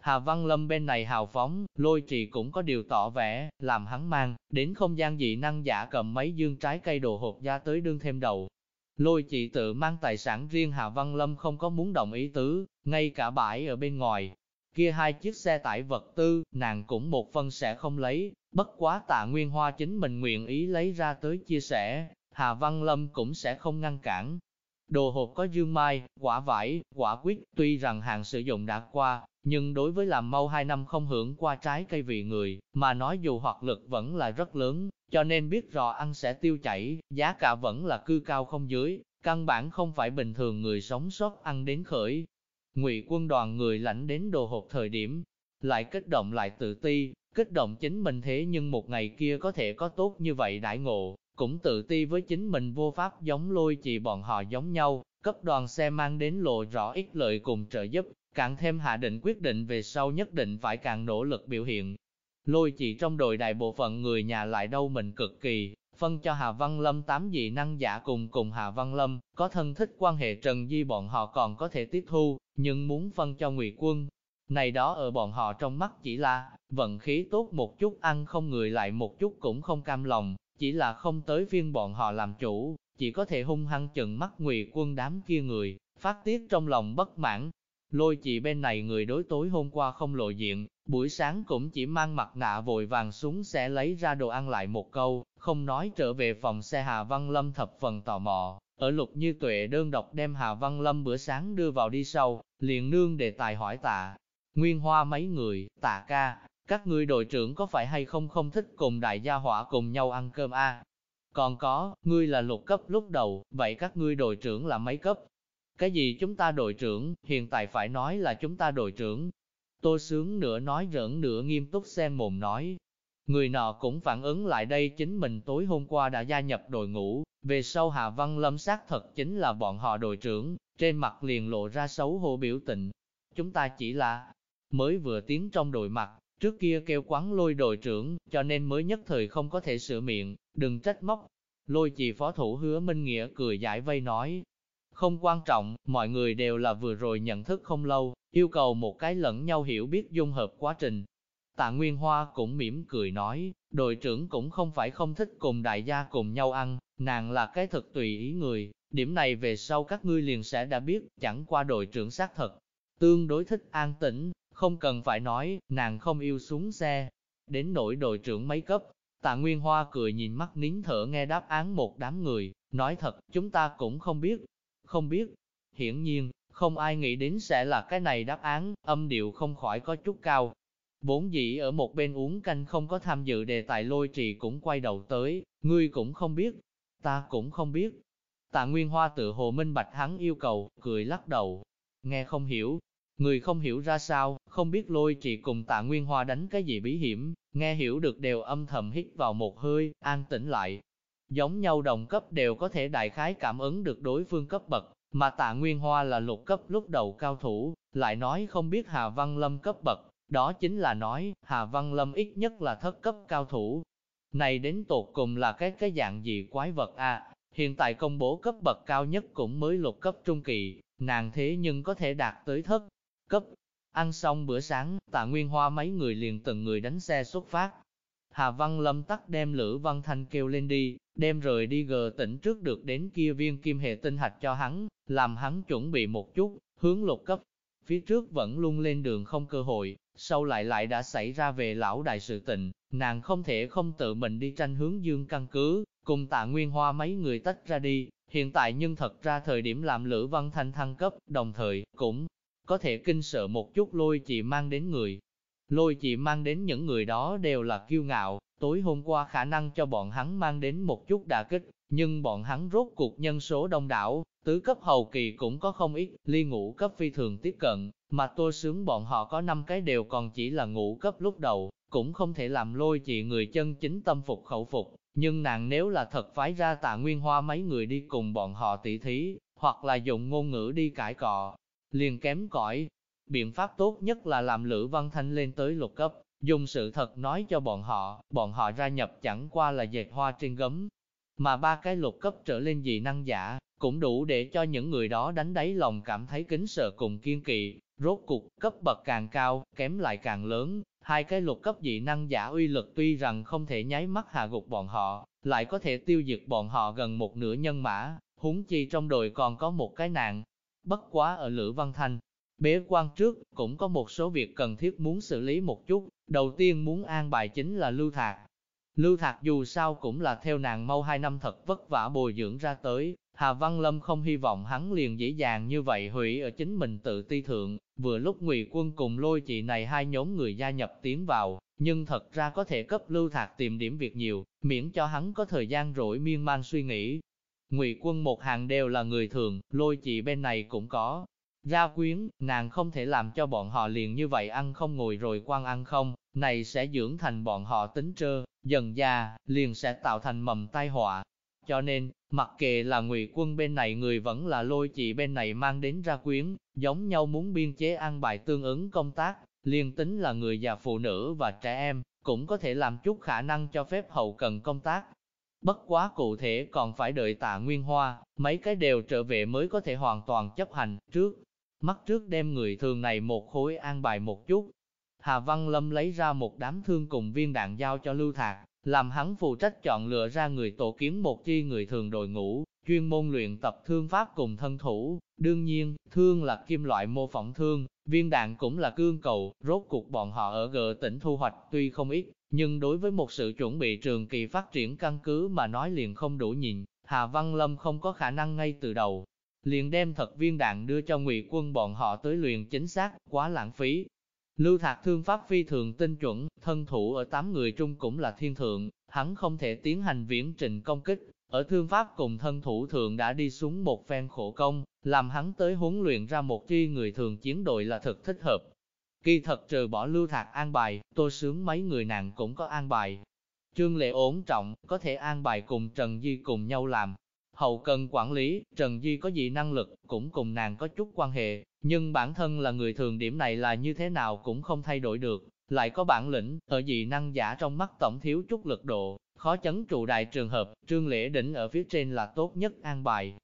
Hà Văn Lâm bên này hào phóng, lôi trì cũng có điều tỏ vẻ, làm hắn mang, đến không gian dị năng giả cầm mấy dương trái cây đồ hộp ra tới đương thêm đầu. Lôi trì tự mang tài sản riêng Hà Văn Lâm không có muốn đồng ý tứ, ngay cả bãi ở bên ngoài. Kia hai chiếc xe tải vật tư, nàng cũng một phân sẽ không lấy, bất quá tạ Nguyên Hoa chính mình nguyện ý lấy ra tới chia sẻ, Hà Văn Lâm cũng sẽ không ngăn cản, Đồ hộp có dương mai, quả vải, quả quýt, tuy rằng hàng sử dụng đã qua, nhưng đối với làm mau hai năm không hưởng qua trái cây vị người, mà nói dù hoạt lực vẫn là rất lớn, cho nên biết rõ ăn sẽ tiêu chảy, giá cả vẫn là cư cao không dưới, căn bản không phải bình thường người sống sót ăn đến khởi. Ngụy quân đoàn người lãnh đến đồ hộp thời điểm, lại kích động lại tự ti, kích động chính mình thế nhưng một ngày kia có thể có tốt như vậy đại ngộ, cũng tự ti với chính mình vô pháp giống lôi chỉ bọn họ giống nhau, cấp đoàn xe mang đến lộ rõ ích lợi cùng trợ giúp, càng thêm hạ định quyết định về sau nhất định phải càng nỗ lực biểu hiện. Lôi chỉ trong đội đại bộ phận người nhà lại đâu mình cực kỳ, phân cho Hà Văn Lâm tám dị năng giả cùng cùng Hà Văn Lâm, có thân thích quan hệ Trần Di bọn họ còn có thể tiếp thu, nhưng muốn phân cho Ngụy Quân. Này đó ở bọn họ trong mắt chỉ là, vận khí tốt một chút ăn không người lại một chút cũng không cam lòng, chỉ là không tới phiên bọn họ làm chủ, chỉ có thể hung hăng chừng mắt ngụy quân đám kia người, phát tiết trong lòng bất mãn. Lôi chị bên này người đối tối hôm qua không lộ diện, buổi sáng cũng chỉ mang mặt nạ vội vàng xuống sẽ lấy ra đồ ăn lại một câu, không nói trở về phòng xe Hà Văn Lâm thập phần tò mò. Ở lục như tuệ đơn độc đem Hà Văn Lâm bữa sáng đưa vào đi sau, liền nương đề tài hỏi tạ. Nguyên hoa mấy người, tạ ca, các ngươi đội trưởng có phải hay không không thích cùng đại gia hỏa cùng nhau ăn cơm a? Còn có, ngươi là lục cấp lúc đầu, vậy các ngươi đội trưởng là mấy cấp? Cái gì chúng ta đội trưởng, hiện tại phải nói là chúng ta đội trưởng. Tô sướng nửa nói rỡn nửa nghiêm túc xem mồm nói. Người nọ cũng phản ứng lại đây chính mình tối hôm qua đã gia nhập đội ngũ, về sau Hà Văn Lâm xác thật chính là bọn họ đội trưởng, trên mặt liền lộ ra xấu hổ biểu tình. Chúng ta chỉ là mới vừa tiến trong đội mặt, Trước kia kêu quán lôi đội trưởng, cho nên mới nhất thời không có thể sửa miệng, đừng trách móc. Lôi chỉ phó thủ hứa Minh Nghĩa cười giải vây nói. Không quan trọng, mọi người đều là vừa rồi nhận thức không lâu, yêu cầu một cái lẫn nhau hiểu biết dung hợp quá trình. Tạ Nguyên Hoa cũng mỉm cười nói, đội trưởng cũng không phải không thích cùng đại gia cùng nhau ăn, nàng là cái thật tùy ý người, điểm này về sau các ngươi liền sẽ đã biết, chẳng qua đội trưởng xác thật. Tương đối thích an tĩnh, không cần phải nói, nàng không yêu xuống xe. Đến nỗi đội trưởng mấy cấp, tạ Nguyên Hoa cười nhìn mắt nín thở nghe đáp án một đám người, nói thật, chúng ta cũng không biết. Không biết, Hiển nhiên, không ai nghĩ đến sẽ là cái này đáp án, âm điệu không khỏi có chút cao. Bốn dĩ ở một bên uống canh không có tham dự đề tài lôi trì cũng quay đầu tới, ngươi cũng không biết, ta cũng không biết. Tạ Nguyên Hoa tự hồ minh bạch hắn yêu cầu, cười lắc đầu, nghe không hiểu, người không hiểu ra sao, không biết lôi trì cùng tạ Nguyên Hoa đánh cái gì bí hiểm, nghe hiểu được đều âm thầm hít vào một hơi, an tĩnh lại. Giống nhau đồng cấp đều có thể đại khái cảm ứng được đối phương cấp bậc, mà tạ Nguyên Hoa là lục cấp lúc đầu cao thủ, lại nói không biết Hà Văn Lâm cấp bậc, đó chính là nói, Hà Văn Lâm ít nhất là thất cấp cao thủ. Này đến tột cùng là cái cái dạng gì quái vật à, hiện tại công bố cấp bậc cao nhất cũng mới lục cấp trung kỳ, nàng thế nhưng có thể đạt tới thất cấp. Ăn xong bữa sáng, tạ Nguyên Hoa mấy người liền từng người đánh xe xuất phát. Hà Văn Lâm tắt đem Lữ Văn Thanh kêu lên đi, đem rời đi gờ tỉnh trước được đến kia viên kim hệ tinh hạch cho hắn, làm hắn chuẩn bị một chút, hướng lục cấp. Phía trước vẫn luôn lên đường không cơ hội, sau lại lại đã xảy ra về lão đại sự tình, nàng không thể không tự mình đi tranh hướng dương căn cứ, cùng tạ nguyên hoa mấy người tách ra đi, hiện tại nhưng thật ra thời điểm làm Lữ Văn Thanh thăng cấp, đồng thời, cũng có thể kinh sợ một chút lôi chị mang đến người. Lôi chị mang đến những người đó đều là kiêu ngạo, tối hôm qua khả năng cho bọn hắn mang đến một chút đả kích, nhưng bọn hắn rốt cuộc nhân số đông đảo, tứ cấp hầu kỳ cũng có không ít, ly ngũ cấp phi thường tiếp cận, mà tôi sướng bọn họ có năm cái đều còn chỉ là ngũ cấp lúc đầu, cũng không thể làm lôi chị người chân chính tâm phục khẩu phục, nhưng nàng nếu là thật phái ra tạ nguyên hoa mấy người đi cùng bọn họ tỉ thí, hoặc là dùng ngôn ngữ đi cãi cọ, liền kém cỏi. Biện pháp tốt nhất là làm Lữ Văn Thanh lên tới lục cấp, dùng sự thật nói cho bọn họ, bọn họ ra nhập chẳng qua là dệt hoa trên gấm. Mà ba cái lục cấp trở lên dị năng giả, cũng đủ để cho những người đó đánh đáy lòng cảm thấy kính sợ cùng kiên kỵ, rốt cục, cấp bậc càng cao, kém lại càng lớn, hai cái lục cấp dị năng giả uy lực tuy rằng không thể nháy mắt hạ gục bọn họ, lại có thể tiêu diệt bọn họ gần một nửa nhân mã, huống chi trong đội còn có một cái nạn. Bất quá ở Lữ Văn Thanh, bế quan trước, cũng có một số việc cần thiết muốn xử lý một chút, đầu tiên muốn an bài chính là Lưu Thạc. Lưu Thạc dù sao cũng là theo nàng mau hai năm thật vất vả bồi dưỡng ra tới, Hà Văn Lâm không hy vọng hắn liền dễ dàng như vậy hủy ở chính mình tự ti thượng, vừa lúc Ngụy Quân cùng lôi chị này hai nhóm người gia nhập tiến vào, nhưng thật ra có thể cấp Lưu Thạc tìm điểm việc nhiều, miễn cho hắn có thời gian rỗi miên man suy nghĩ. Ngụy Quân một hàng đều là người thường, lôi chị bên này cũng có. Ra quyến, nàng không thể làm cho bọn họ liền như vậy ăn không ngồi rồi quan ăn không, này sẽ dưỡng thành bọn họ tính trơ, dần già, liền sẽ tạo thành mầm tai họa. Cho nên, mặc kệ là ngụy quân bên này người vẫn là lôi chị bên này mang đến ra quyến, giống nhau muốn biên chế an bài tương ứng công tác, liên tính là người già phụ nữ và trẻ em, cũng có thể làm chút khả năng cho phép hậu cần công tác. Bất quá cụ thể còn phải đợi tạ nguyên hoa, mấy cái đều trở về mới có thể hoàn toàn chấp hành, trước. Mắt trước đem người thường này một khối an bài một chút. Hà Văn Lâm lấy ra một đám thương cùng viên đạn giao cho Lưu Thạc, làm hắn phụ trách chọn lựa ra người tổ kiến một chi người thường đội ngũ, chuyên môn luyện tập thương pháp cùng thân thủ. Đương nhiên, thương là kim loại mô phỏng thương, viên đạn cũng là cương cầu, rốt cuộc bọn họ ở gờ tỉnh thu hoạch tuy không ít, nhưng đối với một sự chuẩn bị trường kỳ phát triển căn cứ mà nói liền không đủ nhìn, Hà Văn Lâm không có khả năng ngay từ đầu. Liền đem thật viên đạn đưa cho ngụy quân bọn họ tới luyện chính xác, quá lãng phí, Lưu Thạc thương pháp phi thường tinh chuẩn, thân thủ ở 8 người trung cũng là thiên thượng, hắn không thể tiến hành viễn trình công kích, ở thương pháp cùng thân thủ thượng đã đi xuống một phen khổ công, làm hắn tới huấn luyện ra một chi người thường chiến đội là thật thích hợp. Kỳ thật trừ bỏ lưu thạc an bài, tô sướng mấy người nàng cũng có an bài. Trương lệ ổn trọng, có thể an bài cùng Trần Di cùng nhau làm, Hậu cần quản lý, Trần Di có gì năng lực, cũng cùng nàng có chút quan hệ, nhưng bản thân là người thường điểm này là như thế nào cũng không thay đổi được, lại có bản lĩnh, ở dị năng giả trong mắt tổng thiếu chút lực độ, khó chấn trụ đại trường hợp, trương lễ đỉnh ở phía trên là tốt nhất an bài.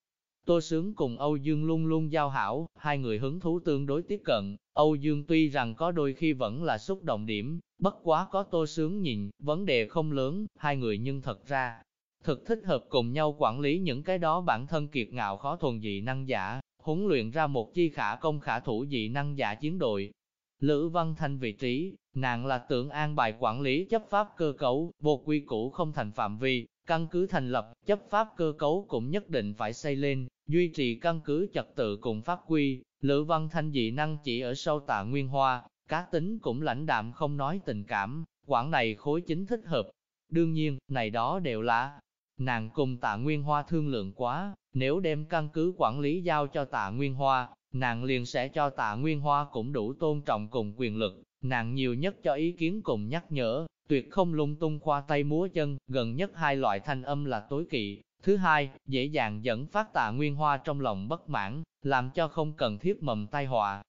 Tô Sướng cùng Âu Dương luôn luôn giao hảo, hai người hứng thú tương đối tiếp cận, Âu Dương tuy rằng có đôi khi vẫn là xúc động điểm, bất quá có Tô Sướng nhìn, vấn đề không lớn, hai người nhưng thật ra, thực thích hợp cùng nhau quản lý những cái đó bản thân kiệt ngạo khó thuần dị năng giả, huấn luyện ra một chi khả công khả thủ dị năng giả chiến đội. Lữ Văn Thanh vị trí, nàng là tượng an bài quản lý chấp pháp cơ cấu, vô quy củ không thành phạm vi, căn cứ thành lập, chấp pháp cơ cấu cũng nhất định phải xây lên, Duy trì căn cứ trật tự cùng pháp quy, Lữ Văn Thanh dị năng chỉ ở sâu tạ nguyên hoa, cá tính cũng lãnh đạm không nói tình cảm, quản này khối chính thích hợp. Đương nhiên, này đó đều là nàng cùng tạ nguyên hoa thương lượng quá, nếu đem căn cứ quản lý giao cho tạ nguyên hoa, nàng liền sẽ cho tạ nguyên hoa cũng đủ tôn trọng cùng quyền lực, nàng nhiều nhất cho ý kiến cùng nhắc nhở, tuyệt không lung tung khoa tay múa chân, gần nhất hai loại thanh âm là tối kỵ. Thứ hai, dễ dàng dẫn phát tạ nguyên hoa trong lòng bất mãn, làm cho không cần thiết mầm tai họa.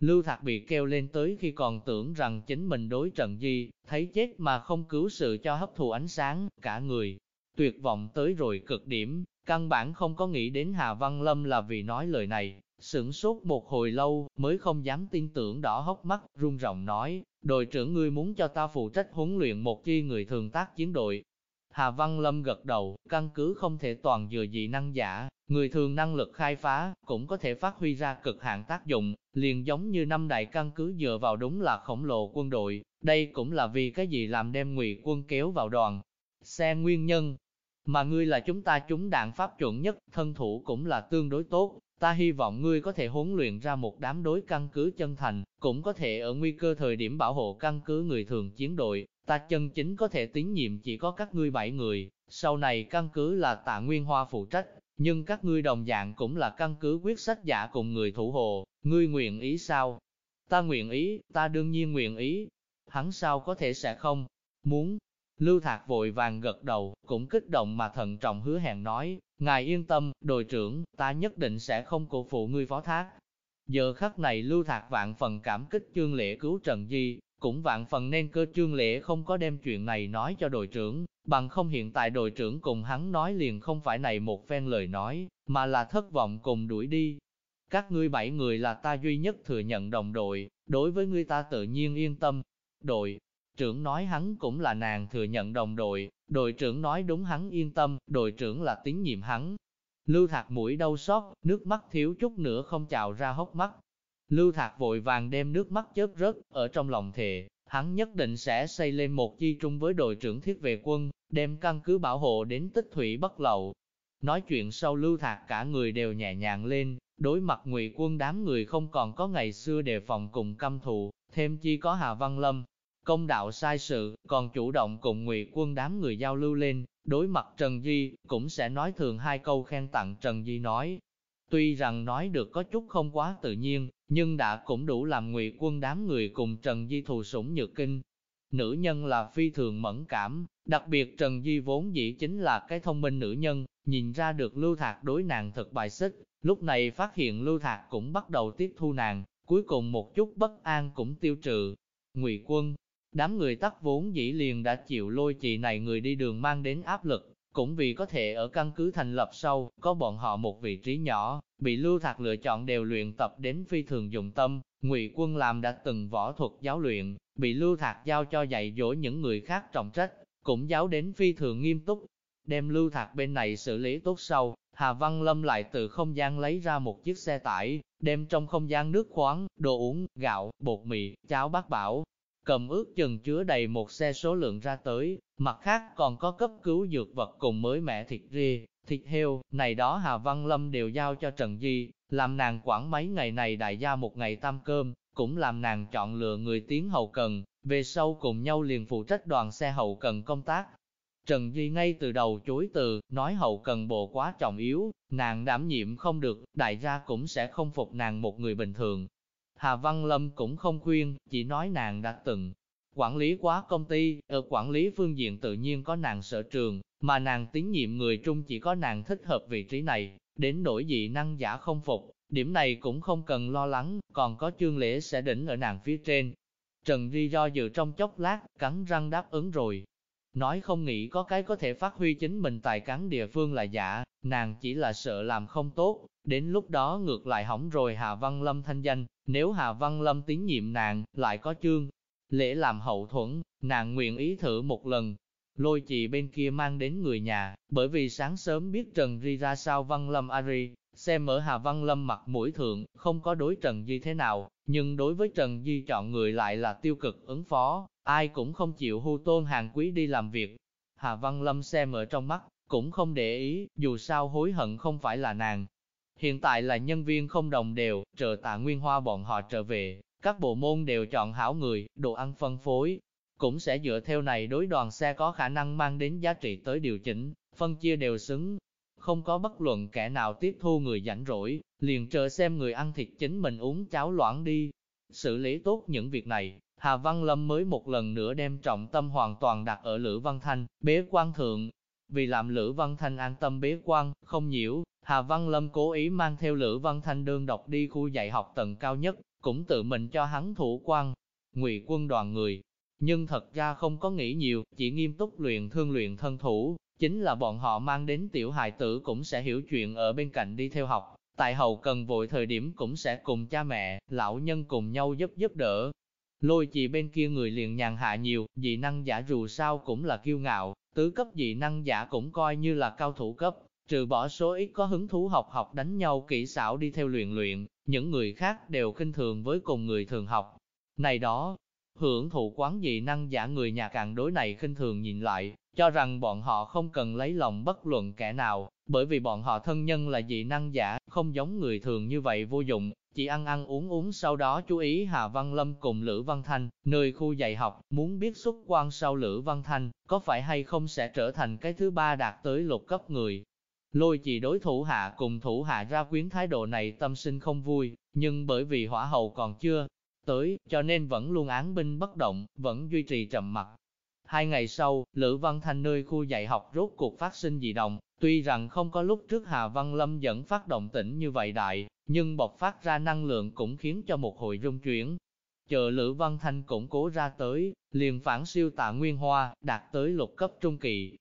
Lưu Thạc bị kêu lên tới khi còn tưởng rằng chính mình đối trận gì, thấy chết mà không cứu sự cho hấp thụ ánh sáng, cả người, tuyệt vọng tới rồi cực điểm, căn bản không có nghĩ đến Hà Văn Lâm là vì nói lời này, sửng sốt một hồi lâu, mới không dám tin tưởng đỏ hốc mắt, run rộng nói, đội trưởng ngươi muốn cho ta phụ trách huấn luyện một chi người thường tác chiến đội. Hà Văn Lâm gật đầu, căn cứ không thể toàn dựa dị năng giả, người thường năng lực khai phá, cũng có thể phát huy ra cực hạn tác dụng, liền giống như năm đại căn cứ dựa vào đúng là khổng lồ quân đội, đây cũng là vì cái gì làm đem ngụy quân kéo vào đoàn. Xe nguyên nhân, mà ngươi là chúng ta chúng đạn pháp chuẩn nhất, thân thủ cũng là tương đối tốt, ta hy vọng ngươi có thể huấn luyện ra một đám đối căn cứ chân thành, cũng có thể ở nguy cơ thời điểm bảo hộ căn cứ người thường chiến đội, ta chân chính có thể tín nhiệm chỉ có các ngươi bảy người, sau này căn cứ là tạ Nguyên Hoa phụ trách, nhưng các ngươi đồng dạng cũng là căn cứ quyết sách giả cùng người thủ hộ, ngươi nguyện ý sao? Ta nguyện ý, ta đương nhiên nguyện ý, hắn sao có thể sẽ không, muốn, Lưu Thạc vội vàng gật đầu, cũng kích động mà thận trọng hứa hẹn nói, Ngài yên tâm, đội trưởng, ta nhất định sẽ không cổ phụ ngươi phó thác. Giờ khắc này Lưu Thạc vạn phần cảm kích chương lễ cứu Trần Di, cũng vạn phần nên cơ chương lễ không có đem chuyện này nói cho đội trưởng, bằng không hiện tại đội trưởng cùng hắn nói liền không phải này một phen lời nói, mà là thất vọng cùng đuổi đi. Các ngươi bảy người là ta duy nhất thừa nhận đồng đội, đối với ngươi ta tự nhiên yên tâm. Đội, trưởng nói hắn cũng là nàng thừa nhận đồng đội, đội trưởng nói đúng hắn yên tâm, đội trưởng là tín nhiệm hắn. Lưu Thạc mũi đau xót, nước mắt thiếu chút nữa không trào ra hốc mắt. Lưu Thạc vội vàng đem nước mắt chớp rớt, ở trong lòng thề, hắn nhất định sẽ xây lên một chi trung với đội trưởng thiết về quân, đem căn cứ bảo hộ đến tích thủy bất lậu. Nói chuyện sau Lưu Thạc cả người đều nhẹ nhàng lên, đối mặt ngụy quân đám người không còn có ngày xưa đề phòng cùng căm thù, thêm chi có Hà Văn Lâm, công đạo sai sự, còn chủ động cùng ngụy quân đám người giao lưu lên, đối mặt Trần Di, cũng sẽ nói thường hai câu khen tặng Trần Di nói. Tuy rằng nói được có chút không quá tự nhiên, nhưng đã cũng đủ làm ngụy quân đám người cùng Trần Di thù sủng nhược kinh. Nữ nhân là phi thường mẫn cảm, đặc biệt Trần Di vốn dĩ chính là cái thông minh nữ nhân, nhìn ra được Lưu Thạc đối nàng thật bài xích, lúc này phát hiện Lưu Thạc cũng bắt đầu tiếp thu nàng, cuối cùng một chút bất an cũng tiêu trừ. Ngụy quân, Đám người tắc vốn dĩ liền đã chịu lôi chị này người đi đường mang đến áp lực, cũng vì có thể ở căn cứ thành lập sau, có bọn họ một vị trí nhỏ, bị Lưu Thạc lựa chọn đều luyện tập đến phi thường dụng tâm, Ngụy Quân làm đã từng võ thuật giáo luyện, bị Lưu Thạc giao cho dạy dỗ những người khác trọng trách, cũng giáo đến phi thường nghiêm túc. Đem Lưu Thạc bên này xử lý tốt sau, Hà Văn Lâm lại từ không gian lấy ra một chiếc xe tải, đem trong không gian nước khoáng, đồ uống, gạo, bột mì, cháo bát bảo, cầm ước chừng chứa đầy một xe số lượng ra tới, mặt khác còn có cấp cứu dược vật cùng mới mẻ thịt ri, thịt heo, này đó Hà Văn Lâm đều giao cho Trần Di, làm nàng quản mấy ngày này đại gia một ngày tam cơm, cũng làm nàng chọn lựa người tiến hậu cần, về sau cùng nhau liền phụ trách đoàn xe hậu cần công tác. Trần Di ngay từ đầu chối từ, nói hậu cần bộ quá trọng yếu, nàng đảm nhiệm không được, đại gia cũng sẽ không phục nàng một người bình thường, Hà Văn Lâm cũng không khuyên, chỉ nói nàng đã từng quản lý quá công ty, ở quản lý phương diện tự nhiên có nàng sở trường, mà nàng tín nhiệm người trung chỉ có nàng thích hợp vị trí này, đến nỗi dị năng giả không phục, điểm này cũng không cần lo lắng, còn có chương lễ sẽ đỉnh ở nàng phía trên. Trần Ri do dự trong chốc lát, cắn răng đáp ứng rồi. Nói không nghĩ có cái có thể phát huy chính mình tài cán địa phương là giả, nàng chỉ là sợ làm không tốt, đến lúc đó ngược lại hỏng rồi Hà Văn Lâm thanh danh, nếu Hà Văn Lâm tín nhiệm nàng, lại có chương, lễ làm hậu thuẫn, nàng nguyện ý thử một lần. Lôi chị bên kia mang đến người nhà, bởi vì sáng sớm biết Trần Ri ra sao Văn Lâm Ari, xem ở Hà Văn Lâm mặt mũi thượng, không có đối Trần Di thế nào, nhưng đối với Trần Di chọn người lại là tiêu cực ứng phó, ai cũng không chịu hưu tôn hàng quý đi làm việc. Hà Văn Lâm xem ở trong mắt, cũng không để ý, dù sao hối hận không phải là nàng. Hiện tại là nhân viên không đồng đều, chờ tạ Nguyên Hoa bọn họ trở về, các bộ môn đều chọn hảo người, đồ ăn phân phối. Cũng sẽ dựa theo này đối đoàn xe có khả năng mang đến giá trị tới điều chỉnh, phân chia đều xứng. Không có bất luận kẻ nào tiếp thu người rảnh rỗi, liền chờ xem người ăn thịt chính mình uống cháo loãng đi. Xử lý tốt những việc này, Hà Văn Lâm mới một lần nữa đem trọng tâm hoàn toàn đặt ở Lữ Văn Thanh, bế quan thượng. Vì làm Lữ Văn Thanh an tâm bế quan, không nhiễu, Hà Văn Lâm cố ý mang theo Lữ Văn Thanh đơn độc đi khu dạy học tầng cao nhất, cũng tự mình cho hắn thủ quan. Ngụy quân đoàn người, nhưng thật ra không có nghĩ nhiều, chỉ nghiêm túc luyện thương luyện thân thủ, chính là bọn họ mang đến tiểu hài tử cũng sẽ hiểu chuyện ở bên cạnh đi theo học, tại hậu cần vội thời điểm cũng sẽ cùng cha mẹ, lão nhân cùng nhau giúp giúp đỡ. Lôi chỉ bên kia người liền nhàn hạ nhiều, dị năng giả dù sao cũng là kiêu ngạo, tứ cấp dị năng giả cũng coi như là cao thủ cấp, trừ bỏ số ít có hứng thú học học đánh nhau kỹ xảo đi theo luyện luyện, những người khác đều kinh thường với cùng người thường học. Này đó, hưởng thụ quán dị năng giả người nhà càng đối này khinh thường nhìn lại, cho rằng bọn họ không cần lấy lòng bất luận kẻ nào, bởi vì bọn họ thân nhân là dị năng giả, không giống người thường như vậy vô dụng, chỉ ăn ăn uống uống sau đó chú ý Hà Văn Lâm cùng Lữ Văn Thanh, nơi khu dạy học, muốn biết xuất quan sau Lữ Văn Thanh, có phải hay không sẽ trở thành cái thứ ba đạt tới lục cấp người. Lôi chỉ đối thủ hạ cùng thủ hạ ra quyến thái độ này tâm sinh không vui, nhưng bởi vì hỏa hầu còn chưa tới, cho nên vẫn luôn án binh bất động, vẫn duy trì trầm mặc. Hai ngày sau, Lữ Văn Thanh nơi khu dạy học rốt cuộc phát sinh dị động, tuy rằng không có lúc trước Hà Văn Lâm dẫn phát động tĩnh như vậy đại, nhưng bộc phát ra năng lượng cũng khiến cho một hồi rung chuyển. Chờ Lữ Văn Thanh củng cố ra tới, liền phản siêu tạ Nguyên Hoa, đạt tới lục cấp trung kỳ,